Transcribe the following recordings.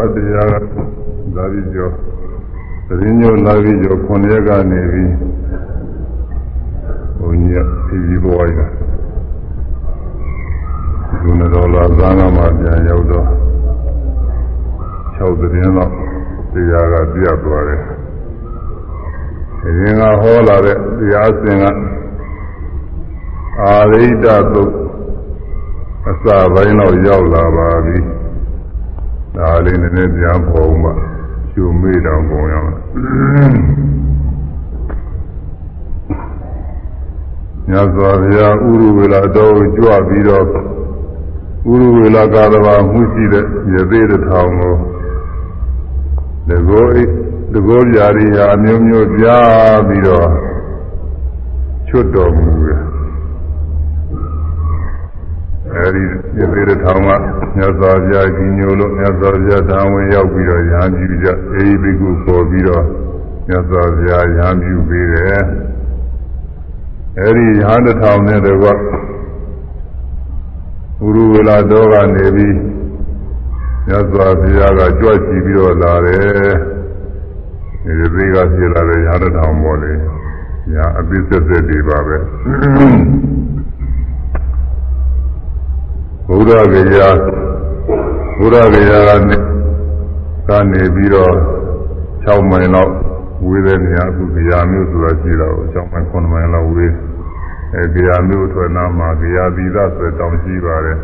ဘာတရားကသာပြီးကျော်သတင်းညိုလာပြီးကျော်9ရက်ကနေပြီးဘုန်းကြီးပြည်ပြီးပေါ်ရတာဒီနေ့တော့လာဇာနာမှာပြန်ရောက်တော့6သတင်းတော့တရားကပြတ်သွားတယ်အရင်ကဟောလာတဲ့တရားစဉ်ကအာရိဒသုတ်အစာပိုင်းတော့ရောက်လာပါပြီ ဒါလေးနည်းနည်းပြန်ပေါ်မှရှုမေးတောင်ပုံရအောင်ညဇောဘုရားဥရဝေလာတော်ကြွပြီးတော့ဥရဝေလာကာသဘာမှုရှိတဲ့ရသေးတစ်ထောင်ကိုတကောတကောပြာရီဟာအမျိုးမျိုးပြားပြီးတော့ချွတ်တော်မူ အဲဒီရသေးတဲ့ထောင်ကမြတ်စွာဘုရားကြီးညိုလို့မြတ်စွာဘုရားဓာဝင်ရောက်ပြီးတော့ရဟန်းပြုကြအေဒီဘိကုပေါ်ပြီးတော့မြတ်စွာဘုရားရဟန်းပြုပေးတယ်အဲဒီရဟန်းတစ်ထောင်နဲ့တကွဥရဝေလာတော်ကနေပြီးမြတ်စွာဘုရားကကြွချီပြီးတော့လာတယ်ဒီသေးကဖြစ်လာတဲ့ရဟန်းတစ်ထောင်ပေါ်လေညာအပိသက်သက်တွေပါပဲ ဘုရားဂေယဘုရားဂေယကနေကနေပြီးတော့6မိုင်လောက်ဝေးတဲ့နေရာအခုဂေယမျိုးဆိုတာရှိတော့6မိုင်9မိုင်လောက်ဝေးအဲဂေယမျိုးထွက်နာမှာဂေယသီသဆိုတောင်းရှိပါတယ်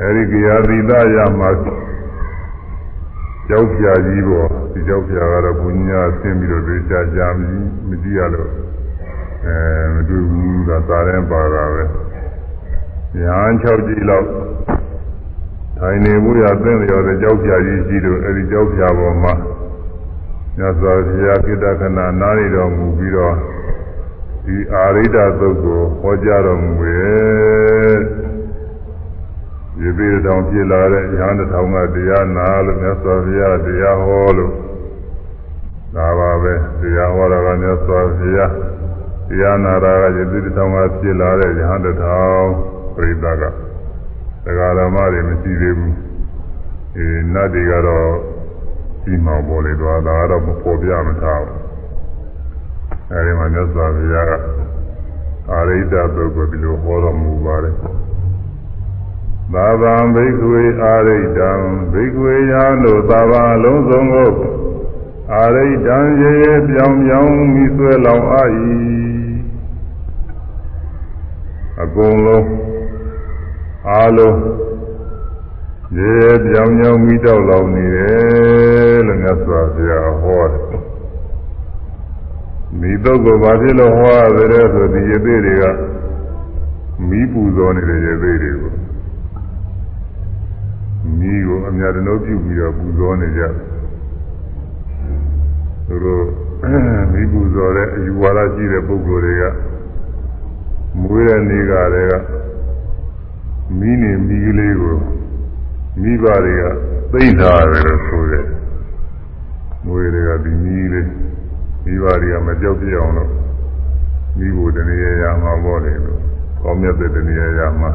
အဲဒီဂေယသီသရမှာကြောက်ပြာကြီးပေါ့ဒီကြောက်ပြာကတော့ဘုညာဆင်းပြီးတော့တွေ့ကြကြမကြည့်ရလို့အဲမတွေ့ဘူးသာသာရင်ပါတာပဲ ရဟန်း6ကြီးလောက်ထိုင်နေမှုရသင့်လျော်တဲ့ကြောက်ပြာကြီးရှိလို့အဲဒီကြောက်ပြာပေါ်မှာမြတ်စွာဘုရားကိတ္တခဏနားရတော်မူပြီးတော့ဒီအာရိဒသုတ်ကိုဟောကြားတော်မူရဲ့ဒီပြည်တော်ပြလာတဲ့ရဟန်းတစ်ထောင်ကတရားနာလို့မြတ်စွာဘုရားတရားဟောလို့ဒါပါပဲတရားဟောတာကမြတ်စွာဘုရားတရားနာတာကယသိတစ်ထောင်ကပြလာတဲ့ရဟန်းတစ်ထောင် ပရိသတ်ကတရားဓမ္မတွေမရှိသေးဘူးအဲနတ်တွေကတော့ပြီးမှပေါ်လေတော့ဒါကတော့မပေါ်ပြမထားဘူးအဲဒီမှာမြတ်စွာဘုရားကအာရိတပုဂ္ဂိုလ်ဒီလိုဟောတော်မူပါတယ်သာဗံဘိက္ခွေအာရိတံဘိက္ခွေယံတို့သာဗံလုံးစုံကိုအာရိတံရေရေပြောင်ပြောင်မိဆွဲလောင်အာ၏အကုန်လုံး အားလုံးရေပြောင်ပြောင်မိတော့လောင်နေတယ်လို့မြတ်စွာဘုရားဟောတယ်မိတော့ကိုဘာဖြစ်လို့ဟောရတယ်ဆိုဒီရေသေးတွေကမိပူဇော်နေတဲ့ရေသေးတွေကိုမိကိုအများတလုံးပြုပြီးတော့ပူဇော်နေကြသူတို့မိပူဇော်တဲ့အယူဝါဒရှိတဲ့ပုဂ္ဂိုလ်တွေကမွေးတဲ့နေ့ကတည်းက မိနေမိကလေးကိုမိဘတွေကသိမ့်ထားတယ်လို့ဆိုတယ်မွေးတွေကဒီမိလေးမိဘတွေကမကြောက်ပြအောင်လို့မိဖို့တနည်းရမှာပေါ့လေလို့ကောင်းမြတ်တဲ့တနည်းရမှာ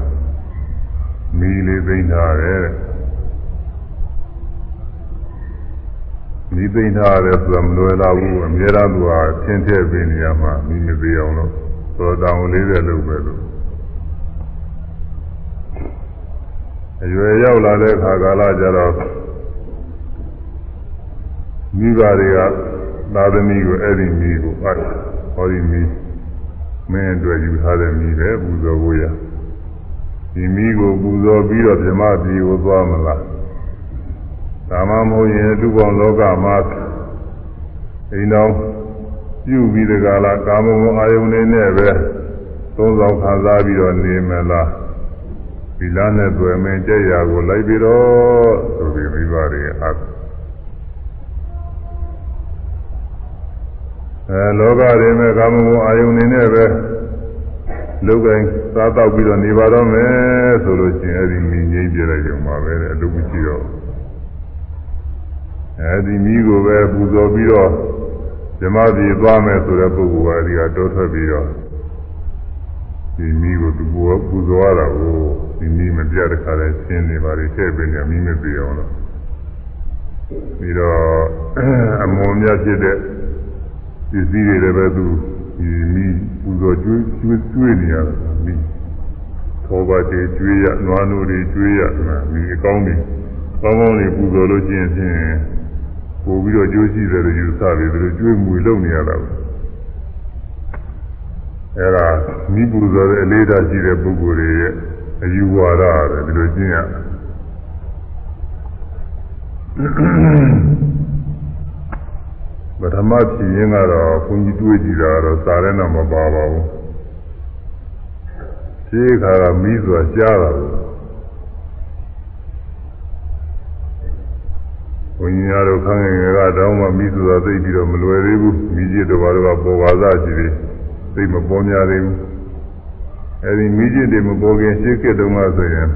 မိလေးသိမ့်ထားတယ်မိသိမ့်ထားတယ်ဆိုတာမလွယ်လာဘူးအများအားသူဟာသင်ထည့်ပေးနေရမှာမိမသေးအောင်လို့သောတောင်လေးတဲ့လုပ်ပဲလို့ အရွယ်ရောက်လာတဲ့အခါကာလကျတော့မိဘတွေကသာသမီကိုအဲ့ဒီမိကိုအဟောဒီမိမင်းအတွက်ယူထားတဲ့မိပဲပူဇော်ဖို့ရဒီမိကိုပူဇော်ပြီးတော့ဓမ္မပြည်ကိုသွားမလားဒါမှမဟုတ်ရင်လူပေါင်းလောကမှာအိမ်တော်ပြုပြီးတကလားကာမဂုဏ်အာယုန်နေနဲ့ပဲသုံးဆောင်ခံစားပြီးတော့နေမလား ဒီလားနဲ့တွေ့မင်းကြက်ရာကိုလိုက်ပြီးတော့ဆိုပြီးမိဘတွေအားအဲလောကတွေမဲ့ကာမဂုဏ်အာယုန်နေနဲ့ပဲလောကင်းစားတော့ပြီးတော့နေပါတော့မယ်ဆိုလို့ရှိရင်အဲ့ဒီမြင်ငိမ့်ပြလိုက်ကြမှာပဲအလုပ်မရှိတော့အဲဒီမိကိုပဲပူဇော်ပြီးတော့ဓမ္မပြည်သွားမယ်ဆိုတဲ့ပုဂ္ဂိုလ်ကဒီကတောထွက်ပြီးတော့ဒီမိကိုသူပူဇော်ရတာကို ဒီမိမပြတ်တဲ့ခါလဲရှင်းနေပါလေထည့်ပေးနေမိမပြေအောင်လို့ပြီးတော့အမွန်များဖြစ်တဲ့ပစ္စည်းတွေလည်းပဲသူဒီမိပူဇော်ကျွေးကျွေးကျွေးနေရတယ်မိသောဘတေကျွေးရနွားနိုးတွေကျွေးရမိအကောင်းတွေကောင်းကောင်းတွေပူဇော်လို့ရှိရင်ဖြင့်ပို့ပြီးတော့ကြိုးရှိတယ်လို့ယူဆပြီးသူတို့ကျွေးမွေလုပ်နေရတာပဲအဲ့ဒါမိပူဇော်တဲ့အလေးထားရှိတဲ့ပုဂ္ဂိုလ်တွေရဲ့ အယူဝါဒပဲဒီလိုကျင့်ရတယ်ပထမဖြစ်ရင်ကတော့ဘုန်းကြီးတွေးကြည့်တာတော့စာရဲတော့မပါပါဘူးရှင်းခါကမီးဆိုတာကြားတာဘုန်းကြီးများတို့ခန်းငယ်ကတော့မှမီးဆိုတာသိပြီးတော့မလွယ်သေးဘူးမီးကြီးတို့ဘာလို့ကပေါ်ပါစားကြည့်သေးသိမပေါ်များသေးဘူး အဲဒီမီးကြီးတွေမပေါ်ခင်ရှင်းခဲ့တုန်းကဆိုရင်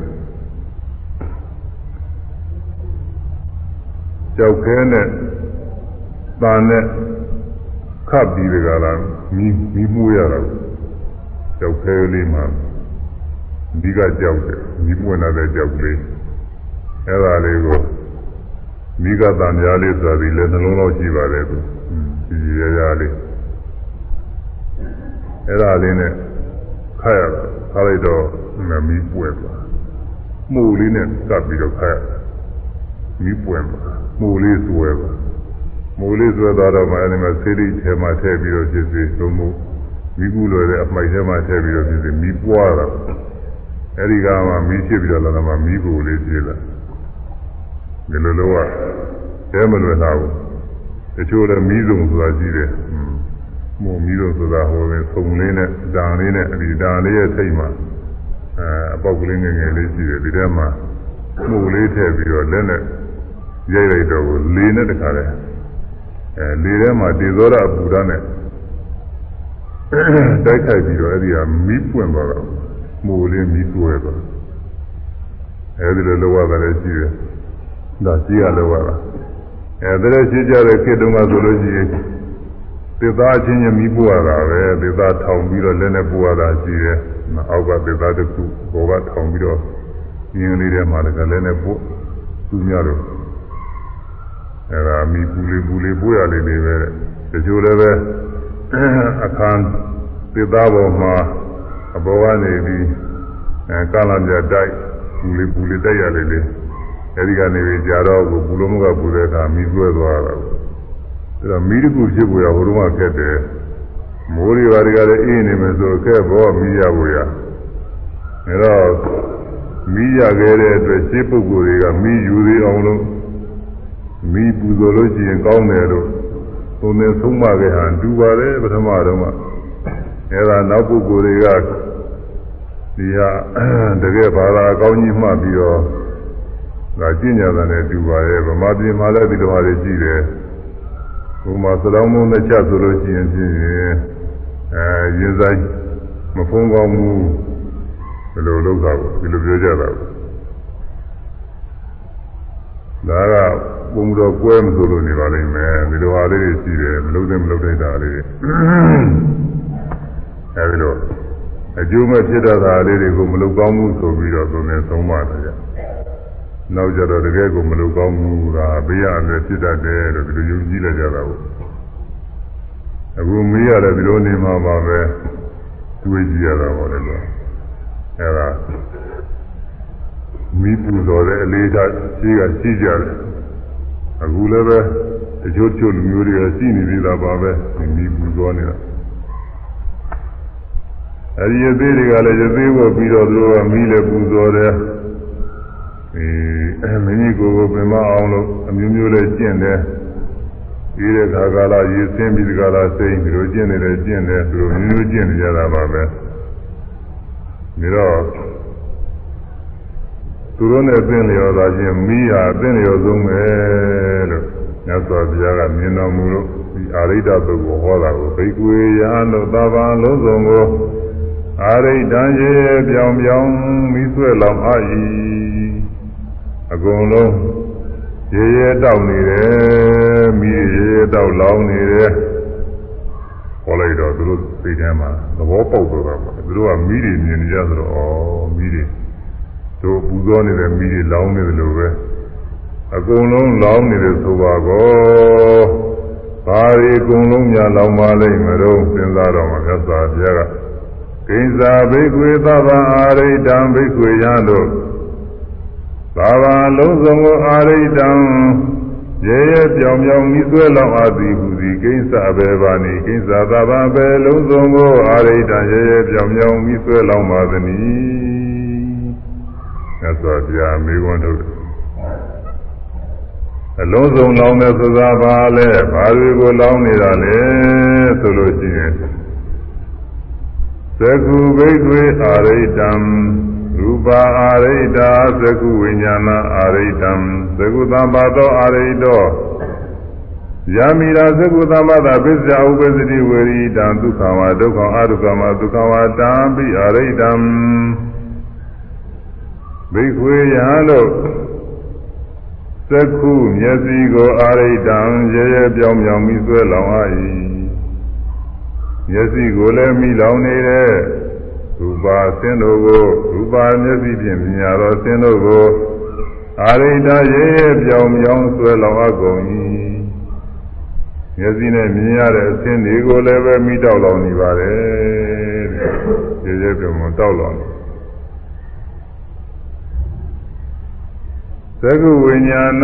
ကြောက်ခဲနဲ့တန်နဲ့ခပ်ပြီးကြလားမီးမီးမှုရတာကြောက်ခဲလေးမှဒီကကြောက်တယ်မီးပွင့်လာတဲ့ကြောက်ကလေးအဲ့ဒါလေးကိုမိဂတန်များလေးဆိုပြီးလည်းနှလုံးလောက်ရှိပါတယ်သူဒီရရလေးအဲ့ဒါလေးနဲ့ ခါရတာခါလိုက်တော့မီးပွင့်သွားမှုလေးနဲ့ကပ်ပြီးတော့ခါရမီးပွင့်သွားမှုလေးစွဲသွားမှုလေးစွဲသွားတော့မှအဲဒီမှာဆေးလိထဲမှာထည့်ပြီးတော့ဖြစ်စေသုံးမှုမိကူလွယ်တဲ့အမိုက်ထဲမှာထည့်ပြီးတော့ဖြစ်စေမီးပွားတာအဲဒီကမှမီးဖြစ်ပြီးတော့လာတော့မှမီးကိုလေးပြေးလာဒီလိုလိုကတဲမလွယ်တာဘူးတချို့လည်းမီးစုံဆိုတာရှိတယ် မို့မီးစုံဆိုတာဟိုပဲသုံလေးနဲ့ဓာန်လေးနဲ့ဒီဓာန်လေးရဲ့ထိတ်မှာအဲအပေါက်ကလေးငယ်ငယ်လေးရှိတယ်ဒီထဲမှာမှုလေးထည့်ပြီးတော့လက်နဲ့ရိုက်လိုက်တော့လေနဲ့တခါလဲအဲလေထဲမှာတေဇောရပူရနဲ့တိုက်ခိုက်ပြီးတော့အဲ့ဒီဟာမီးပွင့်သွားတော့မှုလေးမီးသွဲသွားအဲဒီလိုလောရတာလည်းရှိတယ်ဒါရှိရလောရတာအဲဒါလည်းရှိကြတဲ့ခေတ္တမှာဆိုလို့ရှိရင် သေသားချင်းချင်းမီးပွားတာပဲသေသားထောင်ပြီးတော့လက်နဲ့ပွားတာရှိတယ်အောက်ကသေသားတစ်ခုဘောကထောင်ပြီးတော့ရင်းလေးထဲမှာလည်းလည်းနဲ့ပို့သူများတော့အဲဒါမီပူလေးပူလေးပို့ရလေးလေးပဲတချို့လည်းပဲအခန်းသေသားပေါ်မှာအပေါ်ကနေပြီးအဲကာလပြတိုက်ပူလေးပူလေးတိုက်ရလေးလေးအဲဒီကနေပြီးကြာတော့ကိုပူလုံးမကပူတဲ့အခါမီးသွဲသွားတာအဲ တော့မီးတကူဖြစ်ပေါ်ရဟိုတုန်းကခက်တယ်မိုးတွေဘာတွေကလည်းအေးနေမယ်ဆိုခက်ဘောမီးရဖို့ရအဲတော့မီးရခဲ့တဲ့အတွက်ရှင်းပုဂ္ဂိုလ်တွေကမီးယူသေးအောင်လို့မီးပူဇော်လို့ရှိရင်ကောင်းတယ်လို့သုံးသင်ဆုံးမခဲ့ဟန်တူပါတယ်ပထမတော့မှအဲဒါနောက်ပုဂ္ဂိုလ်တွေကဒီဟာတကယ်ဘာသာအကောင်းကြီးမှတ်ပြီးတော့ဒါကျင့်ကြတာနဲ့တူပါရဲ့ဗမာပြည်မှာလည်းဒီလိုဟာတွေရှိတယ် ဘုမာသလောင်းမုန်းတဲ့ချက်ဆိုလို့ရှိရင်ဖြင့်အဲရင်ဆိုင်မဖုံးကောင်းဘူးဘယ်လိုလုပ်တာကိုဒီလိုပြောကြတာကိုဒါကပုံတော်ကွဲမဆိုလို့နေပါလိမ့်မယ်ဒီလိုဟာလေးတွေရှိတယ်မလုပ်သင့်မလုပ်တဲ့တာလေးတွေအဲဒီလိုအကျိုးမဲ့ဖြစ်တဲ့တာလေးတွေကိုမလုပ်ကောင်းဘူးဆိုပြီးတော့သူနဲ့သုံးပါတယ်ကြ နောက်ကြတော့တကယ်ကိုမလုပ်ကောင်းဘူးကဘေးရမယ်ဖြစ်တတ်တယ်လို့ဒီလိုယုံကြည်လိုက်ကြတာကိုအခုမေးရတယ်ဒီလိုနေမှာပါပဲတွေးကြည့်ရတာပါလေကွာအဲဒါမိပူတော်တဲ့အလေးထားရှိကရှိကြတယ်အခုလည်းပဲတချို့ချို့လူမျိုးတွေကရှိနေသေးတာပါပဲမိပူတော်နေတာအဲဒီရသေးတွေကလည်းရသေးဖို့ပြီးတော့သူတို့ကမိလည်းပူတော်တယ် အဲမင်းကြီးကိုယ်ကိုပင်မအောင်လို့အမျိုးမျိုးလေးကျင့်တယ်ဒီတဲ့ခါကာလရေစင်းပြီးဒီကာလစိတ်ဒီလိုကျင့်နေတယ်ကျင့်တယ်သူတို့မျိုးမျိုးကျင့်နေကြတာပါပဲဒါတော့သူတို့နဲ့သိလျော်သာချင်းမိဟာသိလျော်ဆုံးပဲလို့မြတ်စွာဘုရားကမြင်တော်မူလို့ဒီအာရိဒသုတ်ကိုဟောတာကိုဘိကွေယဟန်တို့သာဘာလုံးစုံကိုအာရိဒံရေပြောင်ပြောင်မိဆွဲလောင်အာ၏ အကုန်လုံးရေရဲတောက်နေတယ်မိရေရဲတောက်လောင်နေတယ်ဟောလိုက်တော့သူတို့သိတယ်မှာသဘောပေါက်တော့တာပေါ့သူတို့ကမိတွေမြင်နေကြဆိုတော့ဩမိတွေတို့ပူဇော်နေတဲ့မိတွေလောင်းနေတယ်လို့ပဲအကုန်လုံးလောင်းနေတယ်ဆိုပါကောဘာတွေအကုန်လုံးများလောင်းပါလိမ့်မလို့စဉ်းစားတော့မှမြတ်စွာဘုရားကကိဉ္စာဘိက္ခွေသဗ္ဗအာရိတံဘိက္ခွေယံတို့ သာဘာလုံးစုံကိုအာရိတံရေရပြောင်ပြောင်မိဆွဲလောက်အသည်ဟူသည်ကိဉ္စာဘေဘာနိကိဉ္စာသဗ္ဗဘေလုံးစုံကိုအာရိတံရေရပြောင်ပြောင်မိဆွဲလောက်ပါသနည်းမြတ်စွာဘုရားမေခွန်းထုတ်တယ်အလုံးစုံလောင်းတဲ့သစ္စာပါလဲဘာတွေကိုလောင်းနေတာလဲဆိုလို့ရှိရင်သကုဘိက္ခွေအာရိတံ ရူပါအာရိတာသကုဝိညာဏအာရိတံသကုသံပါသောအာရိတောယမိရာသကုသမ္ပတာပစ္စယဥပ္ပစ္စတိဝေရိတံဒုက္ခဝါဒုက္ခအဒုက္ခမဒုက္ခဝါတံပိအာရိတံဘိက္ခွေယံတို့သက္ခုမျက်စိကိုအာရိတံရဲရဲပြောင်ပြောင်ပြီးဆွဲလောင်အာ၏မျက်စိကိုလည်းမိလောင်နေတဲ့ ရူပါဆင်းတို့ကိုရူပါမျက်စိဖြင့်မြင်ရသောဆင်းတို့ကိုအာရိတရဲရဲပြောင်ပြောင်ဆွဲလောင်အပ်ကုန်၏မျက်စိနဲ့မြင်ရတဲ့အဆင်းတွေကိုလည်းပဲမိတောက်လောင်နေပါတယ်တဲ့ရဲရဲပြောင်ပြောင်တောက်လောင်နေသကုဝိညာဏ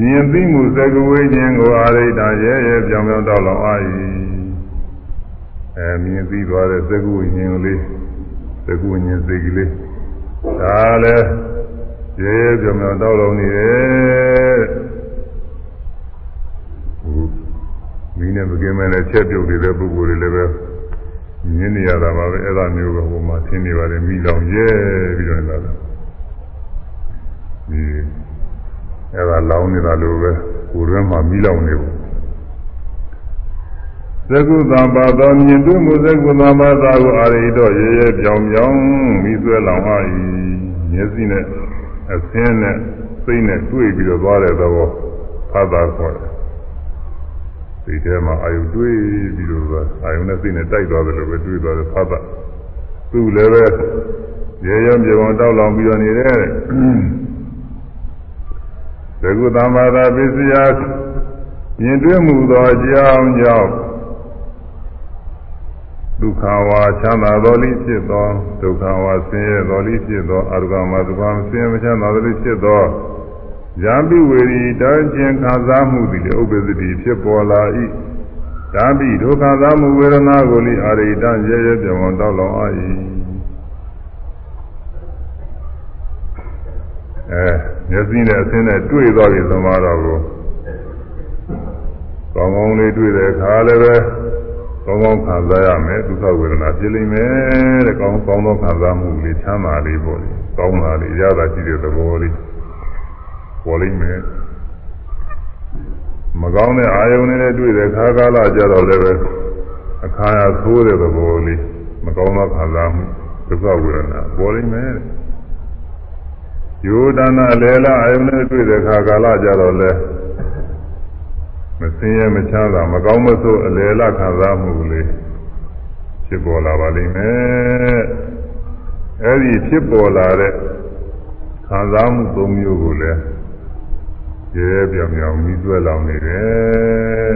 မြင်သိမှုသကုဝိညာဉ်ကိုအာရိတရဲရဲပြောင်ပြောင်တောက်လောင်အာ၏ အဲမြင်သိသွားတဲ့သကုဝိညာဉ်ကိုလေးသကုဝိညာဉ်စိတ်ကလေးဒါလည်းရဲရဲပြောင်ပြောင်တောက်လောင်နေတယ်မင်းနဲ့မကင်းမဲ့နဲ့ချက်ပြုတ်နေတဲ့ပုဂ္ဂိုလ်တွေလည်းပဲမြင်နေရတာပါပဲအဲ့ဒါမျိုးကဟိုမှာသင်နေပါတယ်မိလောင်ရဲပြီးတော့နေတာဒီအဲ့ဒါလောင်းနေတာလို့ပဲကိုယ်တွင်းမှာမိလောင်နေဘူး သကုသံပါသောမြင်တွေ့မှုသကုသံပါသာကိုအာရိတော့ရဲရဲပြောင်ပြောင်မိဆွဲလောင်ဟာ၏မျက်စိနဲ့အဆင်းနဲ့စိတ်နဲ့တွေ့ပြီးတော့သွားတဲ့သဘောဖတ်တာခေါ်တယ်ဒီထဲမှာအာယုတွေ့ပြီးတော့အာယုနဲ့စိတ်နဲ့တိုက်သွားတယ်လို့ပဲတွေ့သွားတယ်ဖတ်တာသူ့လည်းပဲရဲရဲပြောင်တောက်လောင်ပြီးတော့နေတဲ့သကုသမ္မာသာပစ္စယမြင်တွေ့မှုသောအကြောင်းကြောင့် ဒုက္ခဝါချမ်းသာတော်လိဖြစ်သောဒုက္ခဝါဆင်းရဲတော်လိဖြစ်သောအရုကမဒုက္ခဆင်းရဲမချမ်းသာတော်လိဖြစ်သောယံပိဝေရီတောင်းခြင်းခံစားမှုသည်ဥပ္ပဇ္တိဖြစ်ပေါ်လာ၏ဒါပိဒုက္ခသာမှုဝေဒနာကိုလိအာရိတရဲရဲပြောင်းတောက်လောင်အာ၏အဲမျက်စိနဲ့အဆင်းနဲ့တွေ့သွားပြီသမားတော်ကိုကောင်းကောင်းလေးတွေ့တဲ့အခါလည်းပဲ ကောင်းကောင်းခံစားရမယ်ဒုက္ခဝေဒနာဖြစ်လိမ့်မယ်တဲ့ကောင်းကောင်းသောခံစားမှုလေးချမ်းသာလေးပေါ့လေကောင်းတာလေးရတာရှိတဲ့သဘောလေးပေါ်လိမ့်မယ်မကောင်းတဲ့အာယုန်နဲ့တွေ့တဲ့ခါကာလကြတော့လည်းပဲအခါရသိုးတဲ့သဘောလေးမကောင်းသောခံစားမှုဒုက္ခဝေဒနာပေါ်လိမ့်မယ်ယောဒနာလေလာအယုန်နဲ့တွေ့တဲ့ခါကာလကြတော့လဲ မစင်းရဲမချမ်းသာမကောင်းမဆိုးအလေလာခံစားမှုလေးဖြစ်ပေါ်လာပါလိမ့်မယ်အဲဒီဖြစ်ပေါ်လာတဲ့ခံစားမှုသုံးမျိုးကိုလည်းရဲပြောင်ပြောင်ပြီးတွဲလောင်နေတယ်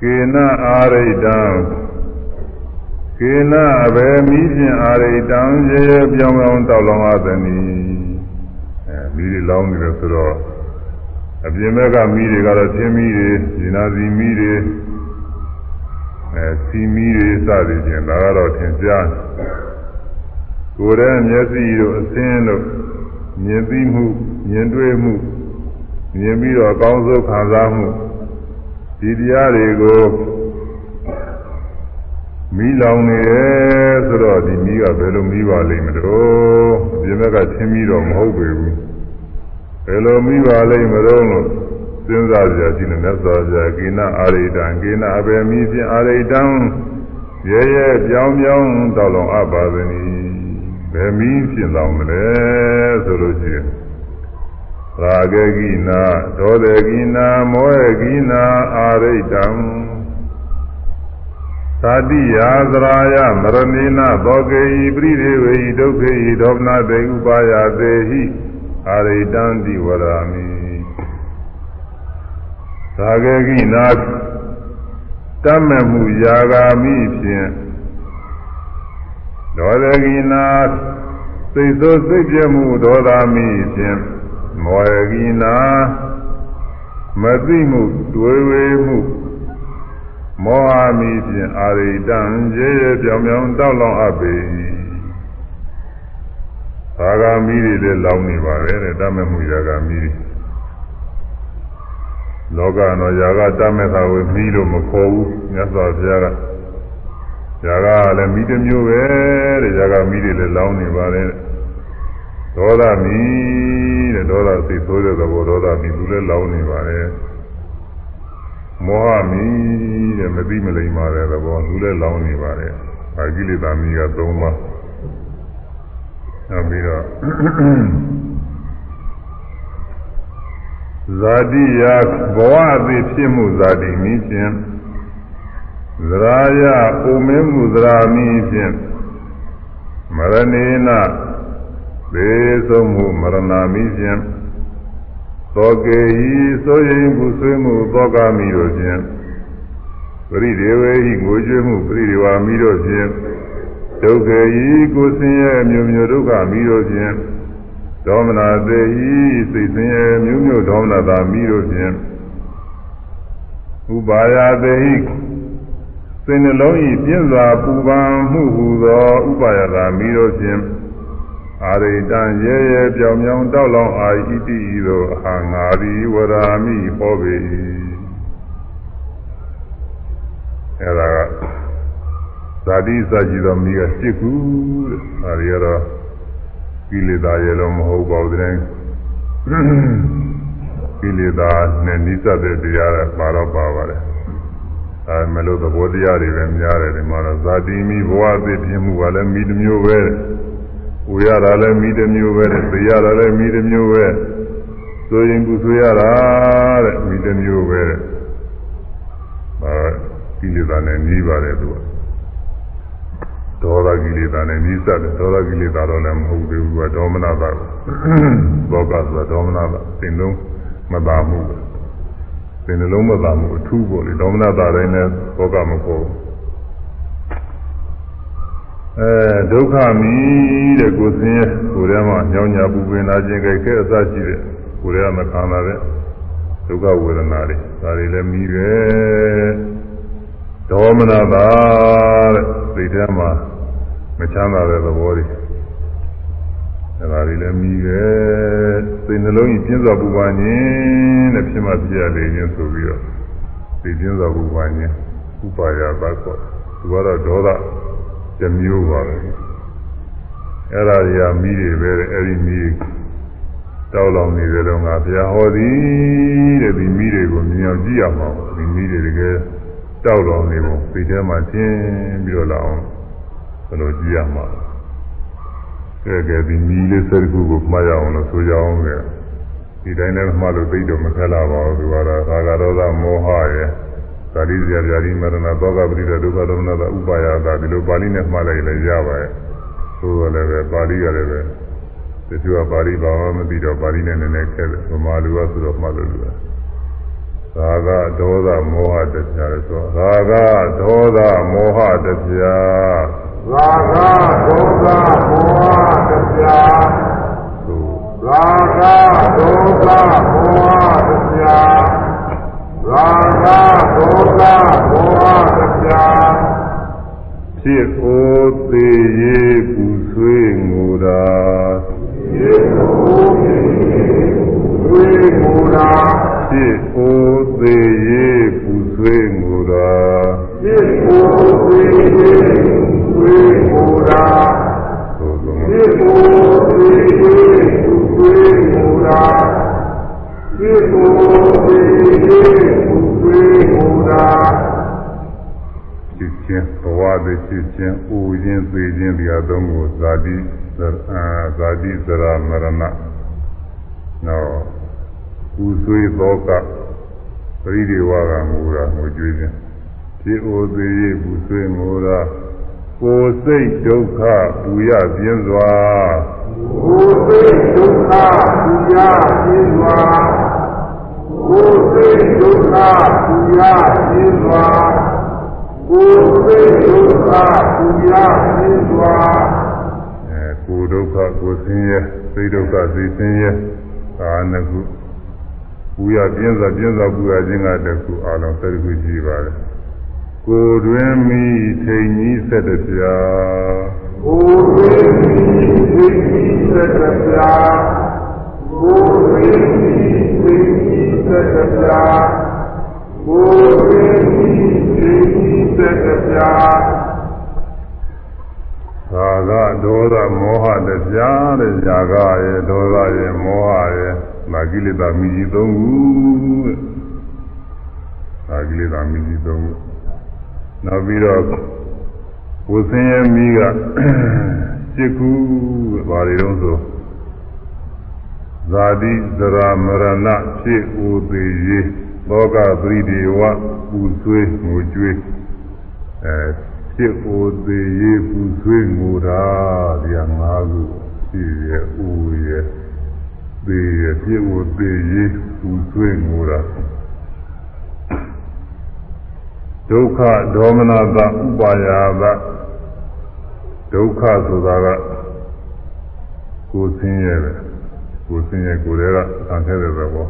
ကေနအာရိတံကေနအဘယ်မိဖြင့်အာရိတံရေရေပြောင်းပြောင်းတောက်လောင်ရသည်နီအဲမိတွေလောင်းနေတယ်ဆိုတော့ အပြင်ဘက်ကမိတွေကတော့သင်းမိတွေဇီနာစီမိတွေအဲစီမိတွေစသည်ဖြင့်ဒါကတော့သင်ကြားကိုယ်ရဲ့မျက်စိတို့အသင်းတို့မြင်သိမှုမြင်တွေ့မှုမြင်ပြီးတော့အကောင်းဆုံးခံစားမှုဒီတရားတွေကိုမီးလောင်နေတယ်ဆိုတော့ဒီမီးကဘယ်လိုမီးပါလိမ့်မလို့အပြင်ဘက်ကသင်းပြီးတော့မဟုတ်ပေဘူး ဘယ်လိုမီးပါလိမ့်မလို့လို့စဉ်းစားကြကြည့်နေမြတ်စွာဘုရားကိနာအာရိတံကိနာအဘယ်မီးဖြင့်အာရိတံရဲရဲပြောင်းပြောင်းတောက်လောင်အပ်ပါသနည်းဘယ်မီးဖြစ်တော်မလဲဆိုလို့ရှိရင်ရာဂကိနာဒေါသကိနာမောဟကိနာအာရိတံသာတိယာသရာယမရဏိနသောကေဤပရိဒေဝေဤဒုက္ခေဤဒေါမနတေဥပါယသေဟိ အာရိတံတိဝရာမိသာဂကိနာတတ်မဲ့မှုယာဂာမိဖြင့်ဒေါသကိနာစိတ်ဆိုးစိတ်ပြမှုဒေါသမိဖြင့်မောဟကိနာမသိမှုတွေ့ဝေမှုမောဟမိဖြင့်အာရိတံရေရပြောင်ပြောင်တောက်လောင်အပ်ပေ၏ သာဂာမိတွေလည်းလောင်နေပါပဲတဲ့တတ်မဲ့မှုယာဂာမိတွေလောကတော့ຢာကတတ်မဲ့တာကိုမိလို့မခေါ်ဘူးမြတ်စွာဘုရားကຢာကလည်းမိတစ်မျိုးပဲတဲ့ຢာကမိတွေလည်းလောင်းနေပါတယ်ဒေါသမိတဲ့ဒေါသစိတ်ဆိုးတဲ့သဘောဒေါသမိသူလည်းလောင်းနေပါတယ်မောဟမိတဲ့မသိမလိမ္မာတဲ့သဘောသူလည်းလောင်းနေပါတယ်အာကိလေသာမိက၃ပါး နောက်ပြီးတော့ဇာတိယဘဝအသေးဖြစ်မှုဇာတိမိဖြင့်သရာယပုံမင်းမှုသရာမိဖြင့်မရဏေနသေဆုံးမှုမရဏမိဖြင့်သောကေဤဆိုရင်မှုဆွေးမှုသောကမိတို့ဖြင့်ပရိဒေဝေဤငိုကြွေးမှုပရိဒေဝမိတို့ဖြင့် ဒုက္ခေဤကိုဆင်းရဲမျိုးမျိုးဒုက္ခမိတို့ဖြင့်ဒေါမနာသေးဤစိတ်ဆင်းရဲမျိုးမျိုးဒေါမနာသာမိတို့ဖြင့်ဥပါယသေးဤစိတ်နှလုံးဤပြင်းစွာပူပန်မှုဟူသောဥပါယသာမိတို့ဖြင့်အာရိတံရဲရဲပြောင်ပြောင်တောက်လောင်အာဣတိဤသို့အာငါရီဝရာမိဟောပေ၏အဲဒါကဇာ တိစကြည်တော်မိက7ခုတဲ့ဒါတွေကတော့ကိလေသာရဲ့လုံးမဟုတ်ပါဘူးတဲ့ကိလေသာနဲ့နိစ္စတဲ့တရားတွေပါတော့ပါပါတယ်အဲမလို့သဘောတရားတွေပဲများတယ်ဒီမှာတော့ဇာတိမိဘဝအဖြစ်ဖြစ်မှုကလည်းမိတစ်မျိုးပဲဝေရတာလည်းမိတစ်မျိုးပဲသိရတာလည်းမိတစ်မျိုးပဲဆိုရင်ကုဆိုရတာတဲ့မိတစ်မျိုးပဲအဲကိလေသာနဲ့နှီးပါတယ်သူက ဒေါသကိလေသာနဲ့နိစ္စတယ်ဒေါသကိလေသာတော့လည်းမဟုတ်သေးဘူးကဒေါမနတာဘောကဆိုတာဒေါမနတာသင်လုံးမသာမှုသင်လုံးမသာမှုအထူးပေါ့လေဒေါမနတာတိုင်းနဲ့ဘောကမပေါ်အဲဒုက္ခမီတဲ့ကိုစင်းရဲ့ကိုယ်ထဲမှာညောင်းညာပူပင်လာခြင်းကြိုက်ခဲအစရှိတဲ့ကိုယ်ထဲမှာခံလာတဲ့ဒုက္ခဝေဒနာတွေဒါတွေလည်းမီးပဲဒေါမနတာတဲ့စိတ်ထဲမှာ မချမ်းသာတဲ့သဘောတွေအဲဒါတွေလည်းမိတယ်စိတ်နှလုံးကြီးပြင်းစွာပူပန်ခြင်းတဲ့ဖြစ်မှပြရလေခြင်းဆိုပြီးတော့စိတ်ပြင်းစွာပူပန်ခြင်းဥပါယဘတ်ဆိုသူကတော့ဒေါသတစ်မျိုးပါပဲအဲ့ဒါတွေကမိတွေပဲအဲ့ဒီမိတောက်လောင်နေတဲ့တော့ငါဘုရားဟောသည်တဲ့ဒီမိတွေကိုမြင်အောင်ကြည့်ရမှာဒီမိတွေတကယ်တောက်လောင်နေပုံစိတ်ထဲမှာရှင်းပြီးတော့လာအောင် ဘယ်လိုကြည့်ရမှာကဲကဲဒီမီလေးစက်ကူကိုမှားရအောင်လို့ဆိုကြအောင်လေဒီတိုင်းလည်းမှားလို့သိတော့မခက်လာပါဘူးသူကတော့သာဂရောသမောဟရဲ့သာရိဇာဗျာတိမရဏသောကပရိဒဒုက္ခဒေါမနတာဥပါယတာဒီလိုပါဠိနဲ့မှားလိုက်လည်းရပါရဲ့ဆိုတော့လည်းပဲပါဠိရလည်းပဲတချို့ကပါဠိဘာမှမသိတော့ပါဠိနဲ့နည်းနည်းခက်တယ်ဗမာလူကဆိုတော့မှားလို့လူကသာဂဒေါသမောဟတရားဆိုသာဂဒေါသမောဟတရား ရာဂဒုက္ခမောဟတရားရာဂဒုက္ခမောဟတရားရာဂဒုက္ခမောဟတရားဖြစ်ကိုသေးရေးပူဆွေးငိုတာဖြစ်ကိုသေးရေးပူဆွေးငိုတာဖြစ်ကိုသေးရေးပူဆွေးငိုတာဖြစ်ကိုသေးရေးဝေမူ ရာဒီကိုဒီဝေသူဝေမူရာဒီကိုဒီဝေသူဝေမူရာဖြစ်ခြင်းဘဝသည်ဖြစ်ခြင်းအိုခြင်းသေခြင်းဒီအသုံးကိုဇာတိဇာတိဇရာမရဏနော်ကုသွေးသောကပရိဒီဝကမူရာငိုကြွေးခြင်းဒီအိုသေးရေးကုသွေးမူရာ ကိုယ်စိတ်ဒုက္ခပူရပြင်းစွာကကိုယ်စိတ်ဒုက္ခပူရပြင်းစွာကိုယ်စိတ်ဒုက္ခပူရပြင်းစွာကိုယ်စိတ်ဒုက္ခပူရပြင်းစွာအဲကိုယ်ဒုက္ခကိုယ်ဆင်းရဲစိတ်ဒုက္ခစိတ်ဆင်းရဲဒါနှစ်ခုပူရပြင်းစွာပြင်းစွာပူရခြင်းကတခုအလုံးသတ္တခုရှိပါတယ် ကိုယ်တွင်မိထိန်ကြီးဆက်တပြားကိုယ်စိတ်စိတ်ကြီးသက်သက်ပြာကိုယ်စိတ်စိတ်ကြီးသက်သက်ပြာကိုယ်စိတ်စိတ်ကြီးသက်သက်ပြာသာကဒေါသမောဟတရားတဲ့ຢာကရဲ့ဒေါသရဲ့မောဟရဲ့မာကိလေသာမိကြီးသုံးခုတဲ့မာကိလေသာမိကြီးသုံးခု နောက်ပြီးတော့ဝဆင်းရဲမိကစိတ်ခုဘာတွေတော့ဆိုဇာတိဇရာမရဏဖြစ်ဥသေးရေဘောကသတိဒေဝပူဆွေးငိုကြွေးအဲဖြစ်ဥသေးရေပူဆွေးငိုတာဒီဟာ၅ခုဖြစ်ရဲ့ဥရဲ့သေးရဲ့ဖြစ်ဥသေးရေပူဆွေးငိုတာ ဒုက္ခဒေါမနတဥပါယာသဒုက္ခဆိုတာကကိုယ်ဆင်းရဲပဲကိုယ်ဆင်းရဲကိုယ်တည်းကဆံခဲ့တဲ့သဘော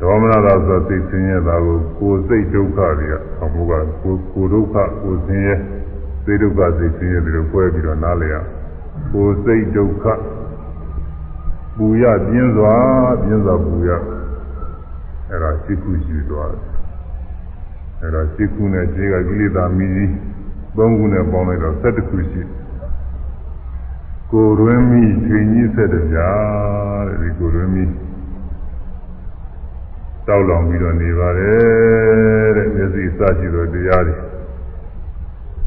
ဒေါမနတဆိုသိဆင်းရဲတာကိုကိုယ်စိတ်ဒုက္ခတွေကအမှုကကိုယ်ကိုယ်ဒုက္ခကိုယ်ဆင်းရဲစိတ်ဒုက္ခစိတ်ဆင်းရဲတွေလိုပွဲပြီးတော့နားလည်ရကိုယ်စိတ်ဒုက္ခပူရပြင်းစွာပြင်းစွာပူရအဲ့ဒါစိတ်ကူးရှိသွားတယ် အဲ့တော့စိတ်ကူးနဲ့ခြေကကိလေသာမီးကြီးသုံးခုနဲ့ပေါင်းလိုက်တော့7ခုရှိကိုယ်တွင်မိချိန်ကြီးဆက်တပြားတဲ့ဒီကိုယ်တွင်မိတောက်လောင်ပြီးတော့နေပါတယ်တဲ့မျက်စိစရှိသောတရားတွေ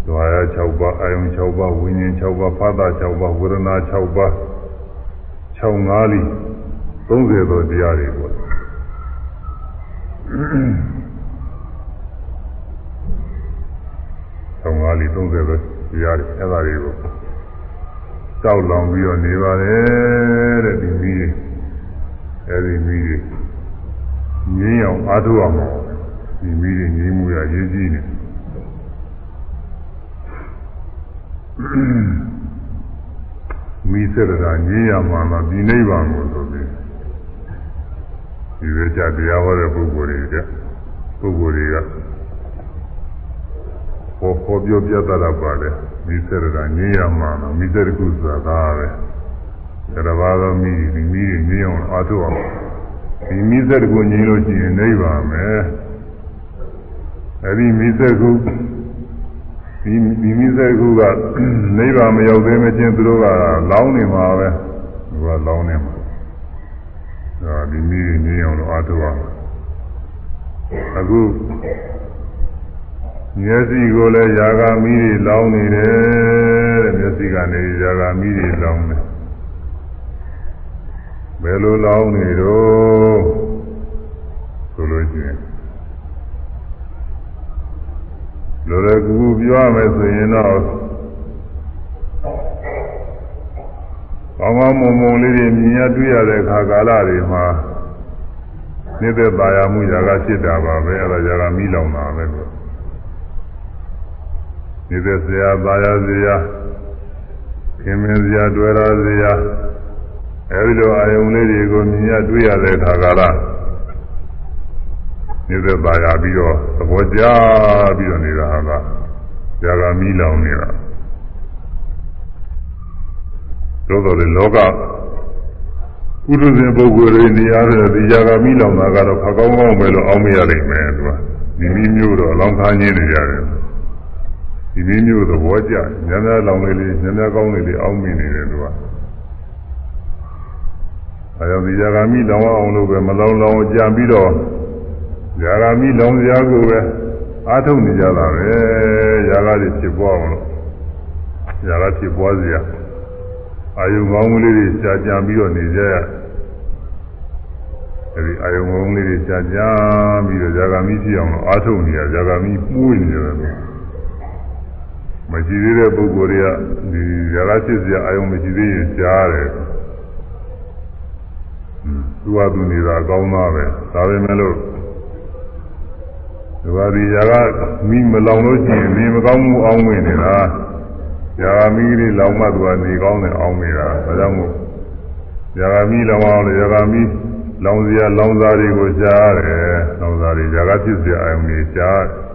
ဒွါရ6ပါးအာယုံ6ပါးဝိညာဉ်6ပါးဖာသာ6ပါးဝေဒနာ6ပါး6ငါးလီ30သောတရားတွေပေါ့ ဆောင်းကားလေး30ပဲတရားတွေအဲ့ဒါတွေကိုတောက်လောင်ပြီးတော့နေပါတယ်တဲ့ဒီမီးတွေအဲ့ဒီမီးတွေငင်းအောင်အားထုတ်အောင်ဒီမီးတွေငင်းမှုရရေးကြည့်နေမီးစက်တာငင်းရမှာတော့ဒီနိဗ္ဗာန်ကိုဆိုပြီးဒီဝေကြတရားဟောတဲ့ပုဂ္ဂိုလ်တွေကပုဂ္ဂိုလ်တွေက ဟောဟောပြောပြတတ်ပါလေမိစ္ဆရတာငြိရမှာနော်မိစ္ဆရကုသတာပဲဒါဘာသောမိဒီမိငြိအောင်အားထုတ်အောင်ဒီမိစ္ဆရကုငြိလို့ရှိရင်နိဗ္ဗာန်မယ်အဲဒီမိစ္ဆရကုဒီဒီမိစ္ဆရကုကနိဗ္ဗာန်မရောက်သေးမချင်းသူတို့ကလောင်းနေမှာပဲသူကလောင်းနေမှာဒါဒီမိငြိအောင်လို့အားထုတ်အောင်အခု မျက်စိကိုလည်းຢာဂမီးတွေလောင်းနေတယ်တဲ့မျက်စိကနေຢာဂမီးတွေလောင်းတယ်ဘယ်လိုလောင်းနေတော့ဆိုလို့ရှိရင်လိုရကူပြောရမယ်ဆိုရင်တော့ကောင်းကောင်းမွန်မွန်လေးတွေမြင်ရတွေ့ရတဲ့ခါကာလတွေမှာနေတဲ့ပါရမှုຢာဂဖြစ်တာပါပဲအဲ့ဒါຢာဂမီးလောင်တာပဲလို့ နေတဲ့ဆရာသားရစရာခင်မင်းစရာတွေ့ရစရာအဲဒီလိုအာယုံလေးတွေကိုမြင်ရတွေ့ရတဲ့အခါကလာနေတဲ့သားရပြီးတော့သဘောကျပြီးတော့နေတာဟာကဇာကမီးလောင်နေတာသို့တော်လေလောကကုသဇဉ်ပုဂ္ဂိုလ်တွေနေရတဲ့ဒီဇာကမီးလောင်တာကတော့ခကောင်းကောင်းပဲလို့အောင်းမရနိုင်မယ်သူကဒီနည်းမျိုးတော့အလောင်းခါးခြင်းနေရတယ် ဒီနည်းမျိုးသဘောကျညံ့ညံ့လောင်လေးလေးညံ့ညံ့ကောင်းလေးလေးအောင်းမိနေတယ်သူကအဲဒါဒီဇာကမိလောင်အောင်လို့ပဲမလောင်လောင်ကြံပြီးတော့ဇာကမိလောင်စရာကိုပဲအားထုတ်နေကြတာပဲဇာကတွေဖြစ်ပွားအောင်လို့ဇာကဖြစ်ပွားစရာအာယုံကောင်းလေးတွေကြာကြံပြီးတော့နေကြရအဲဒီအာယုံကောင်းလေးတွေကြာကြံပြီးတော့ဇာကမိဖြစ်အောင်လို့အားထုတ်နေရဇာကမိမှုနေတယ်လို့ မရှိသေးတဲ့ပုဂ္ဂိုလ်တွေကဒီဇာတ်ဖြစ်စရာအာယုံမရှိသေးရင်ကြားတယ်သူကသူနေတာအကောင်းသားပဲဒါပဲမဲ့လို့ဒီပါဒီဇာကမိမလောင်လို့ရှိရင်နေမကောင်းမှုအောင်းဝင်နေတာဇာကမိလေးလောင်မှသူကနေကောင်းတယ်အောင်းနေတာဒါကြောင့်မို့ဇာကမိလောင်အောင်လေဇာကမိလောင်စရာလောင်စားတွေကိုကြားတယ်လောင်စားတွေဇာကဖြစ်စရာအာယုံတွေကြားတယ်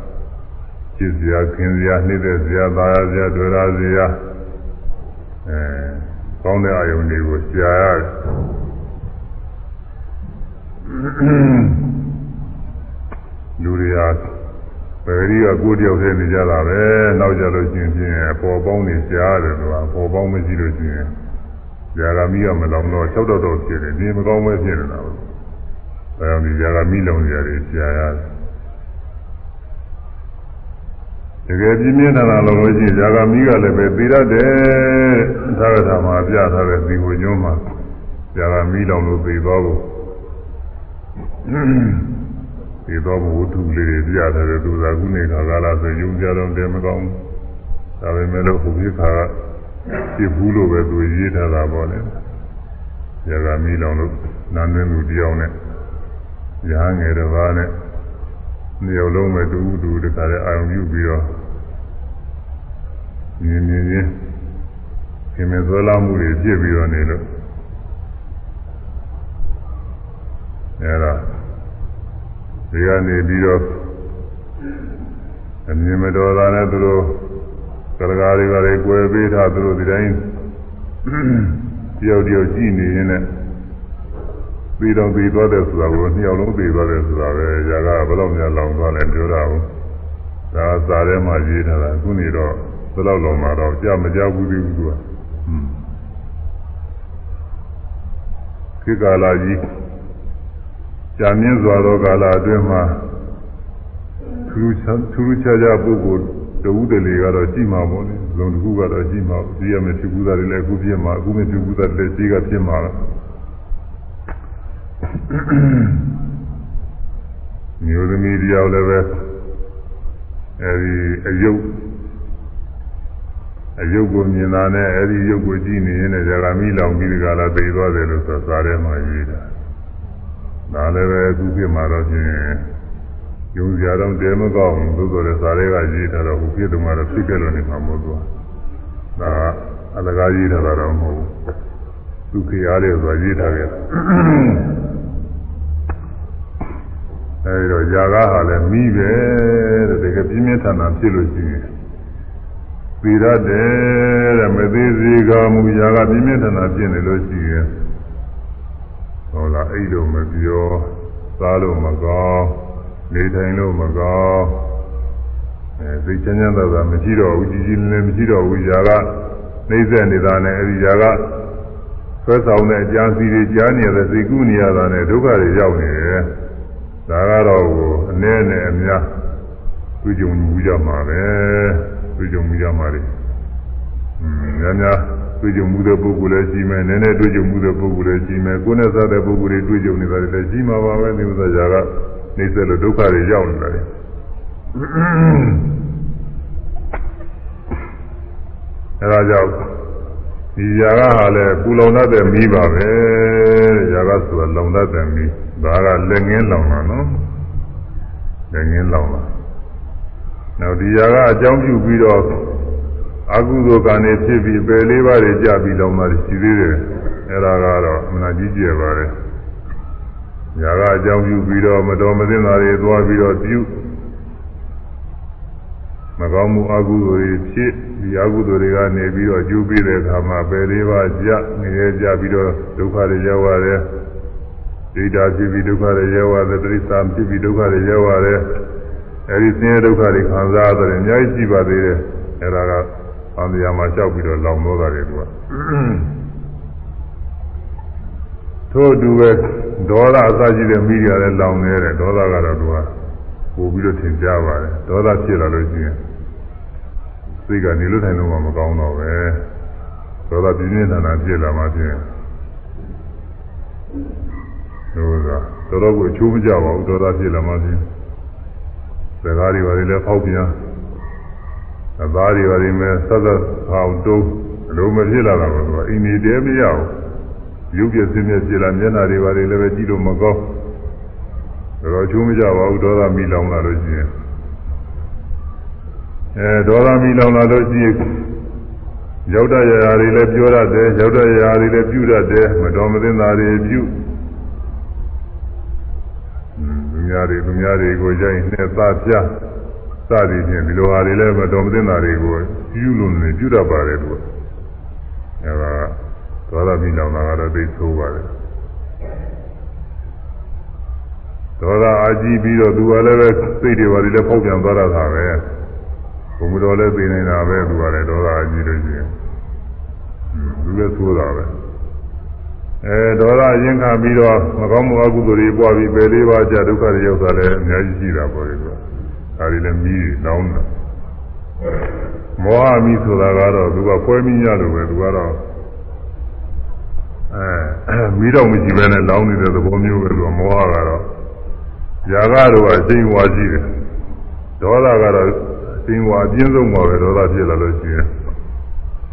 ပြစ်စရာခင်စရာနှိမ့်တဲ့စရာသာယာစရာဒွေရာစရာအဲကောင်းတဲ့အာယုန်တွေကိုကြာရတယ်လူတွေဟာပရိယာကိုတယောက်တည်းနေကြတာပဲနောက်ကြလို့ရှင်ပြင်းပေါ်ပေါင်းနေကြာတယ်ကွာပေါ်ပေါင်းမရှိလို့ရှင်ကြာကမီးကမလောင်တော့၆တော့တော့ဖြစ်တယ်ဒီမကောင်းပဲဖြစ်နေတာပဲဒါကြောင့်ဒီကြာကမီးလောင်ကြတယ်ကြာရတယ် တကယ်ပြင်းပြင်းထန်ထန်လုံးလို့ရှိရင်ဇာဂမီးကလည်းပဲသိရတယ်သာရထာမှာပြထားတဲ့ဒီကိုညွှန်းမှာဇာဂမီးလောင်လို့သိသွားဖို့သိသွားဖို့ဝတ္ထုလေးတွေပြထားတဲ့သူသာခုနေခါကာလဆိုယုံကြတော့တယ်မကောင်းဒါပေမဲ့လို့ဘုရားခါကပြဘူးလို့ပဲသူရေးထားတာပေါ့လေဇာဂမီးလောင်လို့နာမည်သူတယောက်နဲ့ရဟန်းငယ်တစ်ပါးနဲ့ နေရာလုံးပဲတူတူတခါတည်းအာရုံပြုပြီးတော့မြင်မြင်ချင်းခင်မသွဲလာမှုတွေပြည့်ပြီးတော့နေလို့အဲဒါဒီကနေပြီးတော့အမြင်မတော်တာနဲ့သူတို့ကရကားတွေကလည်း꿰ပေးထားသူတို့ဒီတိုင်းတယောက်တယောက်ကြည့်နေရင်လည်း ပြီးတော့ပြီးသွားတယ်ဆိုတာကိုနှစ်ယောက်လုံးပြီးသွားတယ်ဆိုတာပဲຢာကဘယ်တော့မှလောင်သွားလဲပြောတာဘူးဒါစာထဲမှာရေးထားတာခုနေတော့ဘယ်တော့လောင်မှာတော့ကြာမကြဘူးသေးဘူးသူကခေကာလာကြီးကြာမြင့်စွာသောကာလအတွင်းမှာထူးထူးထူးခြားခြားပုဂ္ဂိုလ်တဝုတလေကတော့ကြည့်မှာပေါ့လေဇုံတစ်ခုကတော့ကြည့်မှာကြည့်ရမယ်ဖြစ်ဘူးသားတွေလည်းအခုဖြစ်မှာအခုမဖြစ်ဘူးသားတွေလည်းရှိကဖြစ်မှာလား မျိုးသမီးတယောက်လည်းပဲအဲဒီအယုတ်အယုတ်ကိုမြင်တာနဲ့အဲဒီယုတ်ကိုကြည့်နေရင်လည်းဇာဂမီလောင်ပြီးဒီကလာသိသွားတယ်လို့ဆိုစားထဲမှာရေးတာဒါလည်းပဲအခုပြမှာတော့ဖြင့်ယုံစရာတော့တဲမကောင်းဘူးသို့တော်လည်းစားထဲကရေးထားတော့ဟိုပြတုံကတော့ဖြစ်ကြလို့နေမှာမဟုတ်ဘူးဒါအလကားရေးထားတာတော့မဟုတ်ဘူးဒုက္ခရားလေးဆိုတာရေးထားခဲ့ အဲဒီတော့ຢာကားဟာလည်းမိပဲတဲ့တကယ်ပြင်းပြထန်ထန်ဖြစ်လို့ရှိရင်ပြီးရတယ်တဲ့မသေးစေကမူຢာကပြင်းပြထန်ထန်ဖြစ်နေလို့ရှိရင်ဟုတ်လားအဲ့လိုမပြောစားလို့မကောင်းနေထိုင်လို့မကောင်းအဲသိချမ်းချမ်းသာသာမရှိတော့ဘူးကြီးကြီးလည်းမရှိတော့ဘူးຢာကနှိမ့်ဆက်နေတာနဲ့အဲဒီຢာကဆွဲဆောင်တဲ့အကြံစီတွေကြားနေရတဲ့သိကုနေရတာနဲ့ဒုက္ခတွေရောက်နေတယ် ဒါကတော့အနည်းနဲ့အများတွေ့ကြုံမှုကြမှာပဲတွေ့ကြုံမှုကြမှာလေอืมများများတွေ့ကြုံမှုတဲ့ပုဂ္ဂိုလ်လည်းရှိမယ်နည်းနည်းတွေ့ကြုံမှုတဲ့ပုဂ္ဂိုလ်လည်းရှိမယ်ကိုယ်နဲ့စားတဲ့ပုဂ္ဂိုလ်တွေတွေ့ကြုံနေတာလည်းရှိမှာပါပဲဒီဥစ္စာကြာကနှိမ့်ဆက်လို့ဒုက္ခတွေရောက်နေတာလေအဲဒါကြောင့်ဒီຢာကဟာလည်းပူလောင်တတ်တဲ့မီးပါပဲຢာကဆိုတာလောင်တတ်တဲ့မီး ဒါကလက်ငင်းလောင်တာနော်လက်ငင်းလောင်တာနောက်ဒီຢာကအကြောင်းပြုပြီးတော့အကုသိုလ်ကံနေဖြစ်ပြီးပယ်လေးပါးတွေကြပြီးလောင်တာရှိသေးတယ်အဲဒါကတော့အမှန်ကြီးကျယ်ပါတယ်ຢာကအကြောင်းပြုပြီးတော့မတော်မသင့်တာတွေသွားပြီးတော့ပြုမကောင်းမှုအကုသိုလ်တွေဖြစ်ဒီအကုသိုလ်တွေကနေပြီးတော့ကျူးပြီးတဲ့အခါမှာပယ်လေးပါးကြငရဲကြပြီးတော့ဒုက္ခတွေရောက်ရတယ် ဒိဋ္ဌာဖြစ်ပြီးဒုက္ခတွေရောက်ရတယ်တိစ္ဆာဖြစ်ပြီးဒုက္ခတွေရောက်ရတယ်အဲဒီဆင်းရဲဒုက္ခတွေခံစားရတယ်အများကြီးရှိပါသေးတယ်အဲဒါကသံဃာမှာလျှောက်ပြီးတော့လောင်လို့တာတွေသူကထို့အတူပဲဒေါသအစရှိတဲ့မိတွေလည်းလောင်နေတယ်ဒေါသကတော့သူကပို့ပြီးတော့ထင်ရှားပါတယ်ဒေါသဖြစ်လာလို့ရှိရင်စိတ်ကနေလို့ထိုင်လို့မှမကောင်းတော့ပဲဒေါသပြင်းပြင်းထန်ထန်ဖြစ်လာမှဖြင့် လို့ကတော်တော်ကိုအချိုးမကြပါဘူးဒေါသဖြစ်လာမှဖြင့်စကားတွေပါလေလည်းဖောက်ပြန်အသားတွေပါလိမ့်မယ်သတ်သတ်အောင်တုံးအလိုမဖြစ်လာတာကသူကအင်းနေတယ်မရဘူးရုပ်ပြစင်းပြဖြစ်လာမျက်နှာတွေပါလိမ့်လည်းပဲကြည့်လို့မကောင်းတော့ချိုးမကြပါဘူးဒေါသမီလောင်လာလို့ရှိရင်အဲဒေါသမီလောင်လာလို့ရှိရင်ရောက်တဲ့ຢာတွေလည်းပြောတတ်တယ်ရောက်တဲ့ຢာတွေလည်းပြုတတ်တယ်မတော်မသင့်တာတွေပြု များတွေသူများတွေကိုကြိုက်နဲ့သားပြစသည်ဖြင့်ဒီလိုဟာတွေလည်းမတော်မသင့်တာတွေကိုပြုလို့နေပြုတတ်ပါတယ်သူအဲဒါဒေါသမီလောင်လာကတော့သိဆိုးပါတယ်ဒေါသအာကြီးပြီးတော့သူကလည်းပဲစိတ်တွေပါလေလည်းဖောက်ပြန်သွားတာပဲဘုံတော်လည်းသိနေတာပဲသူကလည်းဒေါသအာကြီးလို့ရှိရင်သူလည်းသိုးတာပဲ အဲဒေါသအရင်ခါပြီးတော့မကောင်းမှုအကုသိုလ်တွေပွားပြီးပယ်လေးပါးကြဒုက္ခတွေရောက်တာလည်းအများကြီးရှိတာပေါ့လေသူကဒါတွေလည်းပြီးလောင်းတာမောဟမိဆိုတာကတော့သူကဖွဲမိရလို့ပဲသူကတော့အဲမိတော့မရှိဘဲနဲ့လောင်းနေတဲ့သဘောမျိုးပဲသူကမောဟကတော့ຢာကတော့အစိမ့်ဝါရှိတယ်ဒေါသကတော့အစိမ့်ဝါအပြင်းဆုံးပါပဲဒေါသဖြစ်လာလို့ရှိရင်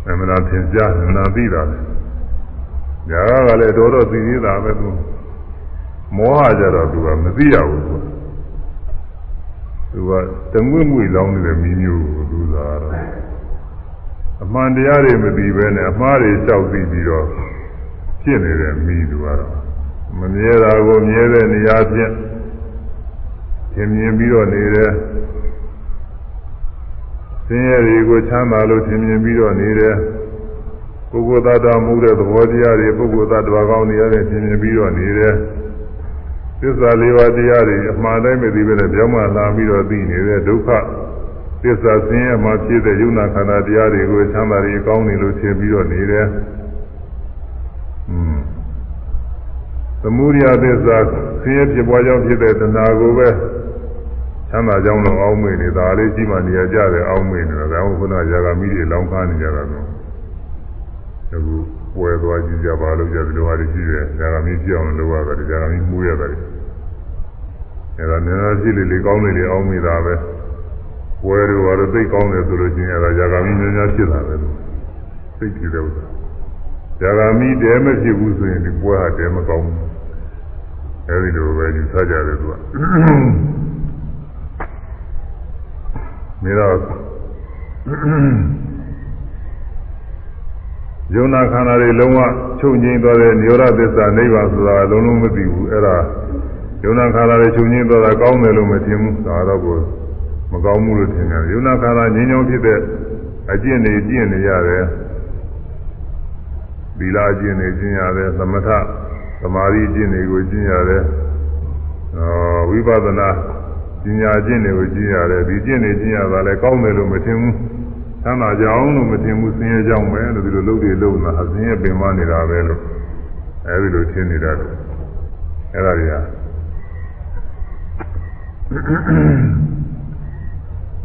အမှန်တရားသင်ကြားအမှန်တရားသိတာ ຢာကလည်းတော်တော်သိသေးတာပဲသူမောဟကြတော့သူကမသိရဘူးသူသူကတငွေ့ငွေ့လောင်းနေတဲ့မိမျိုးကိုသူသာတော့အမှန်တရားတွေမသိဘဲနဲ့အမှားတွေလျှောက်သိပြီးတော့ဖြစ်နေတဲ့မိသူကတော့မမြဲတာကိုမြဲတဲ့နေရာချင်းသင်မြင်ပြီးတော့နေတယ်ဆင်းရဲတွေကိုချမ်းသာလို့သင်မြင်ပြီးတော့နေတယ် ပုဂ္ဂိုလ်သတ္တမှုတဲ့သဘောတရားတွေပုဂ္ဂိုလ်သတ္တဝါကောင်းနေရတဲ့သင်မြင်ပြီးတော့နေတယ်သစ္စာလေးပါးတရားတွေအမှန်တိုင်းမသိဘဲနဲ့ပြောင်းမှလာပြီးတော့သိနေတဲ့ဒုက္ခသစ္စာဆင်းရဲမှဖြစ်တဲ့ယုံနာခန္ဓာတရားတွေကိုချမ်းသာတွေကောင်းနေလို့သင်ပြီးတော့နေတယ်သမုဒိယသစ္စာဆင်းရဲဖြစ်ပွားကြောင်းဖြစ်တဲ့တဏှာကိုပဲချမ်းသာကြောင်းလုံးအောင်းမေနေတာလေးကြီးမှနေရာကြတယ်အောင်းမေနေတာဒါမှမဟုတ်ကရာဂမိတွေလောင်ကားနေကြတာတော့ အခုပွဲသွားကြည့်ကြပါလို့ကြတယ်လိုဟာတွေရှိတယ်ရာဂမိပြောင်းလို့ရတယ်ရာဂမိမှုရတယ်အဲဒါနည်းနည်းရှိလေလေကောင်းနေလေအောင်းမေတာပဲပွဲတွေကတော့သိကောင်းတယ်ဆိုလို့ချင်းအဲဒါရာဂမိများများဖြစ်တာပဲလို့သိကြည့်တဲ့ဥစ္စာရာဂမိတဲမဖြစ်ဘူးဆိုရင်ဒီပွဲဟာတဲမကောင်းဘူးအဲဒီလိုပဲယူဆကြတယ်သူကမြေတော့ ယုံနာခန္ဓာတွေလုံးဝချုပ်ငြိမ်းသွားတဲ့နိရောဓသစ္စာနိဗ္ဗာန်ဆိုတာလုံးလုံးမသိဘူးအဲ့ဒါယုံနာခန္ဓာတွေချုပ်ငြိမ်းသွားတာကောင်းတယ်လို့မထင်ဘူးဒါတော့ကိုမကောင်းဘူးလို့ထင်တယ်ယုံနာခန္ဓာငြိမ်းချမ်းဖြစ်တဲ့အကျင့်တွေကျင့်နေရတယ်သီလအကျင့်တွေကျင့်ရတယ်သမထသမာဓိအကျင့်တွေကိုကျင့်ရတယ်ဝိပဿနာပညာကျင့်တွေကိုကျင့်ရတယ်ဒီကျင့်တွေကျင့်ရတာလည်းကောင်းတယ်လို့မထင်ဘူး သမ်းသာကြောင်းလို့မထင်ဘူးဆင်းရဲကြောင်းပဲလို့ဒီလိုလုပ်တွေလုပ်နေတာဆင်းရဲပင်မနေတာပဲလို့အဲဒီလိုထင်နေတာလို့အဲ့ဒါတွေက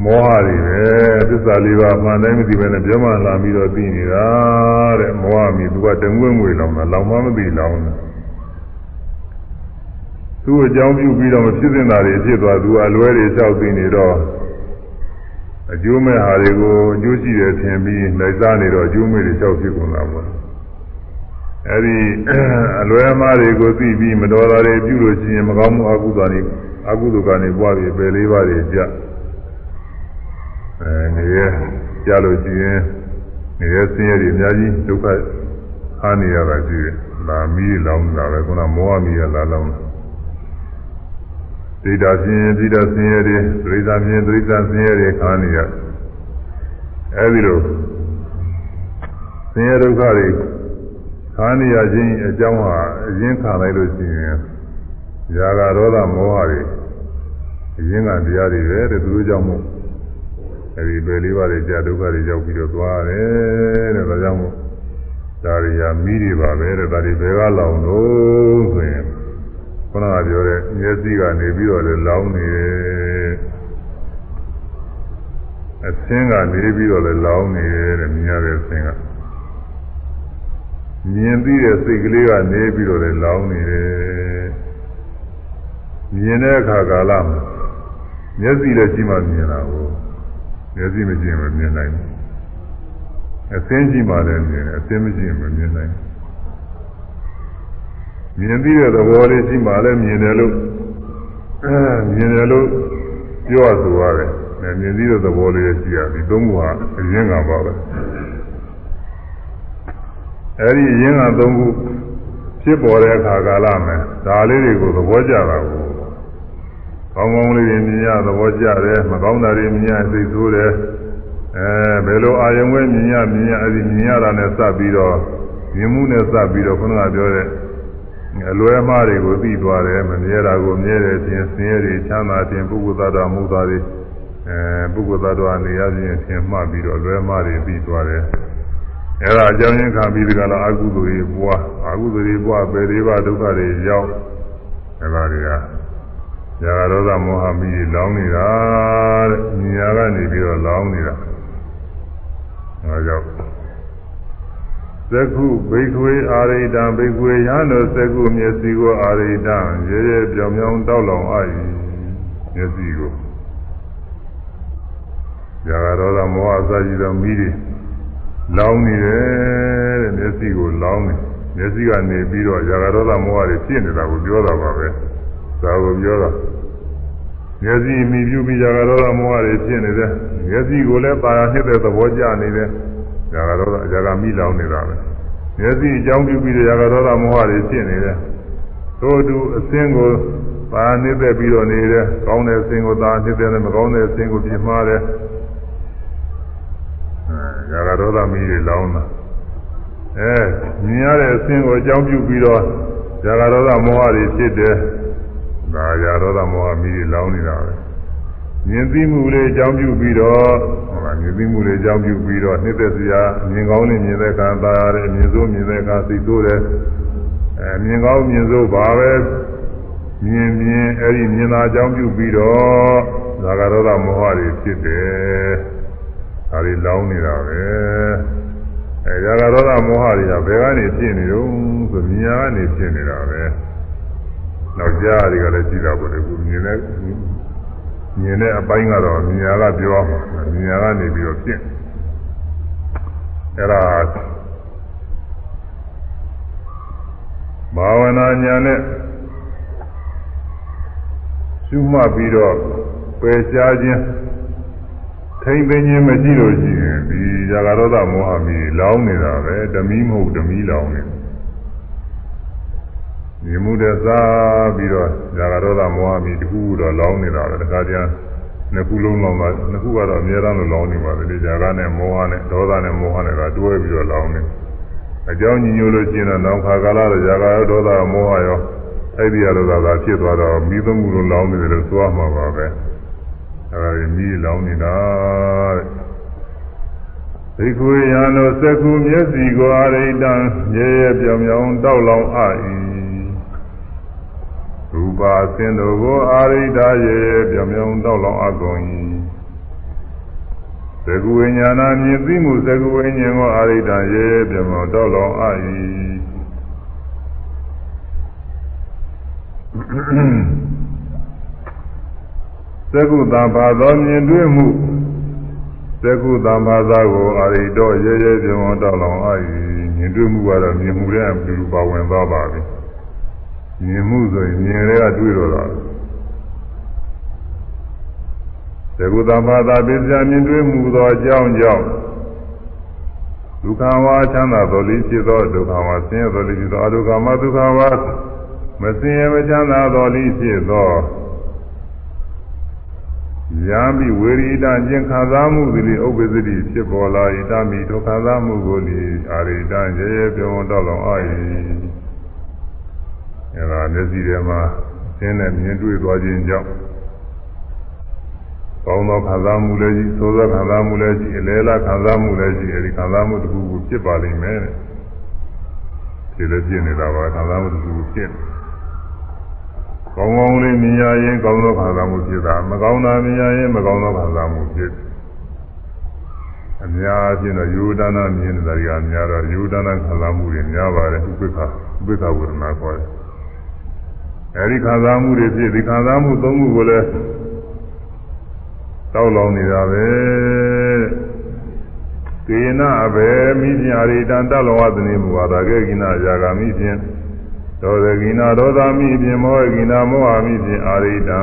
မောဟတွေပဲသစ္စာလေးပါးမှန်တိုင်းမသိပဲနဲ့ပြောမှလာပြီးတော့သိနေတာတဲ့မောဟမီသူကတငွေ့ငွေလောင်တာလောင်မှမသိလောင်တယ်သူ့အကြောင်းပြုပြီးတော့မဖြစ်သင့်တာတွေဖြစ်သွားသူအလွဲတွေလျှောက်သိနေတော့ အကျိုးမဲ့ဟာတွေကိုအကျိုးရှိတယ်ထင်ပြီးလိုက်စားနေတော့အကျိုးမဲ့တွေလျှောက်ဖြစ်ကုန်တာပေါ့အဲဒီအလွဲအမှားတွေကိုသိပြီးမတော်တာတွေပြုလို့ရှိရင်မကောင်းမှုအကုသိုလ်တွေအကုသိုလ်ကနေပွားပြီးပယ်လေးပါးတွေကြအဲငရဲကြလို့ရှိရင်ငရဲဆင်းရဲတွေအများကြီးဒုက္ခအားနေရတာရှိတယ်။လာမီးလောင်းတာပဲခုနမောဟမီးရလာလောင်းတာ ဒိဋ္ဌာဆင်းရဲဒိဋ္ဌာဆင်းရဲတွေဒိဋ္ဌာဆင်းရဲဒိဋ္ဌာဆင်းရဲတွေခါနေရအဲဒီလိုဆင်းရဲဒုက္ခတွေခါနေရခြင်းအကြောင်းဟာအရင်ခံလိုက်လို့ရှိရင်ຢာကဒေါသမောဟတွေအရင်ကတရားတွေပဲတဲ့သူတို့ကြောင့်မို့အဲဒီပဲလေးပါးတွေကြာဒုက္ခတွေရောက်ပြီးတော့သွားတယ်တဲ့ဒါကြောင့်မို့ဒါတွေဟာမိတွေပါပဲတဲ့ဒါတွေဘယ်ကလောင်လို့ဆိုရင် ခုနကပြောတဲ့မျက်စိကနေပြီးတော့လည်းလောင်းနေတယ်အသင်းကနေပြီးတော့လည်းလောင်းနေတယ်တဲ့မြင်ရတဲ့အသင်းကမြင်ပြီးတဲ့စိတ်ကလေးကနေပြီးတော့လည်းလောင်းနေတယ်မြင်တဲ့အခါကာလမှာမျက်စိလည်းရှိမှမြင်တာကိုမျက်စိမရှိရင်မမြင်နိုင်ဘူးအသင်းရှိမှလည်းမြင်တယ်အသင်းမရှိရင်မမြင်နိုင်ဘူး မြင်ပြီးတဲ့သဘောလေးရှိမှလည်းမြင်တယ်လို့အဲမြင်တယ်လို့ပြောဆိုရတယ်မြင်ပြီးတဲ့သဘောလေးရှိရဒီသုံးခုဟာအရင်းကပါပဲအဲဒီအရင်းကသုံးခုဖြစ်ပေါ်တဲ့အခါကာလမှာဒါလေးတွေကိုသဘောကျတာကိုကောင်းကောင်းလေးမြင်ရသဘောကျတယ်မကောင်းတာတွေမြင်ရသိဆိုးတယ်အဲဘယ်လိုအာယုံဝဲမြင်ရမြင်ရအဲ့ဒီမြင်ရတာနဲ့စပ်ပြီးတော့မြင်မှုနဲ့စပ်ပြီးတော့ခုနကပြောတဲ့ အလွဲမှားတွေကိုသိသွားတယ်မမြဲတာကိုမြဲတယ်ခြင်းဆင်းရဲတွေချမ်းသာခြင်းပုဂ္ဂိုလ်သတ္တဝါမှုသားတွေအဲပုဂ္ဂိုလ်သတ္တဝါနေရခြင်းခြင်းမှတ်ပြီးတော့လွဲမှားတွေသိသွားတယ်အဲဒါအကြောင်းရင်းခံပြီးဒီကလာအကုသိုလ်တွေပွားအကုသိုလ်တွေပွားပယ်တွေပါဒုက္ခတွေရောက်အဲဒါတွေကဇာကရောသမောဟမိလောင်းနေတာတဲ့ဉာဏ်ကနေပြီးတော့လောင်းနေတာအဲဒါကြောင့် သက္ခုဘိက္ခွေအာရိတံဘိက္ခွေယံတို့သက္ခုမျက်စိကိုအာရိတံရဲရဲပြောင်ပြောင်တောက်လောင်အာ၏မျက်စိကိုဇာကရောသမောဟအစရှိသောမိတွေလောင်းနေတယ်တဲ့မျက်စိကိုလောင်းနေမျက်စိကနေပြီးတော့ဇာကရောသမောဟတွေဖြစ်နေတာကိုပြောတာပါပဲဒါကိုပြောတာမျက်စိမိပြုပြီးဇာကရောသမောဟတွေဖြစ်နေတယ်မျက်စိကိုလည်းပါရနှစ်တဲ့သဘောကျနေတယ် ဇာကရောသဇာကမိလောင်းနေတာပဲမျက်စိအကြောင်းပြုပြီးဇာကရောသမောဟတွေဖြစ်နေတယ်သို့တူအစင်းကိုပါနှစ်သက်ပြီးတော့နေတယ်ကောင်းတဲ့အစင်းကိုသာနှစ်သက်တယ်မကောင်းတဲ့အစင်းကိုပြမှားတယ်ဇာကရောသမီးတွေလောင်းတာအဲမြင်ရတဲ့အဆင်းကိုအကြောင်းပြုပြီးတော့ဇာကရောသမောဟတွေဖြစ်တယ်ဒါဇာရောသမောဟမီးတွေလောင်းနေတာပဲ မြင်သိမှုလေးအကြောင်းပြုပြီးတော့ဟုတ်လားမြင်သိမှုလေးအကြောင်းပြုပြီးတော့နှစ်သက်စရာမြင်ကောင်းနဲ့မြင်တဲ့ကံသာရတယ်မြင်စိုးမြင်တဲ့ကံသိဆိုးတယ်အဲမြင်ကောင်းမြင်စိုးပါပဲမြင်မြင်အဲ့ဒီမြင်တာအကြောင်းပြုပြီးတော့ဇာကရောသမောဟတွေဖြစ်တယ်ဒါတွေလောင်းနေတာပဲအဲရာဂဒေါသမောဟတွေကဘယ်ကနေဖြစ်နေတော့ဆိုမြညာကနေဖြစ်နေတာပဲနောက်ကြားတွေကလည်းရှိတာပေါ့လေခုမြင်တဲ့ မြင်တဲ့အပိုင်းကတော့မြညာကပြောမှာမြညာကနေပြီးတော့ဖြစ်အဲ့ဒါဘာဝနာညာနဲ့ရှုမှတ်ပြီးတော့ပယ်ရှားခြင်းထိမ့်သိခြင်းမရှိလို့ရှိရင်ဒီဇာကရောသမောဟမီလောင်းနေတာပဲဓမီမဟုတ်ဓမီလောင်းနေ ဒီမှုတဲ့စားပြီးတော့ဇာကရောသမောဟမီတခုတော့လောင်းနေတာပဲတခါကျန်နှစ်ခုလုံးလောင်းတာနှစ်ခုကတော့အများအားလို့လောင်းနေပါပဲဒီဇာကနဲ့မောဟနဲ့ဒေါသနဲ့မောဟနဲ့ကတွဲပြီးတော့လောင်းနေအကြောင်းညီညွတ်လို့ရှိရင်တော့နောက်ခါကာလတော့ဇာကရောဒေါသမောဟရောအဲ့ဒီရတော့သာဖြစ်သွားတော့မိသုံးခုလုံးလောင်းနေတယ်လို့ဆိုရမှာပါပဲအဲဒါကြီးမိလောင်နေတာတဲ့ဘိက္ခုယံတို့သက္ခုမျက်စီကိုအရိတံရဲရဲပြောင်ပြောင်တောက်လောင်အ၏ ရူပါသင်တို့ကိုအာရိတရဲရဲပြောင်ပြောင်တောက်လောင်အကုန်၏သက္ခုဝိညာဏမြင်သိမှုသက္ခုဝိညာဉ်ကိုအာရိတရဲရဲပြောင်ပြောင်တောက်လောင်အ၏သက္ကုတံဘာသောမြင်တွေ့မှုသက္ကုတံဘာသာကိုအာရိတော့ရဲရဲပြင်းတောက်လောင်အာရီမြင်တွေ့မှုကတော့မြင်မှုတဲ့အတူတူပါဝင်သွားပါပြီ မြင်မှုဆိုရင်မြင်တဲ့ကတွေ့တော့တာသက္ကုတံဘာသာပိစမြင်တွေ့မှုသောအကြောင်းကြောင့်ဒုက္ခဝါချမ်းသာတော်လေးဖြစ်သောဒုက္ခဝါဆင်းရဲတော်လေးဖြစ်သောအဒုက္ခမဒုက္ခဝါမဆင်းရဲမချမ်းသာတော်လေးဖြစ်သောယာမိဝေရိတကျင်ခံစားမှုသည်လေဥပ္ပဇ္ဇတိဖြစ်ပေါ်လာ၏တမိဒုက္ခသာမှုကိုလေအာရိတရေရေပြောင်းတော့လောင်အာ၏ အဲဒါမျက်စိထဲမှာသင်နဲ့မြင်တွေ့သွားခြင်းကြောင့်ကောင်းသောခံစားမှုလည်းရှိသိုးသောခံစားမှုလည်းရှိအလဲလားခံစားမှုလည်းရှိအဲဒီခံစားမှုတစ်ခုခုဖြစ်ပါလိမ့်မယ်ဒီလိုဖြစ်နေတာပါခံစားမှုတစ်ခုခုဖြစ်နေကောင်းကောင်းလေးမြင်ရရင်ကောင်းသောခံစားမှုဖြစ်တာမကောင်းတာမြင်ရရင်မကောင်းသောခံစားမှုဖြစ်အများအပြားတော့ယူဒနာမြင်နေတာကြီးအများတော့ယူဒနာခံစားမှုတွေများပါတယ်ဥပိ္ပခဥပိ္ပခဝေဒနာခေါ်တယ် အဲဒီခံစားမှုတွေဖြစ်ဒီခံစားမှုသုံးခုကိုလည်းတောက်လောင်နေတာပဲကေနအဘေမိဖြင့်အရိတံတလောဝသနေမူပါဒါကေကိနာယာဂမိဖြင့်ဒေါသကိနာဒေါသမိဖြင့်မောဟကိနာမောဟမိဖြင့်အရိတံ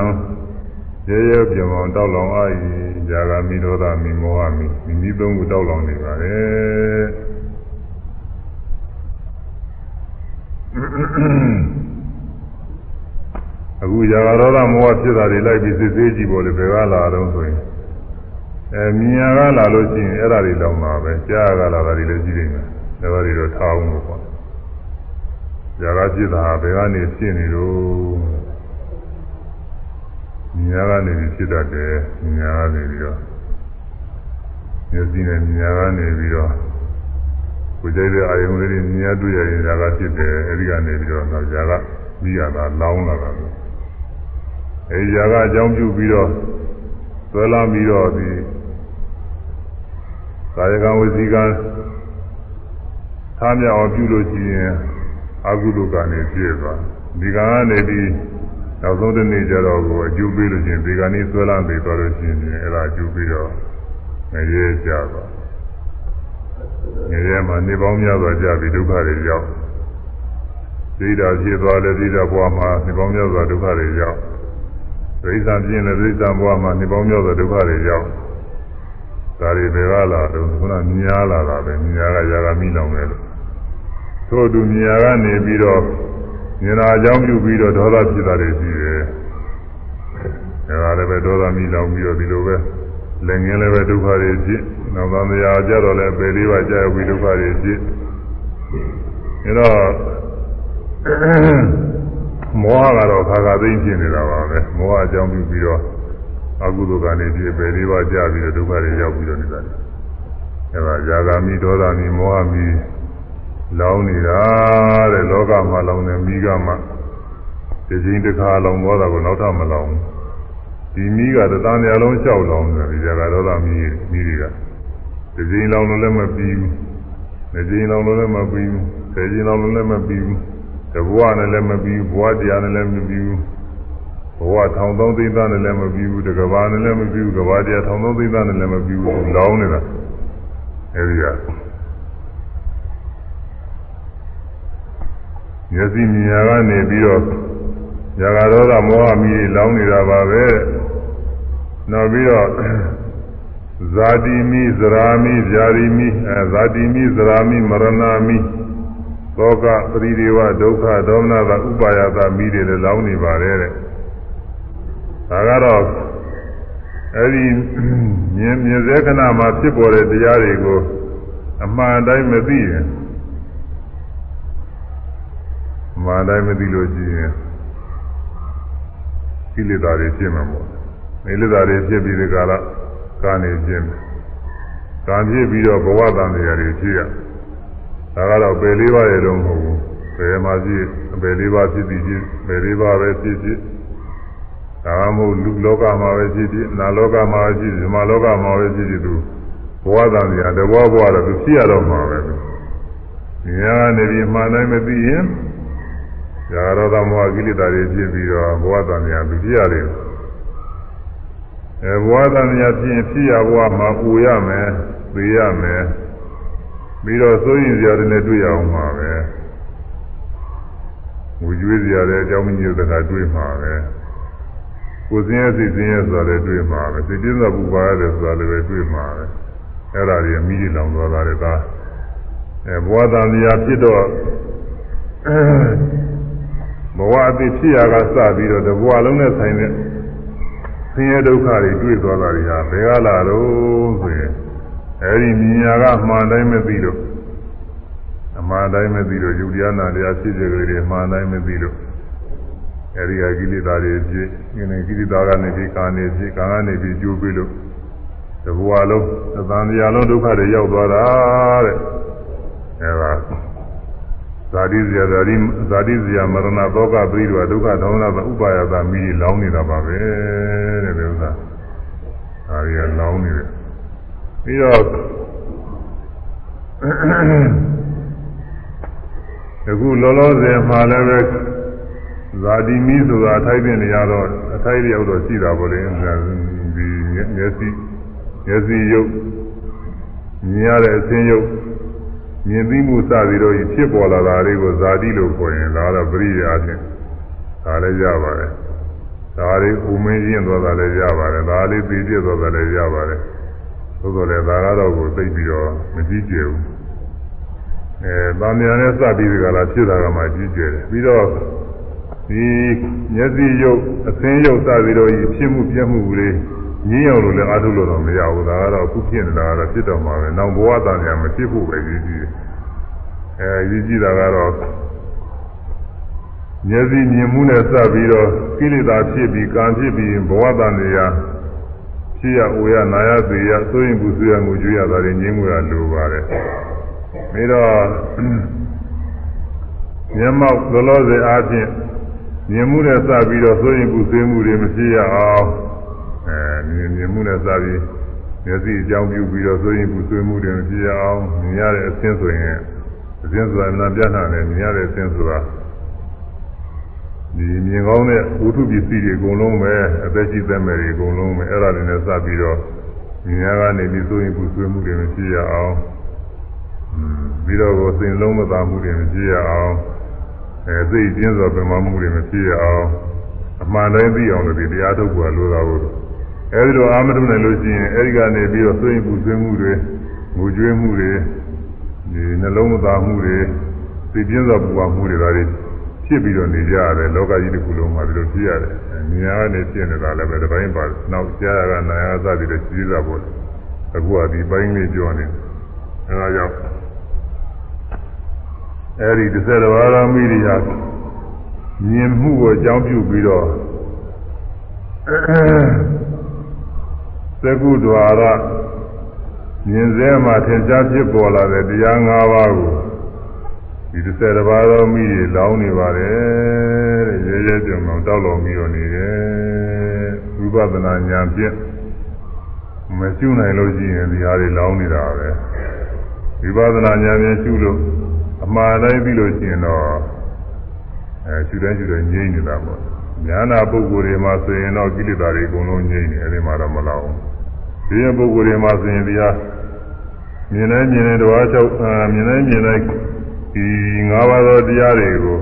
ရေရပြမောင်တောက်လောင်အာယယာဂမိဒေါသမိမောဟမိမိမိသုံးခုတောက်လောင်နေပါလေအ ခုယာဂဒေါသမောဟဖြစ်တာတွေလိုက်ပြီးစစ်သေးကြည့်ပေါ်လေဘယ်ကလာတော့ဆိုရင်အဲမြညာကလာလို့ရှိရင်အဲ့ဒါတွေတော့မှာပဲကြားကလာတာတွေလည်းရှိနေတယ်ဒါပါတွေတော့ထားအောင်လို့ပေါ့ဇာကဖြစ်တာဘယ်ကနေဖြစ်နေလို့မြညာကနေဖြစ်တတ်တယ်မြညာကနေပြီးတော့မျက်စိနဲ့မြညာကနေပြီးတော့ကိုယ်ကြိုက်တဲ့အာယုံလေးတွေမြညာတွေ့ရရင်ဇာကဖြစ်တယ်အဲဒီကနေပြီးတော့ဇာကပြီးရတာလောင်းလာတာ အဲဒီဇာကအကြောင်းပြုပြီးတော့သွဲလာပြီးတော့ဒီကာယကံဝစီကံထားမြောက်အောင်ပြုလို့ရှိရင်အကုသိုလ်ကနေပြည့်သွားဒီကံကနေပြီးနောက်ဆုံးတစ်နေ့ကျတော့ကိုအကျိုးပေးလို့ရှိရင်ဒီကံนี้ဆွဲလန်းပြီးသွားလို့ရှိရင်အဲ့ဒါအကျိုးပြီးတော့ငရဲကြသွားငရဲမှာနေပေါင်းများစွာကြာပြီးဒုက္ခတွေရောက်သိတာဖြစ်သွားလဲသိတာဘဝမှာနေပေါင်းများစွာဒုက္ခတွေရောက် ဒိဋ္ဌာပြင်းလဲဒိဋ္ဌာဘဝမှာနေပေါင်းများစွာဒုက္ခတွေရောက်ဒါတွေဘယ်ကလာတော့ခုနမြညာလာတာပဲမြညာကຢာကမိလောင်တယ်လို့ထို့သူမြညာကနေပြီးတော့မြင်တာအကြောင်းပြုပြီးတော့ဒေါသဖြစ်တာတွေရှိတယ်ဒါကလည်းပဲဒေါသမိလောင်ပြီးတော့ဒီလိုပဲလည်းငင်းလည်းပဲဒုက္ခတွေဖြစ်နောက်သံဃာကြတော့လည်းပယ်လေးပါးကြာပြီးဒုက္ခတွေဖြစ်အဲတော့ မောဟကတော့ခါခါသိမ့်ဖြစ်နေတာပါပဲမောဟအကြောင်းပြုပြီးတော့အကုသိုလ်ကနေပြည့်ပယ်လေးပါးကြာပြီးတော့ဒုက္ခတွေရောက်ပြီးတော့နေတာအဲဒါဇာဂာမိဒေါသမိမောဟမိလောင်းနေတာတဲ့လောကမှာလောင်းနေမိကမှဒီချိန်တစ်ခါလောင်းသွားတာကိုနောက်ထပ်မလောင်းဒီမိကသသားများလုံးလျှောက်လောင်းတယ်ဒီဇာဂာဒေါသမိမိတွေကဒီချိန်လောင်းလို့လည်းမပြီးဘူးဒီချိန်လောင်းလို့လည်းမပြီးဘူးဆယ်ချိန်လောင်းလို့လည်းမပြီးဘူး တဘွားနဲ့လည်းမပြီးဘူးဘွားတရားနဲ့လည်းမပြီးဘူးဘဝထောင်သုံးသိန်းသားနဲ့လည်းမပြီးဘူးတကဘာနဲ့လည်းမပြီးဘူးကဘာတရားထောင်သုံးသိန်းသားနဲ့လည်းမပြီးဘူးလောင်းနေတာအဲဒီကမျက်စိမြင်ရကနေပြီးတော့ຢာဂရောဓမောဟမီးလောင်းနေတာပါပဲနောက်ပြီးတော့ဇာတိမိဇရာမိဇာတိမိအဲဇာတိမိဇရာမိမရဏမိ သောကပရိဒေဝဒုက္ခဒေါမနကဥပါယသမိတွေလည်းလောင်းနေပါတယ်တဲ့ဒါကတော့အဲဒီမြင်မြင်စေခဏမှာဖြစ်ပေါ်တဲ့တရားတွေကိုအမှန်တိုင်းမသိရင်အမှန်တိုင်းမသိလို့ရှိရင်ကိလေသာတွေဖြစ်မှာပေါ့ကိလေသာတွေဖြစ်ပြီးဒီကရကာနေခြင်းကံဖြစ်ပြီးတော့ဘဝတန်တရားတွေဖြစ်ရ ဒါကတော့ပယ်လေးပါးရဲ့တော့မဟုတ်ဘူးပယ်မှာဖြစ်ပယ်လေးပါးဖြစ်ပြီးဖြစ်ပယ်လေးပါးပဲဖြစ်ဖြစ်ဒါမှမဟုတ်လူလောကမှာပဲဖြစ်ဖြစ်နာလောကမှာပဲဖြစ်ဖြစ်ဇမလောကမှာပဲဖြစ်ဖြစ်သူဘဝတန်တရားတဘောဘဝတော့သူဖြစ်ရတော့မှာပဲသူညာနေပြီးမှန်တိုင်းမသိရင်ဇာရောသမောဟကိလေသာတွေဖြစ်ပြီးတော့ဘဝတန်တရားသူဖြစ်ရတယ်အဲဘဝတန်တရားဖြစ်ရင်ဖြစ်ရဘဝမှာပူရမယ်သိရမယ် ပြီးတော့စိုးရင်စရာတွေနဲ့တွေ့ရအောင်မှာပဲဝူကျွေးစရာတွေအကြောင်းမညို့တဲ့ကတွေ့မှာပဲကိုယ်စင်းရဲ့စိတ်စင်းရဲ့ဆိုတာလည်းတွေ့မှာပဲစိတ်ပြင်းစွာပူပါရတယ်ဆိုတာလည်းပဲတွေ့မှာပဲအဲ့ဒါတွေအမိကြီးလောင်သွားတာလေဒါအဲဘဝတန်တရားဖြစ်တော့ဘဝအသိဖြစ်ရာကစပြီးတော့တဘဝလုံးနဲ့ဆိုင်တဲ့ဆင်းရဲဒုက္ခတွေတွေ့သွားတာတွေဟာဘယ်ကလာတော့ဆိုရင် အဲဒီမြညာကမှန်တိုင်းမသိလို့အမှန်တိုင်းမသိလို့ယူတရားနာတရားဖြစ်စေကြတယ်မှန်တိုင်းမသိလို့အဲဒီကကိလေသာတွေပြည့်ဒီနေ့ကိလေသာကနေပြီးကာနေပြည့်ကာကနေပြီးကျိုးပြီးလို့တဘဝလုံးသံတရားလုံးဒုက္ခတွေရောက်သွားတာတဲ့အဲဒါဇာတိဇာဇာတိဇာတိဇာမရဏသောကပရိဒဝဒုက္ခဒေါမနသဥပါယသမိလောင်းနေတာပါပဲတဲ့ဒီဥစ္စာဒါရီကလောင်းနေတယ် ပြီးတော့အခုလောလောဆယ်မှာလည်းပဲဇာတိမီဆိုတာအထိုက်ပြင်နေရတော့အထိုက်ရောက်တော့ရှိတာပေါ့လေဒီမျက်စိမျက်စိရုပ်မြင်ရတဲ့အသင်းရုပ်မြင်သိမှုစသည်တို့ဖြစ်ပေါ်လာတာလေးကိုဇာတိလို့ခေါ်ရင်ဒါတော့ပရိယာဖြင့်ဒါလည်းရပါတယ်ဒါလေးဥမင်းချင်းသွားတာလည်းရပါတယ်ဒါလေးသိပြသွားတာလည်းရပါတယ် သို့တော်လည်းဒါကတော့ကိုသိပြီးတော့မကြည့်ကြဘူးအဲဗာမယာနဲ့စပြီးဒီကလာဖြစ်တာကမှကြည့်ကြတယ်ပြီးတော့ဒီမျက်စိရုပ်အသင်းရုပ်စသည်တို့ဖြစ်မှုပြမှုလေးငင်းအောင်လို့လည်းအားထုတ်လို့တော့မရဘူးဒါကတော့အခုဖြစ်နေတာကတော့ဖြစ်တော့မှာပဲနောက်ဘဝတန်ညာမဖြစ်ဖို့ပဲရည်ကြည့်တယ်အဲရည်ကြည့်တာကတော့မျက်စိမြင်မှုနဲ့စပြီးတော့ကိလေသာဖြစ်ပြီးကံဖြစ်ပြီးဘဝတန်ညာ ဖြစ်ရအိုရနာရသေရသိုးရင်ဘူးဆွေရငိုကြွေးရတာတွေငင်းမှုရလိုပါတယ်ပြီးတော့မျက်မှောက်လောလောဆယ်အားဖြင့်မြင်မှုနဲ့စပြီးတော့သိုးရင်ဘူးဆွေးမှုတွေမဖြစ်ရအောင်အဲမြင်မြင်မှုနဲ့စပြီးမျက်စိအကြောင်းပြုပြီးတော့သိုးရင်ဘူးဆွေးမှုတွေမဖြစ်ရအောင်မြင်ရတဲ့အသင်းဆိုရင်အသင်းဆိုတာနာပြနာနဲ့မြင်ရတဲ့အသင်းဆိုတာ ဒီမြင်ကောင်းတဲ့ဝိထုပစ္စည်းတွေအကုန်လုံးပဲအသက်ရှိသက်မဲ့တွေအကုန်လုံးပဲအဲ့ဒါတွေနဲ့စပြီးတော့မြင်ရကနေပြီးသိုးရင်ဘူးဆွေးမှုတွေမဖြစ်ရအောင်ပြီးတော့ကိုစိန်လုံးမသာမှုတွေမဖြစ်ရအောင်အဲသိကျင်းစွာပြမမှုတွေမဖြစ်ရအောင်အမှန်တိုင်းသိအောင်လို့ဒီတရားထုတ်ဖို့လိုတာကိုအဲဒီလိုအာမထုနိုင်လို့ရှိရင်အဲဒီကနေပြီးတော့သိရင်ပူဆွေးမှုတွေငိုကြွေးမှုတွေဒီနှလုံးမသာမှုတွေသိကျင်းစွာပူပါမှုတွေဒါတွေ ဖြစ်ပြီးတော့နေကြရတယ်လောကကြီးတစ်ခုလုံးမှာဒီလိုဖြစ်ရတယ်မြင်ရကနေဖြစ်နေတာလည်းပဲတစ်ပိုင်းပါနောက်ကြားရကနာရသတိတွေကြီးစားဖို့အခုကဒီပိုင်းလေးပြောနေအဲဒါကြောင့်အဲဒီ30ဘာသာမိရိယာမြင်မှုကိုအကြောင်းပြုပြီးတော့သကုဒွါရမြင်စေမှာထင်ရှားဖြစ်ပေါ်လာတဲ့တရား၅ပါးကို ဒီ30ဘာသာမိရိလောင်းနေပါတယ်တဲ့ရဲရဲကြုံအောင်တောက်လောင်ပြီးတော့နေတယ်ဝိပဿနာဉာဏ်ဖြင့်မရှုနိုင်လို့ရှိရင်ဒီဟာတွေလောင်းနေတာပဲဝိပဿနာဉာဏ်ဖြင့်ရှုလို့အမှားတိုင်းပြီးလို့ရှိရင်တော့အဲရှုတိုင်းရှုတိုင်းငြိမ့်နေတာပေါ့ဉာဏပုဂ္ဂိုလ်တွေမှာဆိုရင်တော့ကိလေသာတွေအကုန်လုံးငြိမ့်နေအဲဒီမှာတော့မလောက်ဘူးဒီရင်ပုဂ္ဂိုလ်တွေမှာဆိုရင်တရားမြင်တိုင်းမြင်တိုင်းတဝါချောက်မြင်တိုင်းမြင်တိုင်း ဒီ၅ပါးသောတရားတွေကို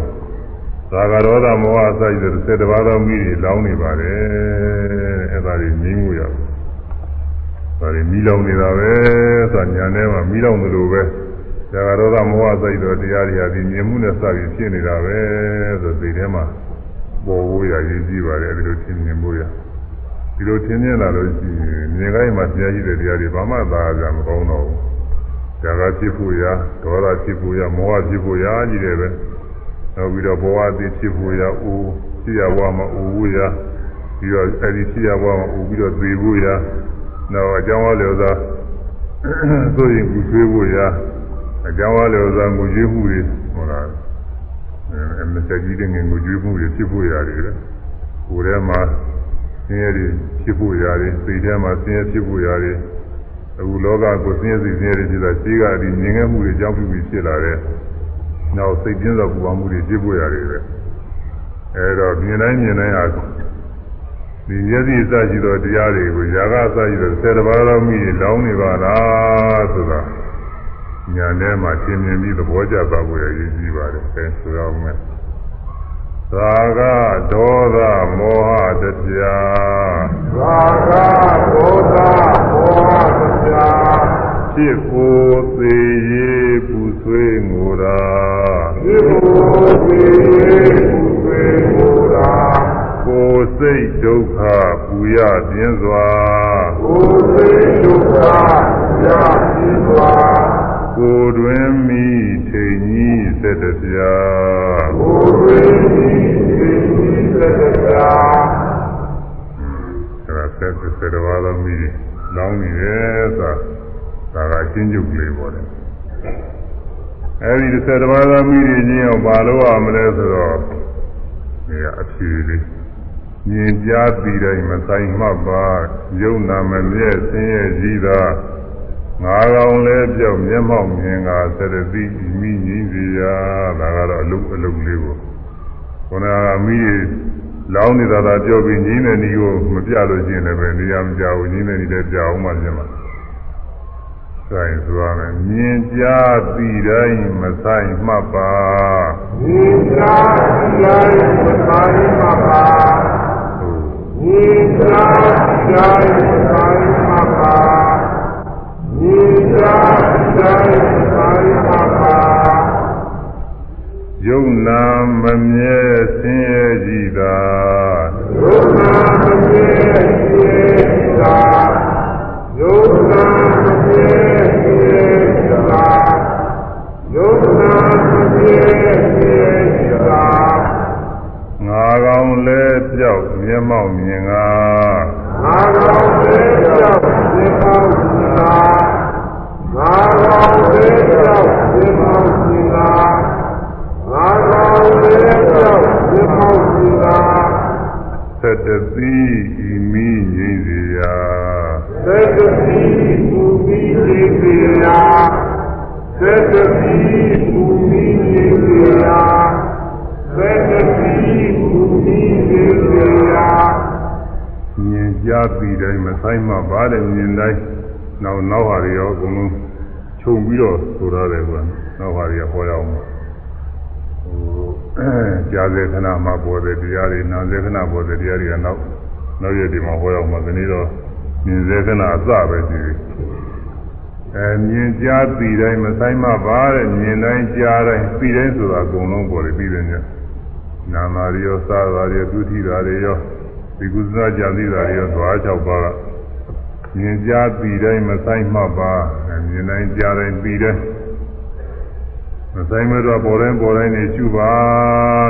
သာဂရောဓမောဟအစရှိတဲ့၁၀ပါးသောမိတွေလောင်းနေပါတယ်အဲဒါတွေငြိမ့်မှုရဒါတွေမိလောင်နေတာပဲဆိုတာညာထဲမှာမိလောင်တယ်လို့ပဲဇာဂရောဓမောဟစိတ်တော်တရားတွေဟာဒီမြင်မှုနဲ့စပြီးဖြစ်နေတာပဲဆိုသိထဲမှာပေါ်ဖို့ရရည်ကြည့်ပါတယ်ဒီလိုထင်မြင်ဖို့ရဒီလိုထင်မြင်လာလို့ရှိရင်မြင်ခိုင်းမှာတရားရှိတဲ့တရားတွေဘာမှသာကြမကောင်းတော့ဘူး ဇာကဖြစ်ဖို့ရဒေါသဖြစ်ဖို့ရမောဟဖြစ်ဖို့ရကြီးတယ်ပဲနောက်ပြီးတော့ဘဝအသိဖြစ်ဖို့ရအိုးရှိရဘဝမှာအိုးဖို့ရပြီးတော့အဲဒီရှိရဘဝမှာအိုးပြီးတော့သေဖို့ရနောက်အကြောင်းအလျော်သာဆိုရင်ကူဆွေးဖို့ရအကြောင်းအလျော်သာငိုကြွေးမှုတွေဟောလားအဲမစကြီးတဲ့ငငိုကြွေးမှုတွေဖြစ်ဖို့ရတယ်လေကိုယ်ထဲမှာဆင်းရဲတွေဖြစ်ဖို့ရတယ်စိတ်ထဲမှာဆင်းရဲဖြစ်ဖို့ရတယ် အခုလောကကိုဆင်းရဲစိတ်ဆင်းရဲတွေဖြစ်တာရှိကဒီငငယ်မှုတွေကြောင့်ပြုပြီးဖြစ်လာတဲ့နောက်စိတ်ပြင်းသောပူပန်မှုတွေဖြစ်ဖို့ရတယ်ပဲအဲတော့မြင်တိုင်းမြင်တိုင်းဟာဒီမျက်စိအစရှိသောတရားတွေကိုຢာကအစရှိသောဆယ်တပါးသောမိလောင်းနေပါလားဆိုတာညာထဲမှာသင်မြင်ပြီးသဘောကျပါဖို့ရည်ကြည်ပါတယ်အဲဆိုရအောင်မယ်သာကဒေါသမောဟတရားသာကဒေါသမောဟတရား ဖြစ်ကိုသေးရေးပူဆွေးငိုတာဖြစ်ကိုသေးရေးပူဆွေးငိုတာကိုယ်စိတ်ဒုက္ခပူရပြင်းစွာကိုယ်စိတ်ဒုက္ခပူရပြင်းစွာကိုယ်တွင်မိထိန်ကြီးသက်တပြာကိုယ်တွင်မိထိန်ကြီးသက်တပြာအဲဒါဆက်ဆက်တော်တော်မိ လောင်းနေတယ်ဆိုတာဒါကအချင်းကျုပ်လေးပေါ်တယ်အဲဒီဆက်တော်တော်မိတွေချင်းအောင်ဘာလို့ရမလဲဆိုတော့ဒီအဖြေလေးမြင်ကြားပြီးတိုင်းမဆိုင်မှတ်ပါယုံနာမမြဲဆင်းရဲကြီးသာငါကောင်လဲပြောက်မျက်မှောက်မြင်ကသရတိမိငင်းစီရာဒါကတော့အလုအလုလေးကိုခန္ဓာကမိ လောင်းနေတာသာပြောပြီးငင်းတဲ့ဤကိုမပြလို့ရှိရင်လည်းပဲနေရာမကြဘူးငင်းတဲ့ဤလည်းပြအောင်မှပြင်မှာဆိုင်ဆိုရမယ်မြင်ကြားပြီးတိုင်းမဆိုင်မှတ်ပါမြင်ကြားတိုင်းမဆိုင်မှပါမြင်ကြားတိုင်းမဆိုင်မှပါမြင်ကြားတိုင်းမဆိုင်မှပါ ယုံနာမမြဲဆင်းရဲကြည်သာယုံနာမမြဲစေသာ အစပဲရှိတယ်အဲမြင်ကြားပြီးတိုင်းမဆိုင်မှပါတဲ့မြင်တိုင်းကြားတိုင်းပြီးတိုင်းဆိုတာအကုန်လုံးပေါ်တယ်ပြီးတယ်ညနာမာရီရောစားတာတွေဒုတိတာတွေရောဒီကုသနာကြံသိတာတွေရောသွား၆ပါးကမြင်ကြားပြီးတိုင်းမဆိုင်မှပါအဲမြင်တိုင်းကြားတိုင်းပြီးတိုင်းမဆိုင်မတော့ပေါ်တိုင်းပေါ်တိုင်းနေရှုပါ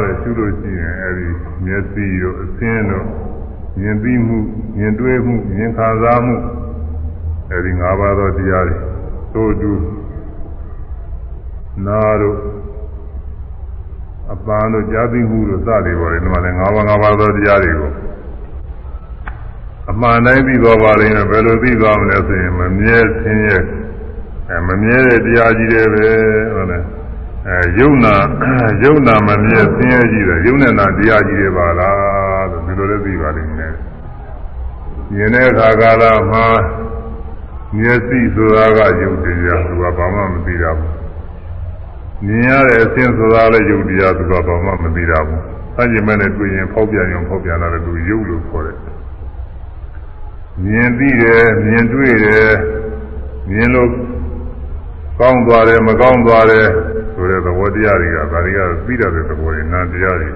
တဲ့ရှုလို့ရှိရင်အဲဒီမျက်စိရောအသင်းတို့မြင်ပြီးမှုမြင်တွေ့မှုမြင်ခါစားမှု အဲဒီ၅ပါးသောတရားတွေသို့တူနာတို့အပန်းတို့ကြားသိမှုတို့စသည်ပေါ်တယ်ဒီမှာလည်း၅ပါး၅ပါးသောတရားတွေကိုအမှန်တိုင်းသိသွားပါလိမ့်မယ်ဘယ်လိုသိသွားမလဲဆိုရင်မမြဲဆင်းရဲအဲမမြဲတဲ့တရားကြီးတွေပဲဟုတ်လားအဲယုံနာယုံနာမမြဲဆင်းရဲကြီးတယ်ယုံနဲ့နာတရားကြီးတွေပါလားလို့ဒီလိုလည်းသိပါလိမ့်မယ်မြင်တဲ့အခါကာလမှာ မျက်စိဆိုတာကယုတ်တရားသူကဘာမှမသိတာဘူးမြင်ရတဲ့အဆင်းဆိုတာလည်းယုတ်တရားသူကဘာမှမသိတာဘူးဆန့်ကျင်မဲ့နဲ့တွေ့ရင်ဖောက်ပြန်ရင်ဖောက်ပြန်လာတယ်သူယုတ်လို့ခေါ်တယ်မြင်သိတယ်မြင်တွေ့တယ်မြင်လို့ကောင်းသွားတယ်မကောင်းသွားတယ်ဆိုတဲ့သဘောတရားတွေကဒါတွေကသိတတ်တဲ့သဘောတွေနာတရားတွေ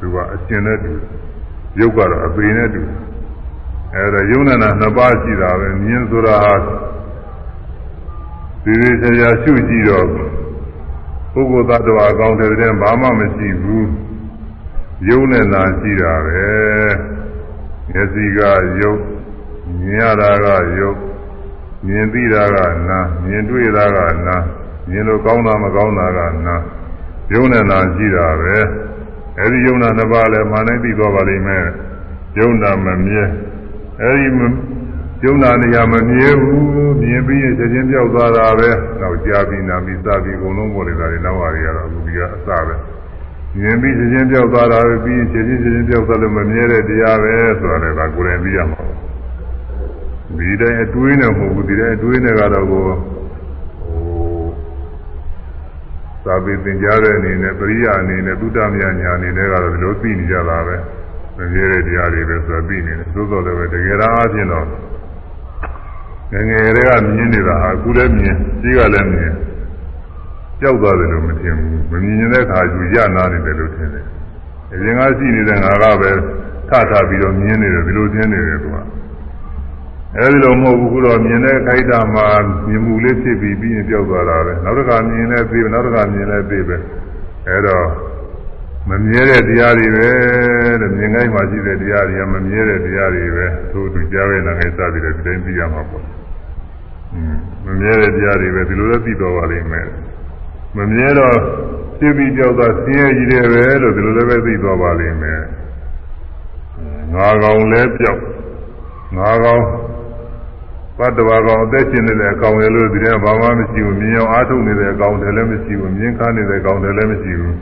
သူကအကျဉ်းနဲ့တူယုတ်ကတော့အပေနဲ့တူ အဲဒါယုံနာနာနှစ်ပါးရှိတာပဲမြင်ဆိုတာဟာဒီဒီချာချာရှုကြည့်တော့ပုဂ္ဂိုလ်သတ္တဝါအကောင်းတဲ့တဲ့ဘာမှမရှိဘူးယုံနဲ့နာရှိတာပဲမျက်စိကယုတ်မြင်ရတာကယုတ်မြင်သိတာကနာမြင်တွေ့တာကနာမြင်လို့ကောင်းတာမကောင်းတာကနာယုံနဲ့နာရှိတာပဲအဲဒီယုံနာနှစ်ပါးလည်းမှန်နိုင်သိသွားပါလိမ့်မယ်ယုံနာမမြဲ အဲဒီယုံနာနေရာမမြဲဘူးမြင်ပြီးရင်ချက်ချင်းပြောက်သွားတာပဲနောက်ကြားပြီးနာပြီးစပြီးအကုန်လုံးပေါ်နေတာတွေနောက်ပါတွေကတော့အခုဒီကအစပဲမြင်ပြီးချက်ချင်းပြောက်သွားတာပဲပြီးရင်ချက်ချင်းချက်ချင်းပြောက်သွားလို့မမြဲတဲ့တရားပဲဆိုတာလည်းဒါကိုယ်တိုင်သိရမှာဒီတိုင်းအတွေးနဲ့မဟုတ်ဘူးဒီတိုင်းအတွေးနဲ့ကတော့ကိုဟိုသာပေသင်ကြားတဲ့အနေနဲ့ပရိယာအနေနဲ့သုတ္တမယညာအနေနဲ့ကတော့ဒီလိုသိနေကြတာပဲ မမြဲတဲ့တရားတွေပဲဆိုတာသိနေတယ်သို့တော်လည်းပဲတကယ်တော့အချင်းတော့ငယ်ငယ်တွေကမြင်နေတာဟာအခုလည်းမြင်ကြီးကလည်းမြင်ကြောက်သွားတယ်လို့မထင်ဘူးမမြင်တဲ့အခါကျရနာနေတယ်လို့ထင်တယ်အရင်ကရှိနေတဲ့ငါကပဲထထပြီးတော့မြင်နေတယ်ဒီလိုထင်နေတယ်သူကအဲဒီလိုမဟုတ်ဘူးခုတော့မြင်တဲ့ခိုက်တာမှာမြင်မှုလေးဖြစ်ပြီးပြီးရင်ကြောက်သွားတာပဲနောက်တစ်ခါမြင်လဲသိပဲနောက်တစ်ခါမြင်လဲသိပဲအဲတော့ မမြဲတဲ့တရားတွေပဲတဲ့မြင်ခိုင်းမှရှိတဲ့တရားတွေကမမြဲတဲ့တရားတွေပဲသူသူကြားပဲနာငယ်စပြီးတော့ဒီတိုင်းသိရမှာပေါ့မမြဲတဲ့တရားတွေပဲဒီလိုလည်းသိတော့ပါလိမ့်မယ်မမြဲတော့ဖြစ်ပြီးကြောက်တာဆင်းရဲကြီးတယ်ပဲလို့ဒီလိုလည်းပဲသိတော့ပါလိမ့်မယ်ငါကောင်လဲပြောက်ငါကောင်ဘတ်တော်ကောင်အသက်ရှင်နေတဲ့အကောင်တွေလို့ဒီထဲဘာမှမရှိဘူးမြင်အောင်အားထုတ်နေတဲ့အကောင်တွေလည်းမရှိဘူးမြင်ခါနေတဲ့အကောင်တွေလည်းမရှိဘူး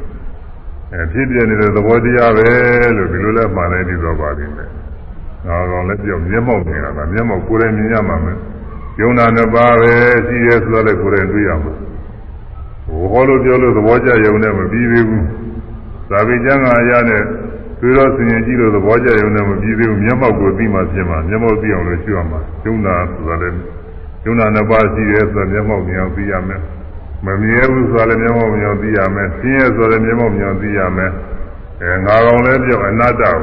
အဲဖြစ်ပြနေတဲ့သဘောတရားပဲလို့ဒီလိုလဲမှန်လိုက်ပြီးတော့ပါလိမ့်မယ်ငါကောင်လည်းပြောက်မျက်မှောက်နေတာကမျက်မှောက်ကိုယ်တိုင်မြင်ရမှာမယ်ယုံနာနှစ်ပါးပဲရှိရဲဆိုတော့လည်းကိုယ်တိုင်တွေ့ရမှာဟောလို့ပြောလို့သဘောကျယုံနဲ့မပြီးသေးဘူးသာဝေကျမ်းကအရာနဲ့တွေ့တော့ဆင်ရင်ကြည့်လို့သဘောကျယုံနဲ့မပြီးသေးဘူးမျက်မှောက်ကိုသိမှဖြစ်မှာမျက်မှောက်သိအောင်လို့ရှိရမှာယုံနာဆိုတာလည်းယုံနာနှစ်ပါးရှိရဲဆိုတော့မျက်မှောက်မြင်အောင်သိရမယ် မမြဲဘူးဆိုတာလည်းမျက်မှောက်မြင်အောင်သိရမယ်ဆင်းရဲဆိုလည်းမျက်မှောက်မြင်အောင်သိရမယ်အဲငါကောင်လည်းပြောအနတ္တကို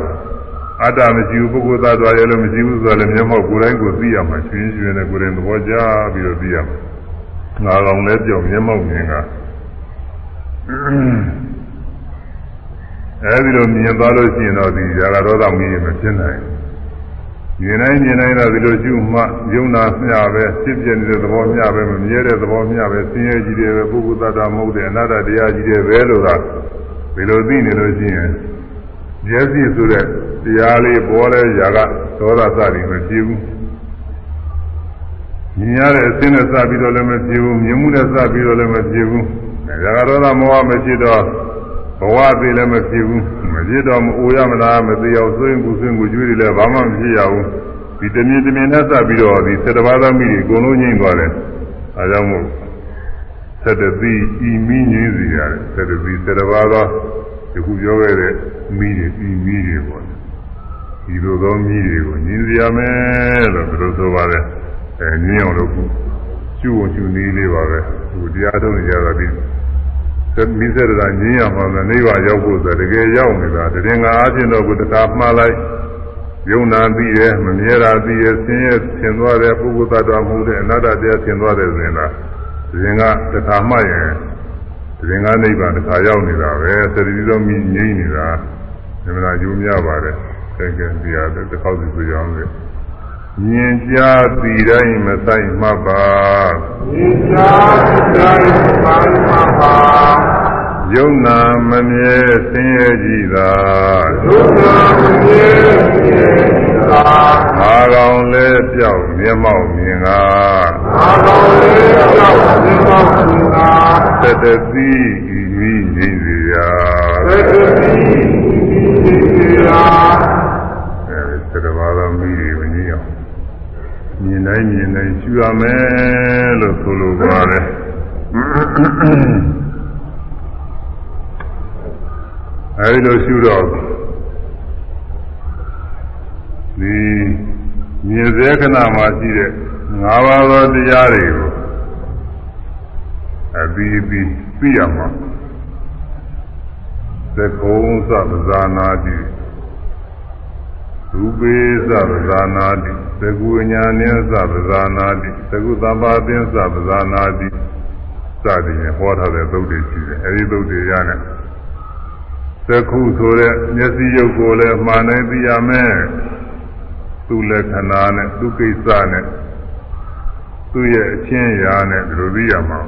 အတ္တမရှိဘူးပုဂ္ဂိုလ်သားသွားရလို့မရှိဘူးဆိုတော့လည်းမျက်မှောက်ကိုယ်တိုင်းကိုသိရမှာရှင်ရှင်နဲ့ကိုယ်တိုင်သဘောကျပြီးတော့သိရမှာငါကောင်လည်းပြောမျက်မှောက်မြင်ကအဲဒီလိုမြင်သွားလို့ရှိရင်တော့ဒီဇာကဒေါသမီးမဖြစ်နိုင် မြင်တိုင်းမြင်တိုင်းတော့ဒီလိုရှုမှယုံနာမျှပဲဖြစ်ပြနေတဲ့သဘောမျှပဲမမြဲတဲ့သဘောမျှပဲဆင်းရဲကြီးတယ်ပဲပုဂ္ဂိုလ်သတ္တမဟုတ်တဲ့အနာတ္တတရားကြီးတယ်ပဲလို့သာဒီလိုသိနေလို့ရှိရင်မျက်စိဆိုတဲ့တရားလေးပေါ်လဲຢာကဒေါသစသည်မဖြစ်ဘူးမြင်ရတဲ့အစင်းနဲ့စပြီးတော့လည်းမဖြစ်ဘူးမြင်မှုနဲ့စပြီးတော့လည်းမဖြစ်ဘူးຢာကဒေါသမောဟမဖြစ်တော့ ဘဝသေးလည်းမဖြစ်ဘူးမဖြစ်တော့မအိုရမလားမသိအောင်သွင်းကူသွင်းကူကျွေးတယ်လည်းဘာမှမဖြစ်ရဘူးဒီတမြင်တမြင်နဲ့စပြီးတော့ဒီစေတဘာသမီးတွေအကုန်လုံးငြိမ့်သွားတယ်အဲကြောင့်မို့ဆက်တသိဤမိငြိမ့်စီရတယ်ဆက်တသိစေတဘာသောဒီခုပြောခဲ့တဲ့မိတွေဤမိတွေပေါ့ဒီလိုသောမိတွေကိုညင်စရာမယ်လို့သူတို့ဆိုပါတယ်အဲညင်အောင်လို့ကျူဝင်ကျူနေလေးပါပဲဟိုတရားထုတ်နေကြတာဒီ မိစ္ဆရာညင်းရမှာလည်းနိဗ္ဗာန်ရောက်ဖို့ဆိုတကယ်ရောက်နေတာတရင်ငါအချင်းတော့ကိုတခါမှားလိုက်ယုံနာသိရဲ့မမြဲတာသိရဲ့ဆင်းရဲဆင်သွားတဲ့ပုဂ္ဂိုလ်သတ္တဝါမှုတဲ့အနတ္တတရားဆင်သွားတဲ့ဆိုရင်လားတရင်ကတခါမှရင်တရင်ကနိဗ္ဗာန်တခါရောက်နေတာပဲသတိတော်မြင်ငြိမ့်နေတာဒီမှာယူမြပါတယ်တကယ်တရားတစ်ခေါက်စီဆိုရအောင်လေ မြင်ကြားသိတိုင်းမဆိုင်မှတ်ပါမြင်ကြားသိတိုင်းမဆိုင်မှတ်ပါယုံနာမမြဲဆင်းရဲကြည်သာယုံနာမမြဲဆင်းရဲကြည်သာအာကောင်လည်းပြောက်မျက်မှောက်မြင်ကားအာကောင်လည်းပြောက်မျက်မှောက်မြင်ကားသတ္တတိဤမိငြိမ့်စေရာသတ္တတိဤမိငြိမ့်စေရာအဲဒီသတ္တဘာသာမိတွေမငြိမ့်အောင် မြင်တိုင်းမြင်တိုင်းရှုရမယ်လို့ဆိုလိုပါတယ်အဲဒီလိုရှုတော့ဒီမြင်စေခဏမှာရှိတဲ့၅ပါးသောတရားတွေကိုအပြီးပြီးသိရမှာသကုံသဗ္ဗဇာနာတိရူပေသဗ္ဗဇာနာတိ သကုညာနိသဗ္ဗဇာနာတိသကုသဗ္ဗသင်္သဗ္ဗဇာနာတိစသည်ဖြင့်ဟောထားတဲ့သုတ်တွေရှိတယ်အဲဒီသုတ်တွေရတဲ့သကုဆိုတဲ့မျက်စိရုပ်ကိုလည်းမှားနိုင်သိရမယ်သူ့လက္ခဏာနဲ့သူ့ကိစ္စနဲ့သူ့ရဲ့အချင်းရာနဲ့ဒီလိုသိရမှာ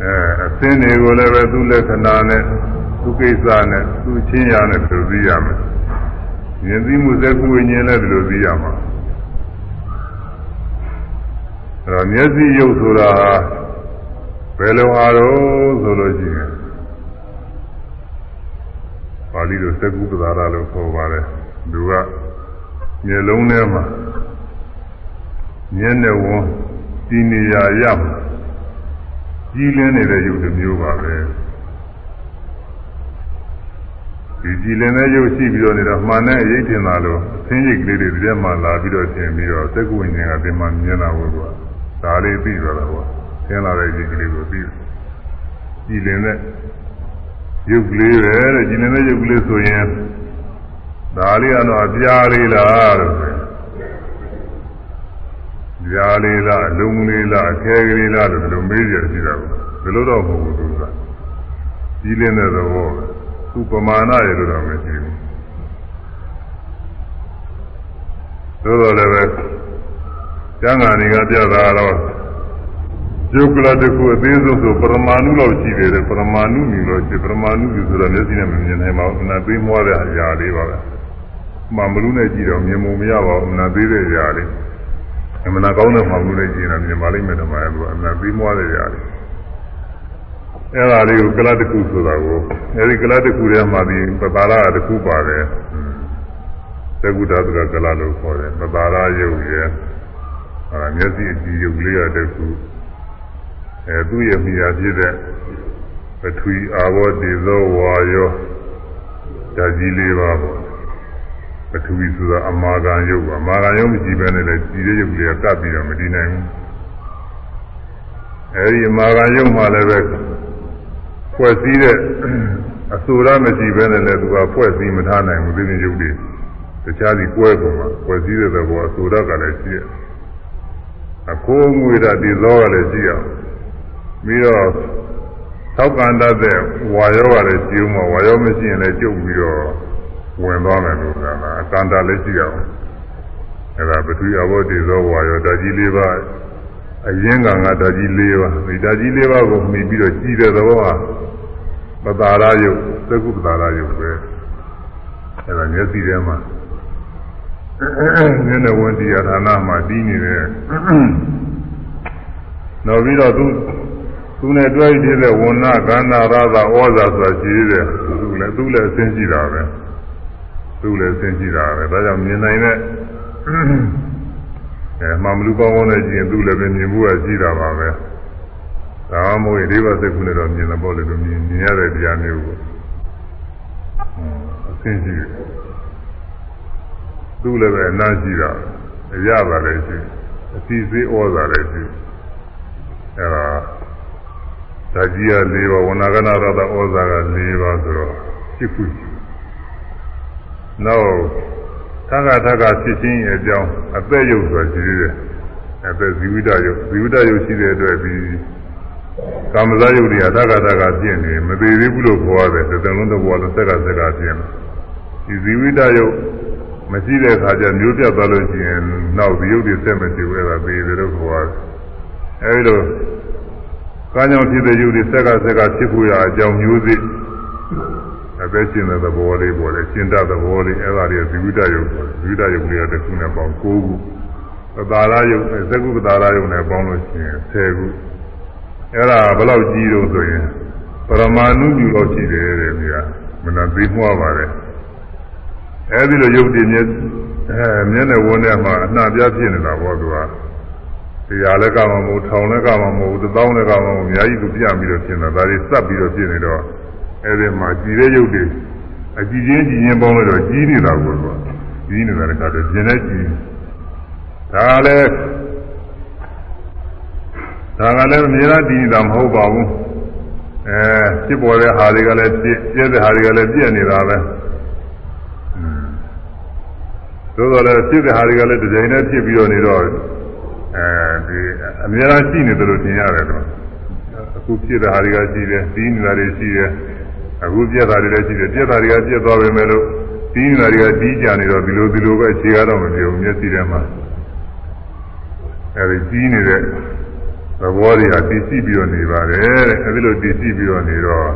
အဲအသင်းတွေကိုလည်းပဲသူ့လက္ခဏာနဲ့သူ့ကိစ္စနဲ့သူ့ချင်းရာနဲ့ဒီလိုသိရမယ် မြင်သိမှုသက္ကုဝိညာဉ်လည်းဒီလိုသိရမှာအဲတော့မျက်စိရုပ်ဆိုတာဘယ်လိုအားတော့ဆိုလို့ရှိရင်ပါဠိလိုသက္ကုပ္ပဒါရလို့ခေါ်ပါတယ်သူကမျက်လုံးထဲမှာမျက်နှာဝန်ဒီနေရာရမှာကြီးလင်းနေတဲ့ရုပ်တစ်မျိုးပါပဲ ဒီကြည်လင်တဲ့ရုပ်ရှိပြီးတော့နေတော့မှန်တဲ့အရေးတင်တာလို့အသင်းရိပ်ကလေးတွေဒီထဲမှာလာပြီးတော့သင်ပြီးတော့သက္ကဝိညာဉ်ကဒီမှာမြင်လာဖို့ကဒါလေးပြီးတော့တော့သင်လာတဲ့ရိပ်ကလေးကိုပြီးကြည်လင်တဲ့ရုပ်ကလေးပဲတဲ့ကြည်လင်တဲ့ရုပ်ကလေးဆိုရင်ဒါလေးကတော့အပြားလေးလားလို့ဆိုရင်ပြားလေးလားအလုံးလေးလားအခဲကလေးလားလို့ဒီလိုမေးကြရှိတာကိုဒီလိုတော့မဟုတ်ဘူးသူကကြည်လင်တဲ့သဘောပဲ သူပမာဏရလို့တော့မရှိဘူးသို့တော်လည်းပဲကျမ်းဂန်တွေကပြတာတော့ယုတ်ကလတခုအသေးဆုံးဆိုပရမာဏုလောက်ရှိတယ်ပရမာဏုမျိုးလို့ရှိပရမာဏုမျိုးဆိုတော့မျက်စိနဲ့မမြင်နိုင်ပါဘူးနာသေးမွားတဲ့အရာလေးပါပဲမှမလူနဲ့ကြည့်တော့မြင်မှုမရပါဘူးနာသေးတဲ့အရာလေးအမှန်ကောင်းတဲ့မှမလူနဲ့ကြည့်ရင်မြင်ပါလိမ့်မယ်တမန်ကနာသေးမွားတဲ့အရာလေး အဲ့ဒါလေးကိုကလတ်တခုဆိုတာကိုအဲဒီကလတ်တခုထဲမှာဒီပတာရတခုပါတယ်သကုဓာတကကလတ်လို့ခေါ်တယ်ပတာရယုတ်ရဲ့အဲမျက်စိအကြည့်ရုပ်လေးရတဲ့ခုအဲသူ့ရဲ့မိယာဖြစ်တဲ့ပထဝီအာဘောတေဇောဝါယောဓာကြီးလေးပါပေါ့ပထဝီဆိုတာအမာခံရုပ်ပါအမာခံရုပ်မရှိဘဲနဲ့လည်းကြည်တဲ့ရုပ်လေးကကပ်ပြီးတော့မတည်နိုင်ဘူးအဲဒီအမာခံရုပ်မှလည်းပဲ ဖွဲ့စည်းတဲ့အဆိုရမရှိဘဲနဲ့လည်းသူကဖွဲ့စည်းမထားနိုင်ဘူးသိတဲ့ရုပ်တွေတခြားစီကွဲကုန်မှာဖွဲ့စည်းတဲ့သဘောအဆိုရကလည်းရှိရအခိုးငွေတာဒီလောကလည်းရှိရပြီးတော့သောက်ကန္တတဲ့ဝါရောကလည်းကျုံမှာဝါရောမရှိရင်လည်းကျုပ်ပြီးတော့ဝင်သွားမယ်လို့ဆိုတာအကန္တလည်းရှိရအောင်အဲဒါပထဝီအဘောတေဇောဝါရောဓာကြီးလေးပါ အရင်ကငါဓာကြီးလေးပါဒီဓာကြီးလေးပါကိုမှီပြီးတော့ကြီးတဲ့သဘောဟာပတာရယုတ်သကုပတာရယုတ်ပဲအဲဒါမျက်စိထဲမှာမျက်နှာဝန်တရားဌာနမှာတည်နေတယ်နောက်ပြီးတော့သူသူနဲ့တွဲပြီးတဲ့ဝဏ္ဏကန္နာရသာဩဇာဆိုတာရှိသေးတယ်သူလည်းသူလည်းအသိရှိတာပဲသူလည်းအသိရှိတာပဲဒါကြောင့်မြင်နိုင်တဲ့ အဲမှမလူကောင်းကောင်းနဲ့ကြည့်ရင်သူလည်းပဲမြင်ဖို့ရှိတာပါပဲဒါမှမဟုတ်ဒီဘက်စက်ကူနဲ့တော့မြင်တယ်ပေါ့လေသူမြင်မြင်ရတဲ့တရားမျိုးကိုအသိရှိတယ်သူလည်းပဲအနာရှိတာအရပါလည်းရှိအစီစေးဩဇာလည်းရှိအဲဒါဓာကြီးက၄ပါးဝဏကနာရတဩဇာက၄ပါးဆိုတော့ရှိခုနောက် သက္ကသက္ကဖြစ်ချင်းရဲ့အကြောင်းအသက်ရုပ်ဆိုတာရှိသေးတယ်အသက်ဇီဝိတရုပ်ဇီဝိတရုပ်ရှိတဲ့အတွက်ဒီကာမဇာယုတ်တွေကသက္ကသက္ကပြင့်နေမသေးသေးဘူးလို့ခေါ်ရတယ်တသက်လုံးတစ်ဘဝလုံးသက္ကသက္ကပြင့်ဒီဇီဝိတရုပ်မရှိတဲ့အခါကျမျိုးပြတ်သွားလို့ရှိရင်နောက်ဒီရုပ်တွေဆက်မကြည့်ဘူးအဲ့ဒါသေတယ်လို့ခေါ်ရတယ်အဲဒီလိုကာကြောင့်ဖြစ်တဲ့ယုတ်တွေဆက်ကဆက်ကဖြစ်ဖို့ရအကြောင်းမျိုးစိ အသက်ရှင်တဲ့သဘောလေးပေါ်တယ်ရှင်းတတ်သဘောလေးအဲ့ဒါတွေဇီဝိတယုတ်ဇီဝိတယုတ်လေးတစ်ခုနဲ့ပေါင်း9ခုပတာရယုတ်သက္ကုပတာရယုတ်နဲ့ပေါင်းလို့ရှိရင်10ခုအဲ့ဒါဘယ်လောက်ကြီးတော့ဆိုရင်ပရမာဏုပြုလောက်ရှိတယ်တဲ့ဗျာမနာသိမှွားပါတယ်အဲ့ဒီလိုယုတ်တည်မြဲအဲမျက်နှာဝန်းထဲမှာအနှပြဖြစ်နေတာပေါ့သူကတရားလည်းကမှမဟုတ်ထောင်လည်းကမှမဟုတ်သတောင်းလည်းကမှမဟုတ်အများကြီးသူပြပြီးတော့ဖြစ်နေတာဒါတွေစပ်ပြီးတော့ဖြစ်နေတော့ အဲ့ဒီမှာကြည်တဲ့ရုပ်တွေအကြည်ချင်းကြည်ချင်းပေါင်းလို့တော့ကြီးနေတာကိုသူကကြီးနေတာတခါတော့ကျင်တဲ့ကြည်ဒါလည်းဒါကလည်းအများကြီးတည်နေတာမဟုတ်ပါဘူးအဲဖြစ်ပေါ်တဲ့ဟာတွေကလည်းပြည့်ပြည့်တဲ့ဟာတွေကလည်းပြည့်နေတာပဲသို့တော်လည်းဖြစ်တဲ့ဟာတွေကလည်းဒီဇိုင်းနဲ့ဖြစ်ပြီးတော့နေတော့အဲဒီအများအားရှိနေတယ်လို့ထင်ရတယ်တော့အခုဖြစ်တဲ့ဟာတွေကရှိတယ်ပြီးနေတာတွေရှိတယ် အခုပြက်တာတွေလည်းရှိတယ်ပြက်တာတွေကပြက်သွားပေမဲ့လို့ပြီးနေတာတွေကပြီးကြနေတော့ဒီလိုဒီလိုပဲခြေကားတော့မပြေဘူးမျက်စိထဲမှာအဲဒီကြီးနေတဲ့သဘောတွေကတည်ရှိပြီးတော့နေပါတယ်တဲ့အဲဒီလိုတည်ရှိပြီးတော့နေတော့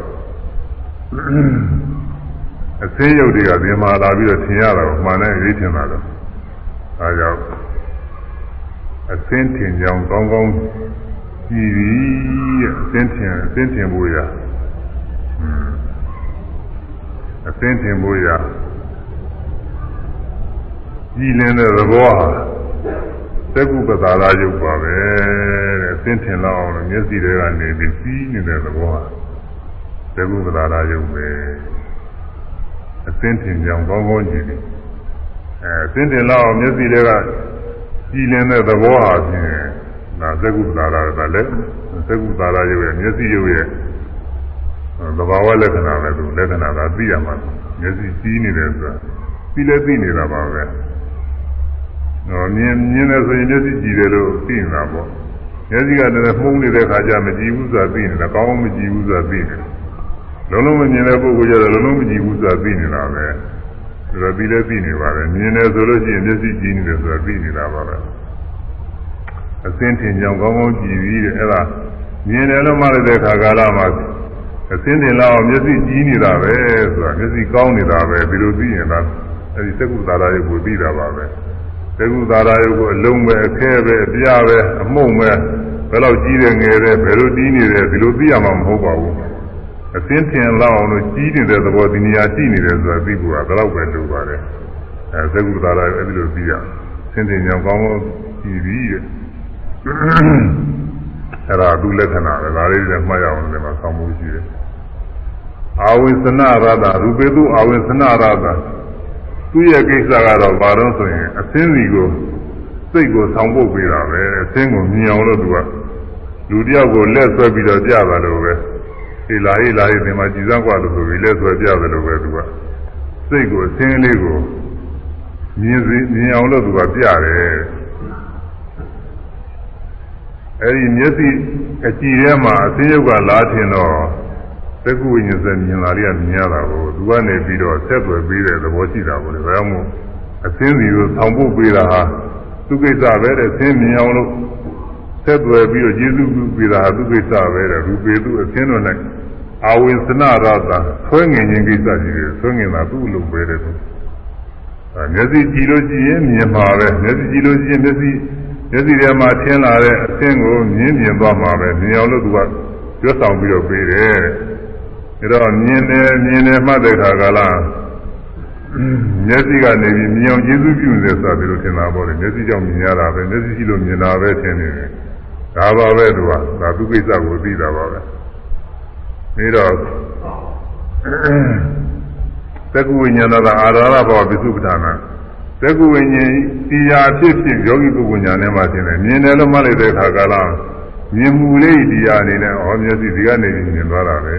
အသေးရုပ်တွေကဒီမှာလာပြီးတော့ထင်ရတာကိုမှန်တယ်ရေးထင်တာတော့အဲကြောင့်အသင်းထင်ကြောင်ကောင်းကောင်းကြည်ပြီးအသင်းထင်အသင်းထင်ဖို့ရ အသင်းထင်ဖို့ရကြည်လင်းတဲ့သဘောဟာသက္ကုပတာရာယုတ်ပါပဲတဲ့အသင်းထင်လောက်အောင်မျက်စိတွေကနေပြီးကြီးနေတဲ့သဘောဟာသက္ကုပတာရာယုတ်ပဲအသင်းထင်ကြောင်ကောင်းကောင်းကြည့်ပြီးအဲအသင်းထင်လောက်အောင်မျက်စိတွေကကြည်လင်တဲ့သဘောဟာဖြင့်ဒါသက္ကုသာရကလည်းသက္ကုသာရရုပ်ရဲ့မျက်စိရုပ်ရဲ့ သဘာဝလက္ခဏာပဲသူလက္ခဏာကသိရမှာမျက်စိကြီးနေတယ်ဆိုတာပြီးလည်းသိနေတာပါပဲတော့မြင်မြင်တယ်ဆိုရင်မျက်စိကြည့်တယ်လို့သိနေတာပေါ့မျက်စိကလည်းမှုန်းနေတဲ့ခါကျမကြည့်ဘူးဆိုတာသိနေတာကောင်းမကြည့်ဘူးဆိုတာသိနေလုံးလုံးမမြင်တဲ့ပုဂ္ဂိုလ်ကျတော့လုံးလုံးမကြည့်ဘူးဆိုတာသိနေတာပဲဆိုတော့ပြီးလည်းသိနေပါပဲမြင်တယ်ဆိုလို့ရှိရင်မျက်စိကြည့်နေတယ်ဆိုတာသိနေတာပါပဲအစင်းထင်ကြောင်ကောင်းကောင်းကြည့်ပြီးတဲ့အဲ့ဒါမြင်တယ်လို့မှလည်းတဲ့ခါကာလမှာ အစင်းထင်လောက်မျက်စိကြည့်နေတာပဲဆိုတာမျက်စိကောင်းနေတာပဲဒီလိုသိရင်တော့အဲ့ဒီသက္ကုသာရယုတ်ကိုသိတာပါပဲသက္ကုသာရယုတ်ကိုအလုံးပဲအခဲပဲအပြပဲအမှုန့်ပဲဘယ်လောက်ကြီးတယ်ငယ်တယ်ဘယ်လိုတီးနေတယ်ဒီလိုသိရမှာမဟုတ်ပါဘူးအသင်းထင်လောက်အောင်လို့ကြီးနေတဲ့သဘောဒီနေရာရှိနေတယ်ဆိုတာသိဖို့ကဘယ်တော့ပဲလိုပါတယ်အဲသက္ကုသာရအဲ့ဒီလိုသိရသင်တင်ကြောင်ကောင်းကောင်းကြည့်ပြီးတဲ့ အဲ့ဒါသူလက္ခဏာပဲဒါလေးတွေမှတ်ရအောင်ဒီမှာဆောင်းမှုရှိတယ်အာဝိသနာရတာရူပေတုအာဝိသနာရတာသူ့ရဲ့ကိစ္စကတော့ဘာလို့ဆိုရင်အသင်းစီကိုစိတ်ကိုဆောင်းဖို့ပေးတာပဲအသင်းကိုမြင်အောင်လို့သူကလူတယောက်ကိုလက်ဆွဲပြီးတော့ကြတာလို့ပဲဒီလာဟိလာဟိဒီမှာကြည်စမ်းกว่าလို့ဆိုပြီးလက်ဆွဲကြတယ်လို့ပဲသူကစိတ်ကိုအသင်းလေးကိုမြင်စီမြင်အောင်လို့သူကပြတယ် အဲဒီမျက်စိအကြည့်ထဲမှာအသင်းရုပ်ကလားထင်တော့သက္ကုဝိညာဉ်စမြင်လာလေးကမြင်ရတာကိုသူကနေပြီးတော့ဆက်သွယ်ပေးတဲ့သဘောရှိတာကိုလေဒါကြောင့်မို့အသင်းစီကိုဆောင်းဖို့ပေးတာဟာသူကိစ္စပဲတဲ့သင်းမြင်အောင်လို့ဆက်သွယ်ပြီးတော့ယေရှုပြုပေးတာဟာသူကိစ္စပဲတဲ့ရူပေသူအသင်းတော်၌အာဝိသနာရတာဆွဲငင်ခြင်းကိစ္စရှိတယ်ဆွဲငင်တာသူ့လိုပဲတဲ့သူမျက်စိကြည့်လို့ကြည့်ရင်မြင်မှာပဲမျက်စိကြည့်လို့ကြည့်ရင်မျက်စိ မျက်စိထဲမှာထင်းလာတဲ့အသင်းကိုမြင်မြင်သွားမှာပဲမြင်အောင်လို့သူကရွတ်ဆောင်ပြီးတော့ပေးတယ်ဒါတော့မြင်တယ်မြင်တယ်မှတ်တဲ့ခါကလားမျက်စိကနေပြီးမြင်အောင်ကျေးဇူးပြုနေတယ်ဆိုတာဒီလိုထင်တာပေါ့လေမျက်စိကြောင့်မြင်ရတာပဲမျက်စိရှိလို့မြင်တာပဲထင်နေတယ်ဒါပါပဲသူကဒါသူကိစ္စကိုသိတာပါပဲပြီးတော့သက္ကုဝိညာဏသာအာရဟဘောပိစုပ္ပဒါနာ သက္ကုဝိညာဉ်တရားဖြစ်ဖြစ်ယောဂီပုဂ္ဂိုလ်ညာနဲ့မှထင်တယ်မြင်တယ်လို့မှတ်လိုက်တဲ့အခါကလားမြင်မှုလေးတရားအနေနဲ့ဩမျက်စိဒီကနေမြင်သွားတာပဲ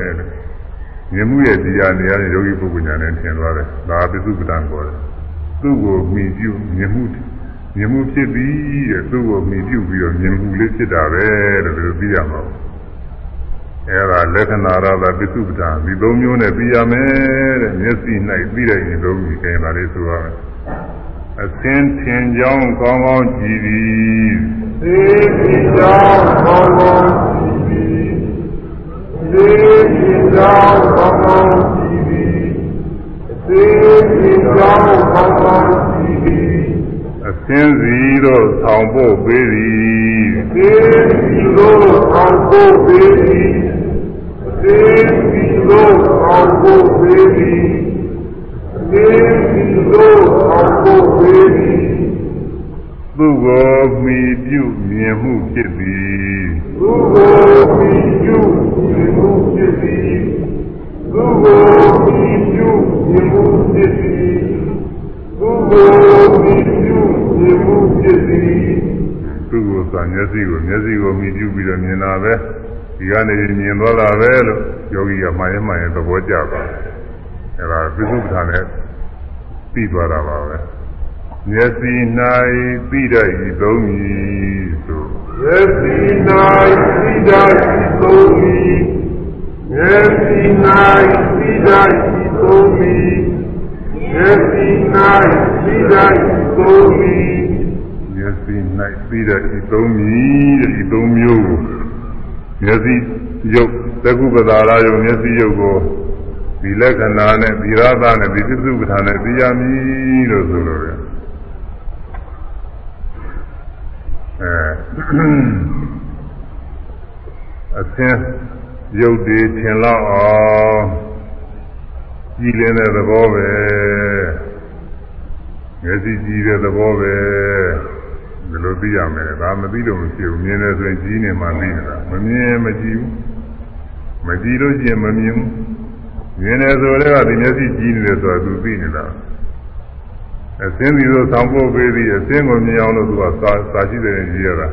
မြင်မှုရဲ့တရားနေရာနဲ့ယောဂီပုဂ္ဂိုလ်ညာနဲ့ထင်သွားတယ်ဒါပိစုပ္ပဒါခေါ်တယ်သူ့ကိုမြင်ပြုမြင်မှုမြင်မှုဖြစ်ပြီးတဲ့သူ့ကိုမြင်ပြုပြီးတော့မြင်မှုလေးဖြစ်တာပဲလို့ဒီလိုသိရမှာပေါ့အဲဒါလက္ခဏာရတာပိစုပ္ပဒါဒီသုံးမျိုးနဲ့သိရမယ်တဲ့မျက်စိ၌သိတဲ့ရင်သုံးပြီးကြင်ပါလေဆိုရမယ် အသင်းထင်ကြောင်းကောင်းကောင်းကြည်သည်သေတိကြောင့်ကောင်းကောင်းကြည်သည်သေတိကြောင့်ကောင်းကောင်းကြည်သည်သေတိကြောင့်ကောင်းကောင်းကြည်သည်အသင်းစီတို့ဆောင်ဖို့ပေးသည်သေတိတို့ကောင်းဖို့ပေးသည်သေတိတို့ကောင်းဖို့ပေးသည် သေတိတို့ကောင်းဖို့ပေးသည်သူကိုမိပြုမြင်မှုဖြစ်သည်သူကိုမြည်ပြုမြင်မှုဖြစ်သည်သူကိုမြည်ပြုမြင်မှုဖြစ်သည်သူကိုမြည်ပြုမြင်မှုဖြစ်သည်သူကိုသာမျက်စိကိုမျက်စိကိုမိပြုပြီးတော့မြင်တာပဲဒီကနေမြင်သွားတာပဲလို့ယောဂီကမှန်ရင်မှန်ရင်သဘောကျပါတယ်အဲဒါပိစုပ္ပထာနဲ့ ပြီးသွားတာပါပဲမျက်စိ၌ပြီးတဲ့ဤသုံးဤဆိုယေစီ၌သီဒာရှိသုံးမီယေစီ၌သီဒာရှိသုံးမီယေစီ၌သီဒာရှိသုံးမီမျက်စိ၌ပြီးတဲ့ဤသုံးဤတဲ့ဤသုံးမျိုးကိုမျက်စိရုပ်သကုပ္ပဒါရယုံမျက်စိရုပ်ကို ဒီလက္ခဏာနဲ့ဒီရသနဲ့ဒီပိစုပ္ပထာနဲ့သိရမည်လို့ဆိုလိုတယ်အဲအသင်းရုပ်တွေထင်လောက်အောင်ကြည်လင်းတဲ့သဘောပဲမျက်စိကြည်တဲ့သဘောပဲဒီလိုသိရမယ်ဒါမသိလို့မရှိဘူးမြင်တယ်ဆိုရင်ကြီးနေမှသိနေတာမမြင်မကြည့်ဘူးမကြည့်လို့ရှိရင်မမြင်ဘူး မြင်တယ်ဆိုတော့ဒီမျက်စိကြည့်နေတယ်ဆိုတာသူသိနေတာအစင်းဒီလိုဆောင်ဖို့ပေးပြီးအစင်းကိုမြင်အောင်လို့သူကစာစာရှိတယ်ကြီးရတာ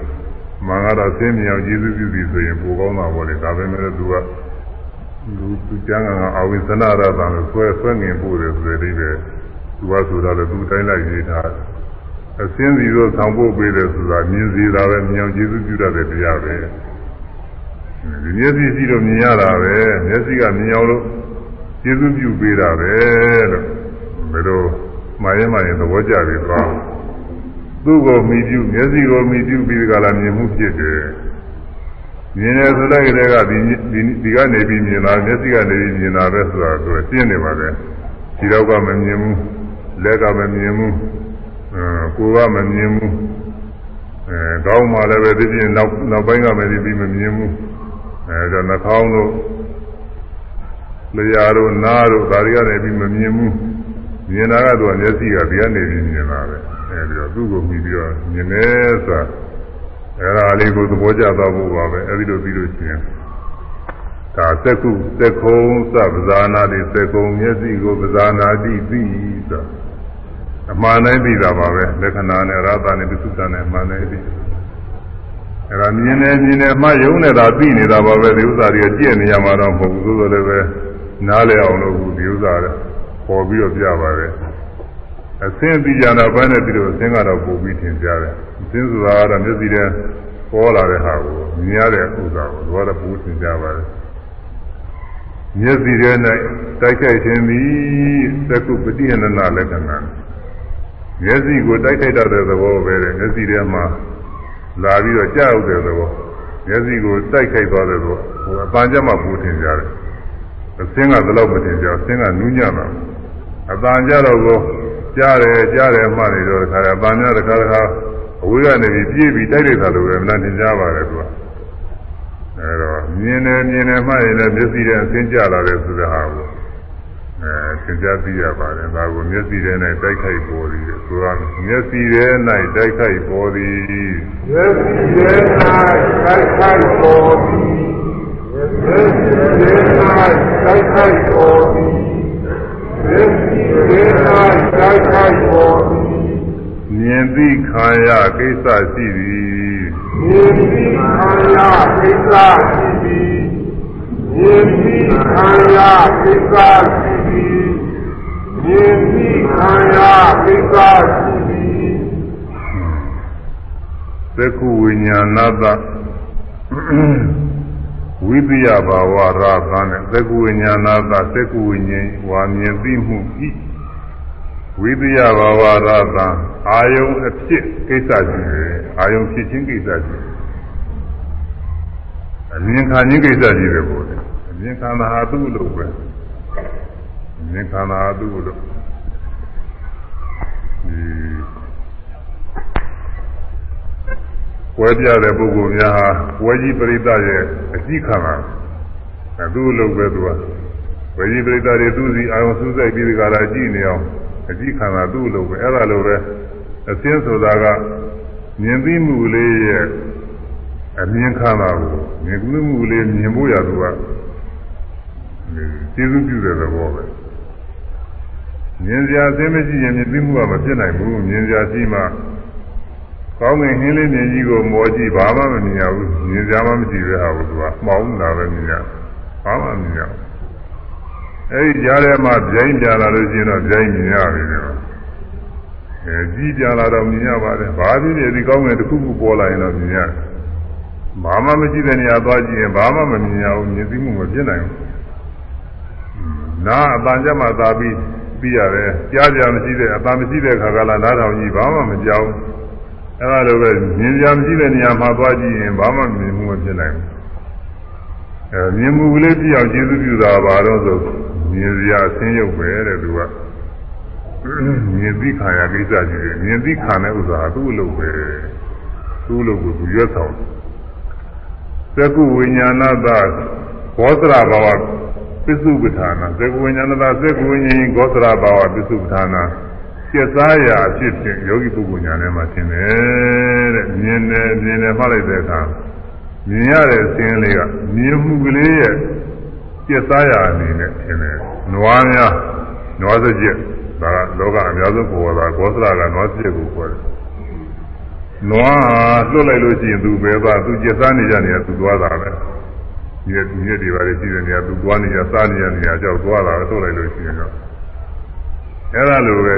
မင်္ဂလာဆင်းမြင်အောင်ကျေးဇူးပြုပြီးဆိုရင်ပိုကောင်းတာပေါ့လေဒါပဲမဲ့သူကလူသူကျမ်းဂန်ကအဝိဇ္ဇနာရတာလို့ဆွဲဆွဲငင်ပို့တယ်ဆိုတဲ့အိဗယ်သူကဆိုတော့လေသူတိုင်းလိုက်ရေးထားအစင်းစီတို့ဆောင်ဖို့ပေးတယ်ဆိုတာမြင်စီတာပဲမြင်အောင်ကျေးဇူးပြုတတ်တဲ့တရားပဲဒီမျက်စိရှိတော့မြင်ရတာပဲမျက်စိကမြင်အောင်လို့ ကျေးဇူးပြုပေးတာပဲလို့ဘယ်လိုမှားရင်မှားရင်သဘောကျပြီသွားသူ့ကိုမိပြုမျက်စိကိုမိပြုပြီးကြလားမြင်မှုဖြစ်တယ်မြင်တယ်ဆိုတဲ့ကလေးကဒီဒီဒီကနေပြီးမြင်တာမျက်စိကနေပြီးမြင်တာပဲဆိုတာသူရှင်းနေပါတယ်ဒီတော့ကမမြင်ဘူးလက်ကမမြင်ဘူးအဲကိုယ်ကမမြင်ဘူးအဲကောင်းမှလည်းပဲဒီပြင်နောက်နောက်ပိုင်းကမဒီပြီးမမြင်ဘူးအဲဒါနှာခေါင်းတို့ လျှာတို့နားတို့ဒါတွေကနေပြီးမမြင်ဘူးမြင်တာကတော့မျက်စိကဒီကနေပြီးမြင်တာပဲအဲဒီတော့သူ့ကိုမြည်ပြီးတော့မြင်နေဆိုတာအဲ့ဒါလေးကိုသဘောကျသွားဖို့ပါပဲအဲ့ဒီလိုပြီးလို့ရှိရင်ဒါသက္ကုသက္ခုံသဗ္ဗဇာနာတိသက္ကုံမျက်စိကိုပဇာနာတိသိဆိုအမှန်တိုင်းသိတာပါပဲလက္ခဏာနဲ့ရသနဲ့ပစ္စုတ္တနဲ့အမှန်တိုင်းသိအဲ့ဒါမြင်နေမြင်နေမှယုံနေတာသိနေတာပါပဲဒီဥစ္စာတွေကကြည့်နေရမှာတော့မဟုတ်ဘူးသို့တော်လည်းပဲ နားလည်အောင်လို့ဒီဥစ္စာတွေပေါ်ပြီးတော့ပြပါတယ်အစင်းပြီးကြတော့ဘယ်နဲ့ပြီးတော့အစင်းကတော့ပို့ပြီးထင်ကြတယ်အစင်းဆိုတာကတော့မျက်စိနဲ့ပေါ်လာတဲ့ဟာကိုမြင်ရတဲ့ဥစ္စာကိုတော့တော့ပို့ထင်ကြပါတယ်မျက်စိထဲ၌တိုက်ခိုက်ခြင်းသည်သက္ကုပတိယနနာလက္ခဏာမျက်စိကိုတိုက်ခိုက်တတ်တဲ့သဘောပဲတဲ့မျက်စိထဲမှာလာပြီးတော့ကြောက်တဲ့သဘောမျက်စိကိုတိုက်ခိုက်သွားတဲ့သဘောဟိုအပန်းကြမှာပို့ထင်ကြတယ် အစင်းကဘယ်တော့မထင်ကြအစင်းကနူးညံ့တာအပန်းကြတော့ကိုကြားတယ်ကြားတယ်မှနေတော့တခါအပန်းများတခါတခါအဝေးကနေပြီးပြေးပြီးတိုက်လိုက်တာလို့ပဲမနာထင်ကြပါလေသူကအဲတော့မြင်တယ်မြင်တယ်မှရင်လည်းမျက်စိထဲအစင်းကြလာတယ်ဆိုတဲ့ဟာကိုအဲသင်ကြားသိရပါတယ်ဒါကိုမျက်စိထဲ၌တိုက်ခိုက်ပေါ်သည်ဆိုတာမျက်စိထဲ၌တိုက်ခိုက်ပေါ်သည်မျက်စိထဲ၌တိုက်ခိုက်ပေါ်သည်မျက်စိထဲ၌တိုက်ခိုက်ပေါ်သည်မျက်စိထဲ၌တိုက်ခိုက်ပေါ်သည်မြင်သိခံရ ကိစ္စရှိသည်မြင်သိခံရကိစ္စရှိသည်မြင်သိခံရကိစ္စရှိသည်မြင်သိခံရကိစ္စရှိသည်သက္ခုဝိညာဏတဝိပယဘာဝရာသနဲ့သက္ခုဝိညာဏတသက္ခုဝိညာဉ်ဝါမြင်သိမှုဤ ဝိပယဘာဝရာသအာယုံအဖြစ်ကိစ္စရှိတယ်အာယုံဖြစ်ခြင်းကိစ္စရှိတယ်အမြင်ခံခြင်းကိစ္စရှိတယ်ပေါ့လေအမြင်ခံတာဟာသူ့လို့ပဲအမြင်ခံတာဟာသူ့လို့ဒီဝဲပြတဲ့ပုဂ္ဂိုလ်များဟာဝဲကြီးပရိသတ်ရဲ့အကြည့်ခံတာအဲသူ့လို့ပဲသူကဝဲကြီးပရိသတ်တွေသူ့စီအာရုံစူးစိုက်ပြီးဒီကလာကြည့်နေအောင် အကြည့်ခံတာသူ့လို့ပဲအဲ့ဒါလိုပဲအစင်းဆိုတာကမြင်သိမှုလေးရဲ့အမြင်ခံတာကိုမြင်သိမှုလေးမြင်ဖို့ရသူကကျေစုပြုတဲ့သဘောပဲမြင်စရာအသိမရှိရင်မြင်သိမှုကမဖြစ်နိုင်ဘူးမြင်စရာရှိမှကောင်းငင်ဟင်းလေးမြင်ကြီးကိုမောကြည့်ဘာမှမမြင်ရဘူးမြင်စရာမှမရှိတဲ့ဟာကိုသူကမှောင်လာပဲမြင်ရဘာမှမမြင်ရဘူး အဲဒီကြားထဲမှာဗျိုင်းပြလာလို့ရှိရင်တော့ဗျိုင်းမြင်ရပြီတော့အဲကြီးပြလာတော့မြင်ရပါတယ်ဘာဖြစ်ဖြစ်ဒီကောင်းငင်တစ်ခုခုပေါ်လာရင်တော့မြင်ရတယ်ဘာမှမရှိတဲ့နေရာသွားကြည့်ရင်ဘာမှမမြင်ရဘူးမြင်သိမှုမဖြစ်နိုင်ဘူးနားအပန်ကြမှာသာပြီးပြီးရတယ်ကြားကြမရှိတဲ့အပန်မရှိတဲ့ခါကလာနားထောင်ကြည့်ဘာမှမကြောက်အဲလိုပဲမြင်ကြမရှိတဲ့နေရာမှာသွားကြည့်ရင်ဘာမှမြင်မှုမဖြစ်နိုင်ဘူးအဲမြင်မှုကလေးပြအောင်ကျေးဇူးပြုတာပါတော့ဆို မြင်စရာအဆင်းရုပ်ပဲတဲ့သူကမြင်သိခါရကိစ္စကြီးတယ်မြင်သိခါတဲ့ဥစ္စာသူ့အလုပ်ပဲသူ့အလုပ်ကိုသူရွတ်ဆောင်သကုဝိညာဏသဘောသရဘာဝပစ္စုပ္ပထာနာသကုဝိညာဏသသကုဝိညာဉ်ဂောသရဘာဝပစ္စုပ္ပထာနာကျက်သားရာအဖြစ်ဖြင့်ယောဂီပုဂ္ဂိုလ်ညာထဲမှာသင်တယ်တဲ့မြင်တယ်မြင်တယ်မှတ်လိုက်တဲ့အခါမြင်ရတဲ့အခြင်းလေးကမြင်မှုကလေးရဲ့ ကျက်သားရာအနေနဲ့သင်တယ်နွားများနွားစကြက်ဒါကလောကအများဆုံးပေါ်တာဂောသရကနွားစကြက်ကိုခေါ်တယ်နွားလွတ်လိုက်လို့ရှိရင်သူပဲသွားသူကျက်စားနေကြနေရသူသွားတာပဲမြက်မြက်တွေပါလေရှိတဲ့နေရာသူသွားနေရစားနေရနေရာကြောက်သွားတာလွတ်လိုက်လို့ရှိရင်တော့အဲ့ဒါလိုပဲ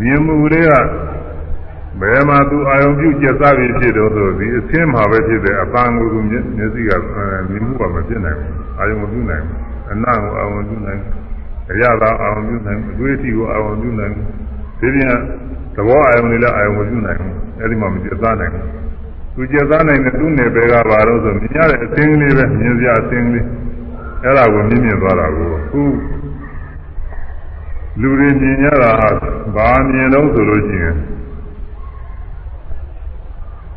မြင်မှုတွေက ဘယ်မှာသူအာယုံပြုကျက်စားပြီးဖြစ်တော့ဆိုဒီအသင်းမှာပဲဖြစ်တဲ့အပန်းကိုသူမျက်စိကမြင်မှုကမဖြစ်နိုင်ဘူးအာယုံမပြုနိုင်ဘူးအနံ့ကိုအာယုံပြုနိုင်အရသာအာယုံပြုနိုင်အတွေ့အထိကိုအာယုံပြုနိုင်ဒီပြင်သဘောအာယုံတွေလည်းအာယုံမပြုနိုင်ဘူးအဲ့ဒီမှာမကျက်စားနိုင်ဘူးသူကျက်စားနိုင်တဲ့သူ့နယ်ပယ်ကဘာလို့ဆိုမြင်ရတဲ့အသင်းလေးပဲမြင်စရာအသင်းလေးအဲ့ဒါကိုမြင်မြင်သွားတာကိုခုလူတွေမြင်ရတာဘာမြင်တော့ဆိုလို့ရှိရင်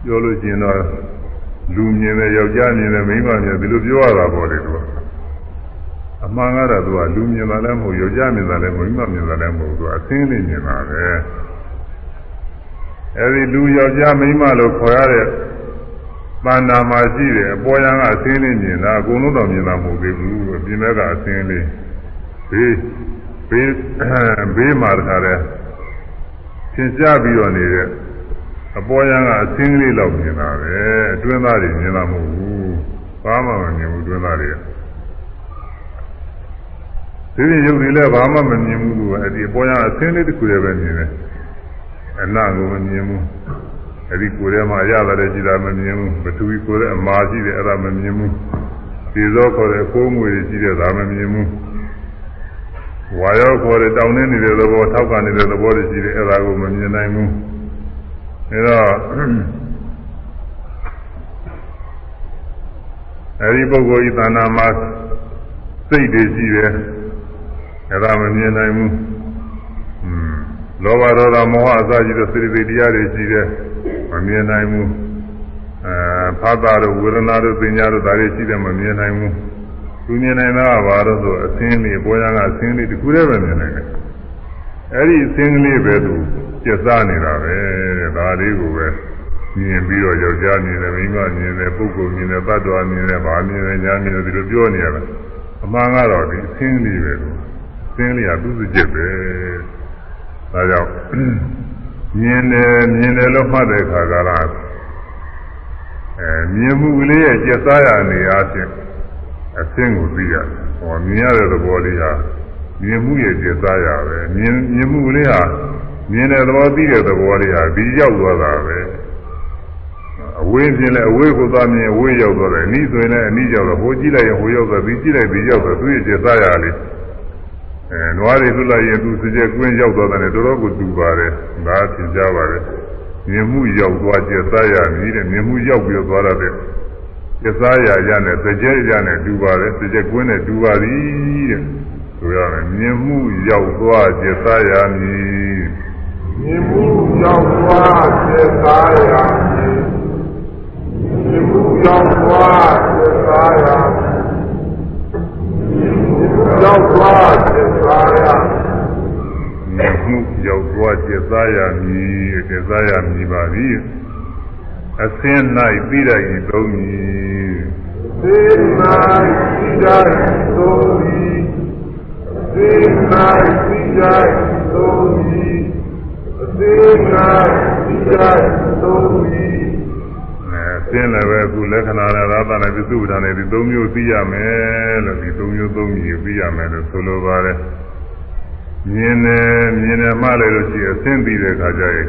ပြောလို့ရှိရင်တော့လူမြင်တယ်ယောက်ျားမြင်တယ်မိန်းမမြင်တယ်ဒီလိုပြောရတာပေါ့လေသူကအမှန်ကတော့သူကလူမြင်တာလည်းမဟုတ်ယောက်ျားမြင်တာလည်းမိန်းမမြင်တာလည်းမဟုတ်သူကအသင်းလေးမြင်တာပဲအဲဒီလူယောက်ျားမိန်းမလို့ခေါ်ရတဲ့ပန္နာမှာရှိတယ်အပေါ်ယံကအသင်းလေးမြင်တာအကုန်လုံးတော့မြင်တာမဟုတ်သေးဘူးအပြင်ဘက်ကအသင်းလေးဘေးဘေးဘေးမှာတခါလဲသင်ရှားပြီးတော့နေတဲ့ အပေါ်ယံကအသင်းလေးလောက်မြင်တာပဲအတွင်းသားတွေမြင်တာမဟုတ်ဘူးဘာမှမမြင်ဘူးအတွင်းသားတွေကဒီရင်ရုပ်တွေလည်းဘာမှမမြင်ဘူးသူကအဲ့ဒီအပေါ်ယံအသင်းလေးတစ်ခုတည်းပဲမြင်တယ်အနကိုမမြင်ဘူးအဲ့ဒီကိုယ်ထဲမှာရတယ်ကြည်တာမမြင်ဘူးဘသူကြီးကိုယ်ထဲအမာရှိတယ်အဲ့ဒါမမြင်ဘူးဒီသောခေါ်တဲ့ကိုးငွေရှိတဲ့ဒါမမြင်ဘူးဝါရောခေါ်တဲ့တောင်းနေနေတဲ့သဘောထောက်ကန်နေတဲ့သဘောတွေရှိတယ်အဲ့ဒါကိုမမြင်နိုင်ဘူး အဲတော့အဲဒီပုဂ္ဂိုလ်ဤသဏ္ဍာန်မှာစိတ်တွေရှိတယ်အဲ့ဒါမမြင်နိုင်ဘူးလောဘဒေါသမောဟအစရှိတဲ့စိတ္တိတရားတွေရှိတယ်မမြင်နိုင်ဘူးအဲဖသတို့ဝေဒနာတို့ပညာတို့ဒါတွေရှိတယ်မမြင်နိုင်ဘူးသူမြင်နိုင်တာကဘာလို့ဆိုအသင်းလေးပေါ်ရကအသင်းလေးတခုတည်းပဲမြင်နိုင်တယ်အဲ့ဒီအသင်းလေးပဲသူ ကျက်စားနေတာပဲတဲ့ဒါလေးကိုပဲမြင်ပြီးတော့ယောက်ျားမြင်တယ်မိန်းမမြင်တယ်ပုဂ္ဂိုလ်မြင်တယ်တ attva မြင်တယ်ဗာမြင်တယ်ညာမြင်တယ်ဒီလိုပြောနေရတာအမှန်ကတော့ဒီအသင်းလေးပဲလို့အသင်းလေးကသူ့စုကျက်ပဲဒါကြောင့်မြင်တယ်မြင်တယ်လို့မှတ်တဲ့အခါကလားအဲမြင်မှုကလေးရဲ့ကျက်စားရနေအားဖြင့်အဆင့်ကိုသိရတယ်ဟောမြင်ရတဲ့သဘောလေးဟာမြင်မှုရဲ့ကျက်စားရပဲမြင်မြင်မှုကလေးဟာ မြင်တဲ့သဘောသိတဲ့သဘောလေးဟာဒီရောက်သွားတာပဲအဝေးပြင်လဲအဝေးကိုသွားမြင်အဝေးရောက်သွားတယ်အနည်းဆိုရင်လည်းအနည်းရောက်တော့ဟိုကြည့်လိုက်ရင်ဟိုရောက်သွားပြီးကြည့်လိုက်ပြီးရောက်သွားသူ့ရဲ့ကျက်စားရလေးအဲနွားတွေလွတ်လိုက်ရင်သူစကြကွင်းရောက်သွားတယ်တော်တော်ကိုတူပါတယ်ဒါသင်ကြပါတယ်မြင်မှုရောက်သွားကျက်စားရမည်တဲ့မြင်မှုရောက်ပြီးသွားတဲ့ကျက်စားရရနဲ့စကြရနဲ့တူပါတယ်စကြကွင်းနဲ့တူပါသည်တဲ့ဆိုရမယ်မြင်မှုရောက်သွားကျက်စားရမည် မြင်မှုရောက်သွားကျက်စားရမည်မြင်မှုရောက်သွားကျက်စားရမည်ရောက်သွားကျက်စားရမြင်မှုရောက်သွားကျက်စားရမည်ကျက်စားရမည်ပါသည်အစင်း၌ပြီးတဲ့ဤသုံးမည်သေနာပြီးတဲ့သုံးမည်သေနာပြီးတဲ့သုံးမည် သေနာပြီးတဲ့သုံးမည်သင်လည်းပဲအခုလက္ခဏာနဲ့သာသနာပစ္စုပ္ပန်နဲ့ဒီသုံးမျိုးသိရမယ်လို့ဒီသုံးမျိုးသုံးမျိုးသိရမယ်လို့ဆိုလိုပါတယ်မြင်တယ်မြင်တယ်မှလည်းလို့ရှိရင်သင်ပြီးတဲ့အခါကျရင်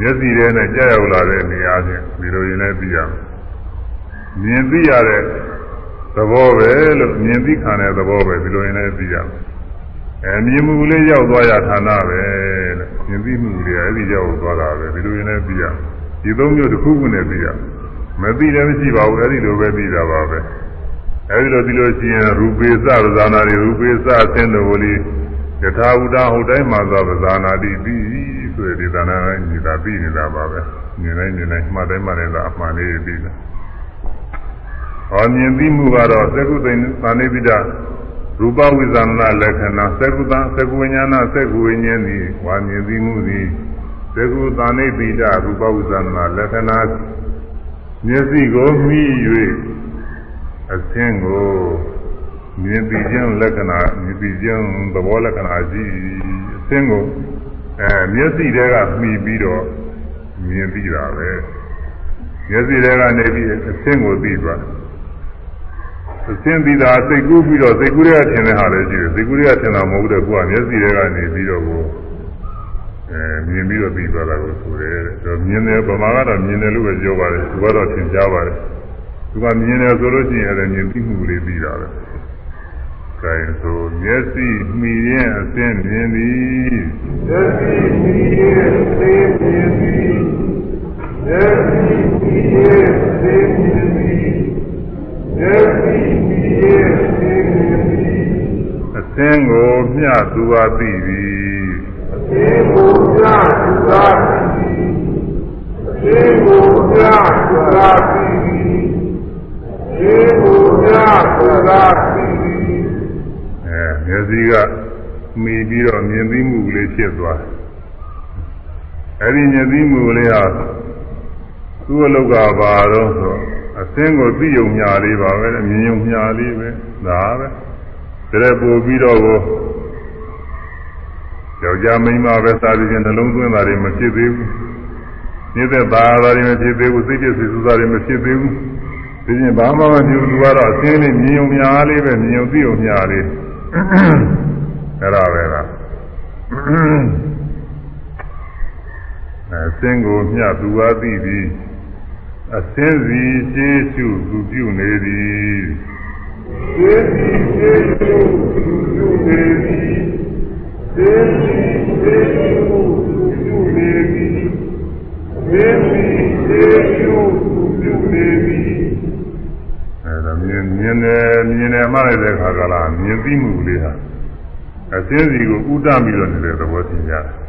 မျက်စိထဲနဲ့ကြာရောက်လာတဲ့နေရာချင်းဒီလိုရင်လည်းသိရမယ်မြင်သိရတဲ့သဘောပဲလို့မြင်သိခံတဲ့သဘောပဲဒီလိုရင်လည်းသိရမယ် အဲမြင်မှုလေးရောက်သွားရဌာနပဲလို့မြင်သိမှုလေးအဲဒီရောက်သွားတာပဲဒီလိုရင်လည်းသိရဒီသုံးမျိုးတစ်ခုခုနဲ့သိရမသိလည်းမရှိပါဘူးအဲဒီလိုပဲသိတာပါပဲအဲဒီလိုဒီလိုရှိရင်ရူပေသပဇာနာတွေရူပေသအသင်းတော်လေးယထာဝတ္တဟုတ်တိုင်းမှာသောပဇာနာတိပြီးဆိုတဲ့ဒီသနာညီတာပြီးနေတာပါပဲမြင်တိုင်းမြင်တိုင်းမှတ်တိုင်းမှတ်တိုင်းသာအမှန်လေးပြီးတယ်ဟောမြင်သိမှုကတော့သက္ကုသိသာနိပိဒ ရူပဝိဇာဏလက္ခဏာသက္ကုတသက္ကုဝိညာဏသက္ကုဝိညာဉ်သည်ဝါမြင်သိမှုသည်သက္ကုသာနိပိဒရူပဝိဇာဏလက္ခဏာမျက်စိကိုမှီ၍အသင်းကိုမြင်ပြီးခြင်းလက္ခဏာမြင်ပြီးခြင်းသဘောလက္ခဏာရှိအသင်းကိုအဲမျက်စိတွေကမှီပြီးတော့မြင်ပြီးတာပဲမျက်စိတွေကနေပြီးအသင်းကိုသိသွားအ သင်းပြီးတာစိတ်ကူးပြီးတော့စိတ်ကူးတွေကထင်တဲ့ဟာလည်းရှိတယ်စိတ်ကူးတွေကထင်တာမဟုတ်တဲ့ကွာမျက်စိတွေကနေပြီးတော့ကိုအဲမြင်ပြီးတော့ပြီးသွားတာကိုဆိုတယ်တော့မြင်တယ်ဗမာကတော့မြင်တယ်လို့ပဲပြောပါတယ်သူကတော့သင်ကြားပါတယ်သူကမြင်တယ်ဆိုလို့ရှိရင်လည်းမြင်ပြီးမှုလေးပြီးတာပဲကဲဆိုမျက်စိမှီရင်အသင်းမြင်သည်မျက်စိမှီရင်အသင်းမြင်သည်မျက်စိမှီရင်အသင်းမြင်သည်မျက်စိမှီရင်အသင်းမြင်သည် အသင်းကိုမျှသူဟာသိသည်သေကိုပြသူသာသည်သေကိုပြသူသာသည်သေကိုပြသူသာသည်အဲမျက်စိကမှီပြီးတော့မြင်သိမှုလေးဖြစ်သွားအဲ့ဒီမျက်စိမူလေးဟာသူ့အလောက်ကပါတော့ဆို အသင်းကိုသိယုံညာလေးပါပဲမြင်ယုံညာလေးပဲဒါပဲဒါပို့ပြီးတော့ကိုယောက်ျားမိန်းမပဲစာပြီးခြင်းနှလုံးသွင်းတာတွေမဖြစ်သေးဘူးနေတဲ့သာသာတွေမဖြစ်သေးဘူးစိတ်ပြည့်စုစုသားတွေမဖြစ်သေးဘူးဒီပြင်ဘာမှမဖြစ်ဘူးသူကတော့အသင်းလေးမြင်ယုံညာလေးပဲမြင်ယုံသိယုံညာလေးအဲ့ဒါပဲလားအသင်းကိုမျှသူအားသိပြီး အသင်းစီရှေးရှုသူပြုနေသည်ရှေးစီရှေးရှုသူပြုနေသည်ရှေးစီရှေးရှုသူပြုနေသည်ရှေးစီရှေးရှုသူပြုနေသည်အဲဒါမြင်မြင်တယ်မြင်တယ်မှလည်းတဲ့ခါကလာမြင်သိမှုလေးဟာအသင်းစီကိုဥဒ္ဒပြီးတော့နေတဲ့သဘောသင်ကြတယ်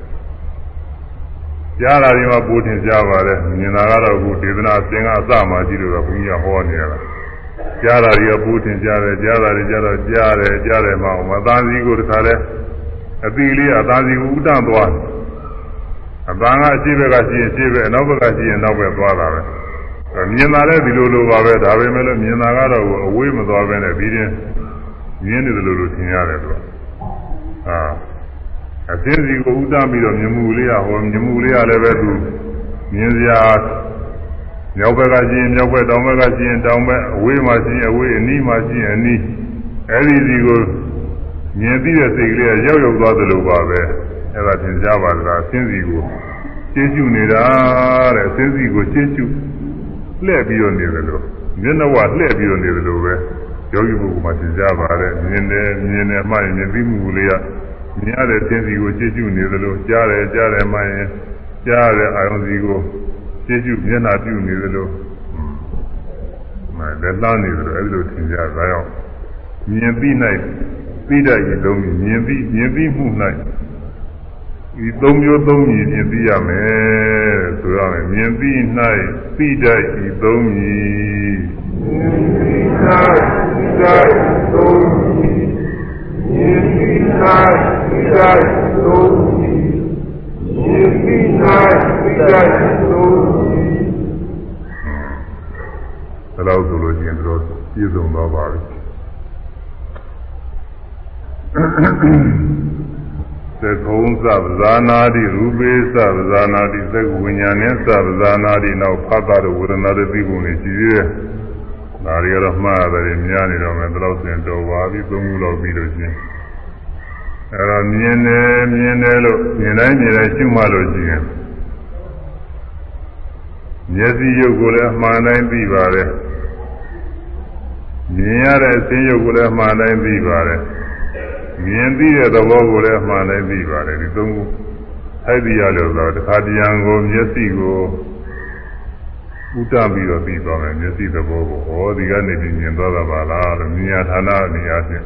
ကြားတာတွေမှာပိုထင်ရှားပါတယ်မြင်တာကတော့အခုဒေသနာသင်္ကအစမှကြည့်လို့တော့ဘုန်းကြီးကဟောနေရတာကြားတာတွေကပိုထင်ရှားတယ်ကြားတာတွေကြတော့ကြားတယ်ကြားတယ်မှမသားစည်းကိုတခါလဲအပီလေးအသားစည်းကိုဥတန့်သွားအပန်းကအရှိဘက်ကရှိရင်ရှိဘက်အနောက်ဘက်ကရှိရင်နောက်ဘက်သွားတာပဲမြင်တာလည်းဒီလိုလိုပါပဲဒါပဲမဲ့လို့မြင်တာကတော့အဝေးမသွားပဲနဲ့ပြီးရင်မြင်နေတယ်လို့လို့ထင်ရတယ်သူကအာ အသင်းစီကိုဥဒ္ဒပြီးတော့မြင်မှုလေးရဟောမြင်မှုလေးရလည်းပဲသူမြင်စရာမြောက်ဘက်ကရှိရင်မြောက်ဘက်တောင်ဘက်ကရှိရင်တောင်ဘက်အဝေးမှာရှိရင်အဝေးအနီးမှာရှိရင်အနီးအဲဒီစီကိုမြင်ပြီးတဲ့စိတ်ကလေးရောက်ရောက်သွားသလိုပါပဲအဲဒါသင်ကြားပါလားအသင်းစီကိုရှင်းရှုနေတာတဲ့အသင်းစီကိုရှင်းရှုလှည့်ပြီးတော့နေတယ်လို့မျက်နှာဝလှည့်ပြီးတော့နေတယ်လို့ပဲယောဂီပုဂ္ဂိုလ်မှာသင်ကြားပါတယ်မြင်တယ်မြင်တယ်မှရင်မြင်ပြီးမှုလေးက မြင်ရတဲ့သင်စီကိုကြည့်ကျူနေသလိုကြားတယ်ကြားတယ်မှရင်ကြားတဲ့အာယုံစီကိုကြည့်ကျူမျက်နှာပြုနေသလိုမှလက်လှမ်းနေသလိုအဲဒီလိုသင်ကြားဒါကြောင့်မြင်ပြီး၌ပြီးတတ်ရင်လုံးမြင်ပြီးမြင်ပြီးမှု၌ဒီသုံးမျိုးသုံးမြည်ဖြင့်သိရမယ်ဆိုရမယ်မြင်ပြီး၌ပြီးတတ်ဤသုံးမြည်မြင်ပြီး၌ပြီးတတ်သုံးမြည် မြင်ပြီး၌ပြီးတတ်သုံးမြည်မြင်ပြီး၌ပြီးတတ်သုံးမြည်ဒါလို့ဆိုလို့ချင်းတို့ပြည့်စုံသွားပါပြီသကုံသဗ္ဗဇာနာတိရူပေသဗ္ဗဇာနာတိသက္ကဝိညာဉ်နဲ့သဗ္ဗဇာနာတိနောက်ဖတ်တာတို့ဝေဒနာတွေသိပုံတွေရှိသေးတယ်။ ဒါတွေကတော့မှားတယ်များနေတော့မယ်ဒီလောက်စင်တော်ပါပြီသုံးခုလောက်ပြီးလို့ချင်းအဲတော့မြင်တယ်မြင်တယ်လို့မြင်တိုင်းမြင်တိုင်းရှုမှလို့ရှိရင်မျက်စိရုပ်ကိုလည်းအမှန်တိုင်းသိပါတယ်မြင်ရတဲ့အခြင်းရုပ်ကိုလည်းအမှန်တိုင်းသိပါတယ်မြင်သိတဲ့သဘောကိုလည်းအမှန်တိုင်းသိပါတယ်ဒီသုံးခုထိုက်ပြရလို့ဆိုတော့တခါတရံကိုမျက်စိကို ဥတပြီးတော့ပြီးသွားမယ်မျက်စိသဘောကိုဟောဒီကနေပြီးမြင်သွားတာပါလားလို့မြင်ရဌာနအနေအချင်း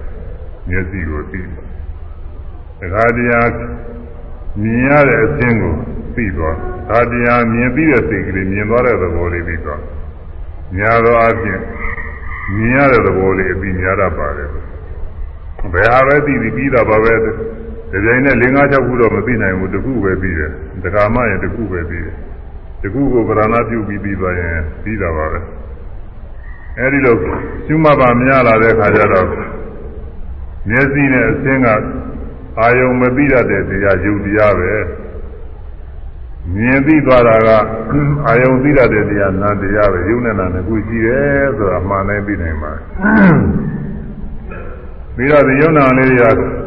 မျက်စိကိုသိတခါတရံမြင်ရတဲ့အခြင်းကိုသိသွားတခါတရံမြင်ပြီးတဲ့စိတ်ကလေးမြင်သွားတဲ့သဘောလေးပြီးသွားညာသောအချင်းမြင်ရတဲ့သဘောလေးအပြီးများတတ်ပါတယ်ဘယ်ဟာပဲသိပြီးပြီးတာပါပဲဒီကြိမ်နဲ့၄၅၆ခုတော့မသိနိုင်ဘူးတခုပဲပြီးတယ်တခါမှရင်တခုပဲပြီးတယ် တခုကိုဗရဏပြုပြီးပြီးသွားရင်ပြီးတာပါပဲအဲဒီလိုရှုမှတ်ပါမရလာတဲ့ခါကျတော့မျက်စိနဲ့အဆင်းကအာယုံမပြီးတတ်တဲ့တရားယုတ်တရားပဲမြင်ပြီးသွားတာကအာယုံပြီးတတ်တဲ့တရားနာတရားပဲယုတ်နဲ့နာနဲ့ခုရှိတယ်ဆိုတာမှန်နိုင်ပြီးနိုင်ပါပြီးတော့ဒီယုံနာလေးတွေက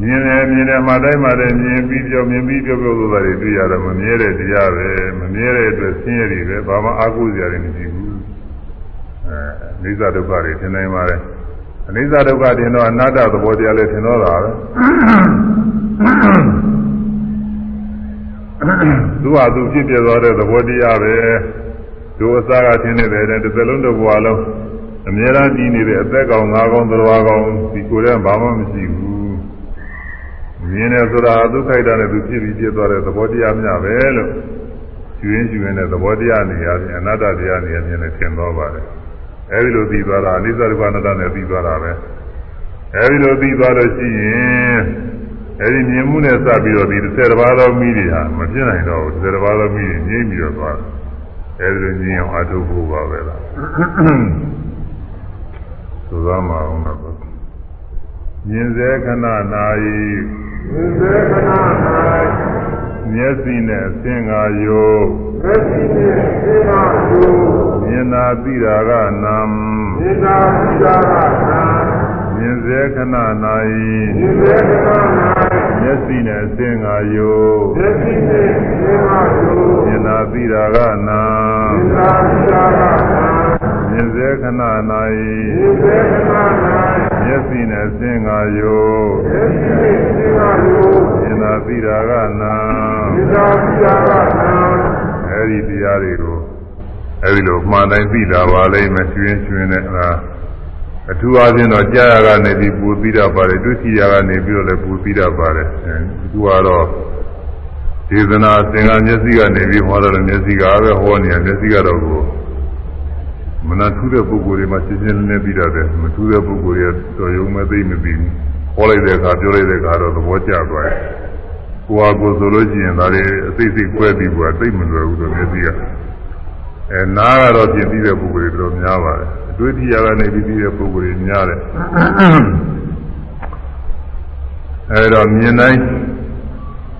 မြင်တယ်မြင်တယ်မှတိုင်းမှတိုင်းမြင်ပြီးပြောမြင်ပြီးပြောပြောဆိုတာတွေတွေ့ရတယ်မမြဲတဲ့တရားပဲမမြဲတဲ့အတွက်ဆင်းရဲတွေပဲဘာမှအာဟုစရာတွေမရှိဘူးအဲအိစ္ဆဒုက္ခတွေထင်နိုင်ပါတယ်အနိစ္စဒုက္ခတင်တော့အနတ္တသဘောတရားလည်းထင်တော့တာပဲသူဟာသူဖြစ်ပြသွားတဲ့သဘောတရားပဲဒုအစားကထင်နေတယ်တဲ့တစ်သလုံးတစ်ဘဝလုံးအများအားကြီးနေတဲ့အသက်ကောင်ငါးကောင်သရဝါကောင်ဒီကိုယ်တည်းဘာမှမရှိဘူး မြင်တယ်ဆိုတာဒုက္ခိတနဲ့သူဖြစ်ပြီးပြည့်သွားတဲ့သဘောတရားများပဲလို့ကျွင်းကျွင်းတဲ့သဘောတရားနေရာပြင်အနတ္တတရားနေရာပြင်နဲ့ထင်သွားပါတယ်အဲဒီလိုသိသွားတာအနိစ္စဒုက္ခအနတ္တနဲ့သိသွားတာပဲအဲဒီလိုသိသွားလို့ရှိရင်အဲဒီမြင်မှုနဲ့စပြီးတော့ဒီ30တပါးသောမိတွေဟာမပြည့်နိုင်တော့ဘူး30တပါးသောမိတွေငြိမ့်ပြီးတော့သွားတယ်အဲဒီလိုညင်အောင်အထုပ်ဖို့ပါပဲလားသို့သောမှာအောင်တော့မြင်စေခဏနာ၏ မြင်စေခဏ၌မျက်စိနဲ့အသင်္ကာယုမျက်စိနဲ့အသင်္ကာယုမြင်သာသိတာကနာမြင်သာသိတာကနာမြင်စေခဏ၌မြင်စေခဏ၌မျက်စိနဲ့အသင်္ကာယုမျက်စိနဲ့အသင်္ကာယုမြင်သာသိတာကနာမြင်သာသိတာကနာမြ င်စေခဏ၌မြင်စေခဏ၌မျက်စိနဲ့သင်္ကာယုမျက်စိနဲ့သင်္ကာယုမြင်သာသိတာကနာမြင်သာသိတာကနာအဲဒီတရားတွေကိုအဲဒီလိုမှန်တိုင်းသိတာပါလိမ့်မယ်ကျွင်းကျွင်းနဲ့အဲအထူးအားဖြင့်တော့ကြာရကနေပြီးပူသိတာပါတယ်ဒုတိယကနေပြီးတော့လည်းပူသိတာပါတယ်အဲဒီကတော့ဒေသနာသင်္ကမျက်စိကနေပြီးဟောတော့မျက်စိကပဲဟောနေတယ်မျက်စိကတော့ကို မနာထူးတဲ့ပုဂ္ဂိုလ်တွေမှာရှင်းရှင်းလင်းလင်းသိရတယ်မထူးတဲ့ပုဂ္ဂိုလ်တွေတော့ယုံမဲ့သိမသိဘူးဟောလိုက်တဲ့အခါပြောလိုက်တဲ့အခါတော့သဘောကျသွားတယ်ကိုဟာကိုဆိုလို့ရှိရင်ဒါတွေအသိစိတ်ကွဲပြီးကွာသိမလွယ်ဘူးတော့မျက်စိကအဲနားကတော့ပြင်ပြီးတဲ့ပုဂ္ဂိုလ်တွေတော့များပါတယ်အတွေ့အထိရကနေပြီးပြီးတဲ့ပုဂ္ဂိုလ်တွေများတယ်အဲတော့မြင်တိုင်း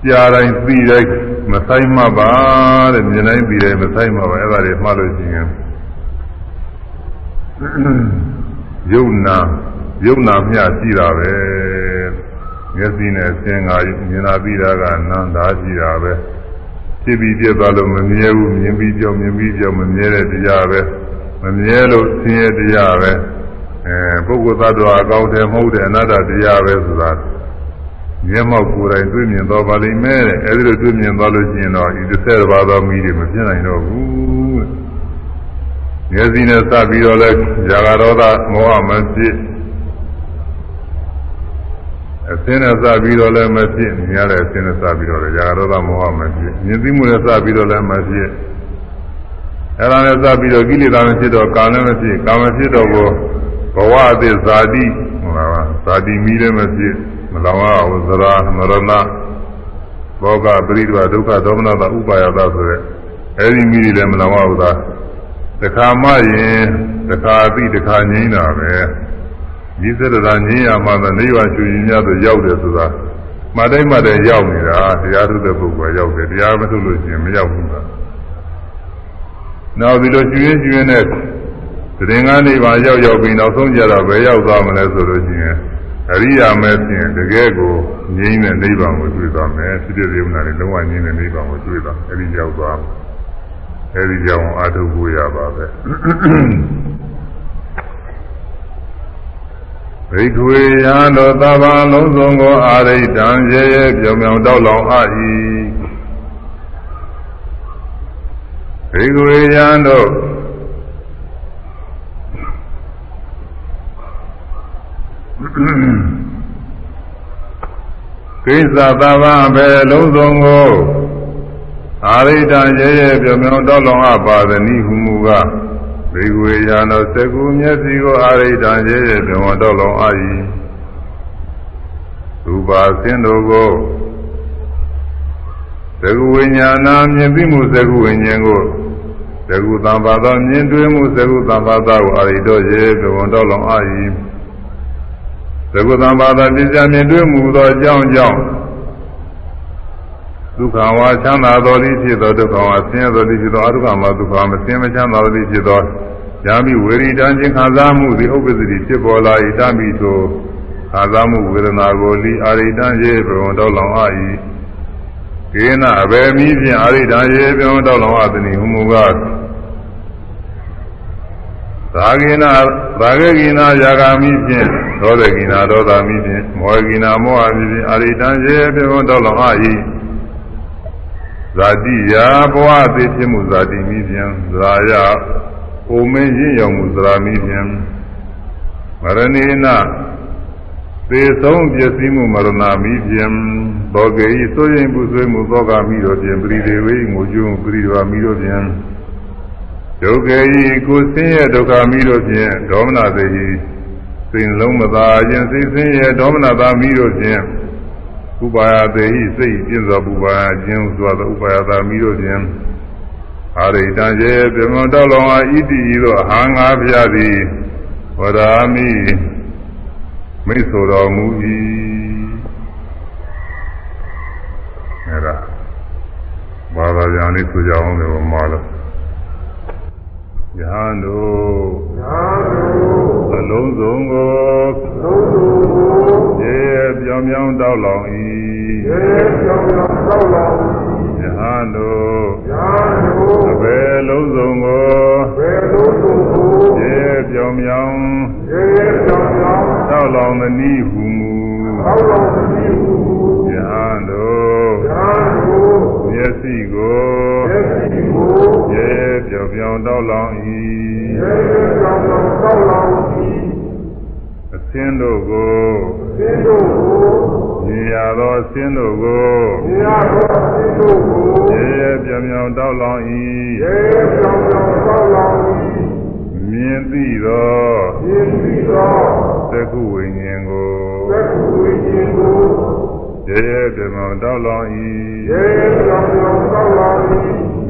ကြားတိုင်းသိတိုင်းမဆိုင်မှပါတဲ့မြင်တိုင်းသိတိုင်းမဆိုင်မှပါအဲ့ဒါတွေမှတ်လို့ရှိရင် ယုံနာယုံနာမျှရှိတာပဲမျက်စိနဲ့ဆင်းကမြင်လာပြီးတာကနန္တာရှိတာပဲဖြစ်ပြီးပြတ်သွားလို့မမြဲဘူးမြင်ပြီးကြောက်မြင်ပြီးကြောက်မမြဲတဲ့တရားပဲမမြဲလို့ဆင်းရဲတရားပဲအဲပုဂ္ဂိုလ်သတ္တဝါအကောင်းတယ်မဟုတ်တဲ့အနတ္တတရားပဲဆိုတာမျက်မှောက်ကိုယ်တိုင်တွေ့မြင်တော့ပါလိမ့်မယ်တဲ့အဲဒီလိုတွေ့မြင်သွားလို့ရှိရင်တော့ဒီ30ပါးသောမိတွေမဖြစ်နိုင်တော့ဘူးတဲ့ မျက်စိနဲ့စပြီးတော့လဲဇာကရောသမောဟမဖြစ်အစင်းနဲ့စပြီးတော့လည်းမဖြစ်မြင်ရတဲ့အစင်းနဲ့စပြီးတော့လည်းဇာကရောသမောဟမဖြစ်မြင်သိမှုနဲ့စပြီးတော့လည်းမဖြစ်အဲ့ဒါနဲ့စပြီးတော့ကိလေသာမဖြစ်တော့ကာလည်းမဖြစ်ကာမဖြစ်တော့ကိုဘဝအသစ်ဇာတိဟုတ်လားဇာတိမီးလည်းမဖြစ်မလောင်ရဘူးသရမရဏဘောဂပရိဒဝဒုက္ခဒေါမနတာဥပါယတာဆိုတဲ့အဲဒီမီးတွေလည်းမလောင်ရဘူးသာ တခါမှရင်တခါသိတခါငြိမ်းတာပဲဒီစရတာငြိမ်းရမှသာနိဗ္ဗာန်ရှင်ရင်များဆိုရောက်တယ်ဆိုတာမတိုင်းမတိုင်းရောက်နေတာတရားထုတဲ့ပုဂ္ဂိုလ်ရောက်တယ်တရားမထုလို့ရှိရင်မရောက်ဘူးကနောက်ဒီလိုကျွင်းကျွင်းနဲ့တရင်ကနေပါရောက်ရောက်ပြီးနောက်ဆုံးကြတော့ဘယ်ရောက်သွားမလဲဆိုလို့ရှိရင်အရိယာမဲဖြင့်တကယ်ကိုငြိမ်းတဲ့နိဗ္ဗာန်ကိုတွေ့သွားမယ်ဖြစ်တဲ့ဒေဝနာတွေလုံးဝငြိမ်းတဲ့နိဗ္ဗာန်ကိုတွေ့သွားအဲဒီရောက်သွားမယ် အဲဒီကြောင့်အာထုပ်ဖို့ရပါပဲဘိက္ခွေယံတို့သဗ္ဗလုံးစုံကိုအာရိတံရေရေပြောင်ပြောင်တောက်လောင်အာ၏ဘိက္ခွေယံတို့ကိစ္စသဗ္ဗဘေလုံးစုံကို အာရိတံရေရေပြောင်ပြောင်တောက်လောင်အပ်ပါသည်ဟုမူကားဘေဝေယာနောသကုမျက်စိကိုအာရိတံရေရေပြောင်ပြောင်တောက်လောင်အပ်၏ရူပါဆင်းတို့ကိုသကုဝိညာဏမြင်သိမှုသကုဝိညာဉ်ကိုသကုသံပါသောမြင်တွေ့မှုသကုသံပါသောကိုအာရိတောရေပြောင်တောက်လောင်အပ်၏သကုသံပါသောပြစ္ဆာမြင်တွေ့မှုသောအကြောင်းကြောင့် ဒုက္ခဝါချမ်းသာတော်သည်ဖြစ်သောဒုက္ခဝါဆင်းရဲတော်သည်ဖြစ်သောအဒုက္ခမှာဒုက္ခမဆင်းမချမ်းသာတော်သည်ဖြစ်သောယာမိဝေရိတံခြင်းခံစားမှုသည်ဥပ္ပဒတိဖြစ်ပေါ်လာ၏တမိသောခံစားမှုဝေဒနာကိုလီအာရိတံရေဘုံတော်လောင်အပ်၏ကေနအဘယ်မီးဖြင့်အာရိတံရေဘုံတော်လောင်အပ်သည်ဟုမူကားသာဂိနာသာဂကိနာယာဂာမိဖြင့်ဒေါသကိနာဒေါသမိဖြင့်မောဟကိနာမောဟမိဖြင့်အာရိတံရေဘုံတော်လောင်အပ်၏ ဇာတိယာဘဝအသေးဖြစ်မှုဇာတိမိဖြင့်ဇရာယအိုမင်းရင့်ရောင်မှုဇရာမိဖြင့်မရဏိနသေဆုံးပျက်စီးမှုမရဏမိဖြင့်ဘောဂေဤဆိုရင်ပူဆွေးမှုသောကမိတို့ဖြင့်ပရိဒေဝေငိုကျုံပရိဒဝမိတို့ဖြင့်ဒုက္ခေဤကိုဆင်းရဲဒုက္ခမိတို့ဖြင့်ဒေါမနသေဤစိန်လုံးမသာခြင်းစိတ်ဆင်းရဲဒေါမနသာမိတို့ဖြင့် ဥပါယသေဟိစိတ်ပြင်းစွာပူပါခြင်းစွာသောဥပါယသာမိတို့ဖြင့်အာရိတံကျေပြမတော်လောင်အားဣတိဤသို့အဟံငါဖျားသည်ဝရာမိမိတ်ဆိုတော်မူ၏အဲဒါဘာသာပြန်လေးဆိုကြအောင်လေမှာလို့ ယဟန်တို့အလုံးစုံကိုရေပြောင်းပြောင်းတောက်လောင်၏ယဟန်တို့အဘယ်လုံးစုံကိုရေပြောင်းပြောင်းတောက်လောင်သည်နည်းဟူမူယဟန်တို့မျက်စိကိုရေ ပြောင်းပြောင်းတောက်လောင်၏အစင်းတို့ကိုမြင်ရသောအစင်းတို့ကိုရေပြောင်းပြောင်းတောက်လောင်၏မြင်သိသောသက္ခုဝိညာဉ်ကိုရေပြောင်းပြောင်းတောက်လောင်၏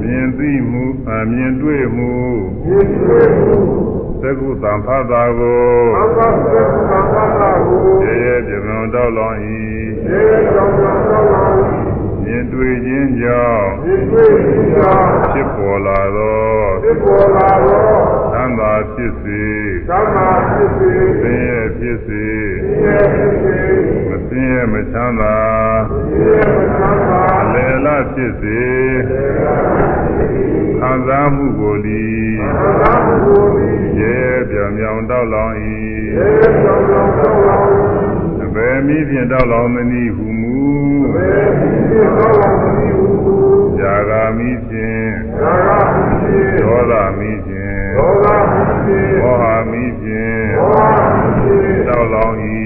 မြင်သိမှုအမြင်တွေ့မှုသက္ကုတံဖတ်တာကိုရေရေပြောင်းပြောင်းတောက်လောင်၏မြင်တွေ့ခြင်းကြောင့်ဖြစ်ပေါ်လာသောသံသာဖြစ်စေသင်ရဲ့ဖြစ်စေမသင်ရဲ့ မချမ်းသာအလယ်လဖြစ်စေခံစားမှုကိုလီရေပြောင်ပြောင်တောက်လောင်၏အဘယ်မိဖြင့်တောက်လောင်သနည်းဟုမူဇာဂာမိဖြင့်ဒေါသမိဖြင့်မောဟမိဖြင့်တောက်လောင်၏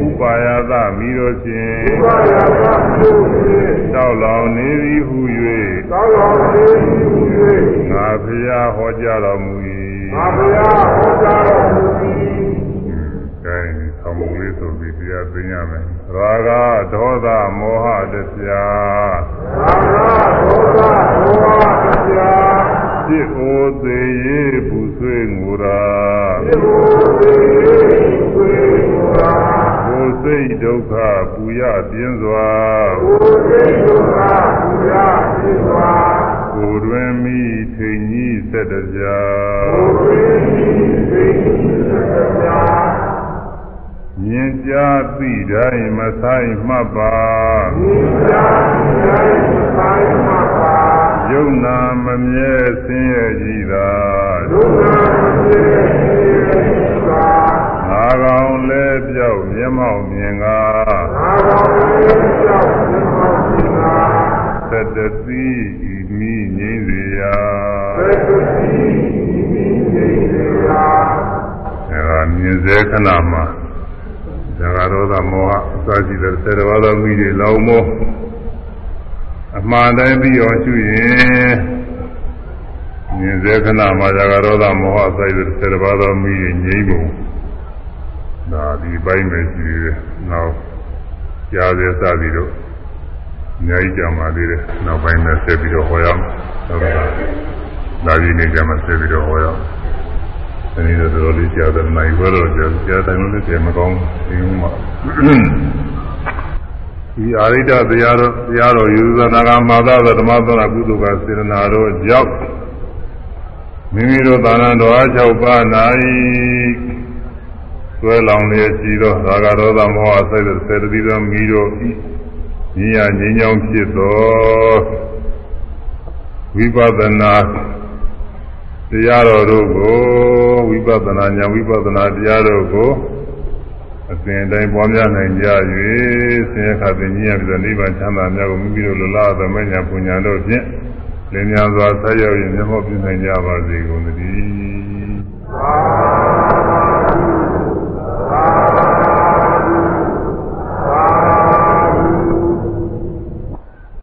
ဥပါယသမိတို့ဖြင့်တောက်လောင်နေသည်ဟု၍ငါဖျားဟောကြားတော်မူ၏ကဲဆောင်းမလေးဆိုပြီးတရားသိရမယ်ရာဂဒေါသမောဟတရားဖြစ်အိုသေးရေပူဆွေးငိုရာ ကိုယ်စိတ်ဒုက္ခပူရပြင်းစွာကိုယ်တွင်မိထိန်ကြီးဆက်တပြာမြင်ကြသိတိုင်းမဆိုင်မှတ်ပါယုံနာမမြဲဆင်းရဲကြည်သာ ငါကောင်လဲပြောက်မျက်မှောက်မြင်ကားသတ္တတိဤမိငိမ့်စေရာအဲဒါမြင်စေခဏမှာဇဂရောဓမောဟအစရှိတဲ့စေတဝါသောမိတွေလောင်မောအမှန်တိုင်းပြီးအောင်ရှုရင်မြင်စေခဏမှာဇဂရောဓမောဟအစရှိတဲ့စေတဝါသောမိတွေငြိမ့်ပုံ ဒါဒီပိုင်းပဲရှိသေးတယ်နောက်ကြားစေစသည်တို့အများကြီးကြာမှသေးတယ်နောက်ပိုင်းနဲ့ဆက်ပြီးတော့ဟောရအောင်ဟုတ်ကဲ့ဒါကြီးနေကြမှာဆက်ပြီးတော့ဟောရအောင်ဒီနေ့တော့တော်တော်လေးကြာတယ်နိုင်ဘဲတော့ကြာကြာတိုင်းလည်းကြာမကောင်းဒီမှာဒီအာရိတတရားတော်တရားတော်ယူဇနာကမာသသဓမ္မသနာကုသကစေတနာတော်ကြောင့်မိမိတို့သာနာတော်အား၆ပါး၌ ဆွဲလောင်လျက်ရှိသောသာဂရောသမောဟစိတ်စေတသိသောမိတို့ဤဉာဏ်ငြိမ်းချမ်းဖြစ်သောဝိပဿနာတရားတော်တို့ကိုဝိပဿနာဉာဏ်ဝိပဿနာတရားတို့ကိုအစဉ်တိုင်းပွားများနိုင်ကြ၍ဆင်းရဲခါသိဉာဏ်ပြီးတော့နိဗ္ဗာန်ချမ်းသာများကိုမိမိတို့လိုလားသမဉာဏ်ပူညာတို့ဖြင့်လင်းများစွာဆက်ရောက်ရင်မျက်မှောက်ပြုနိုင်ကြပါစေကုန်သတည်း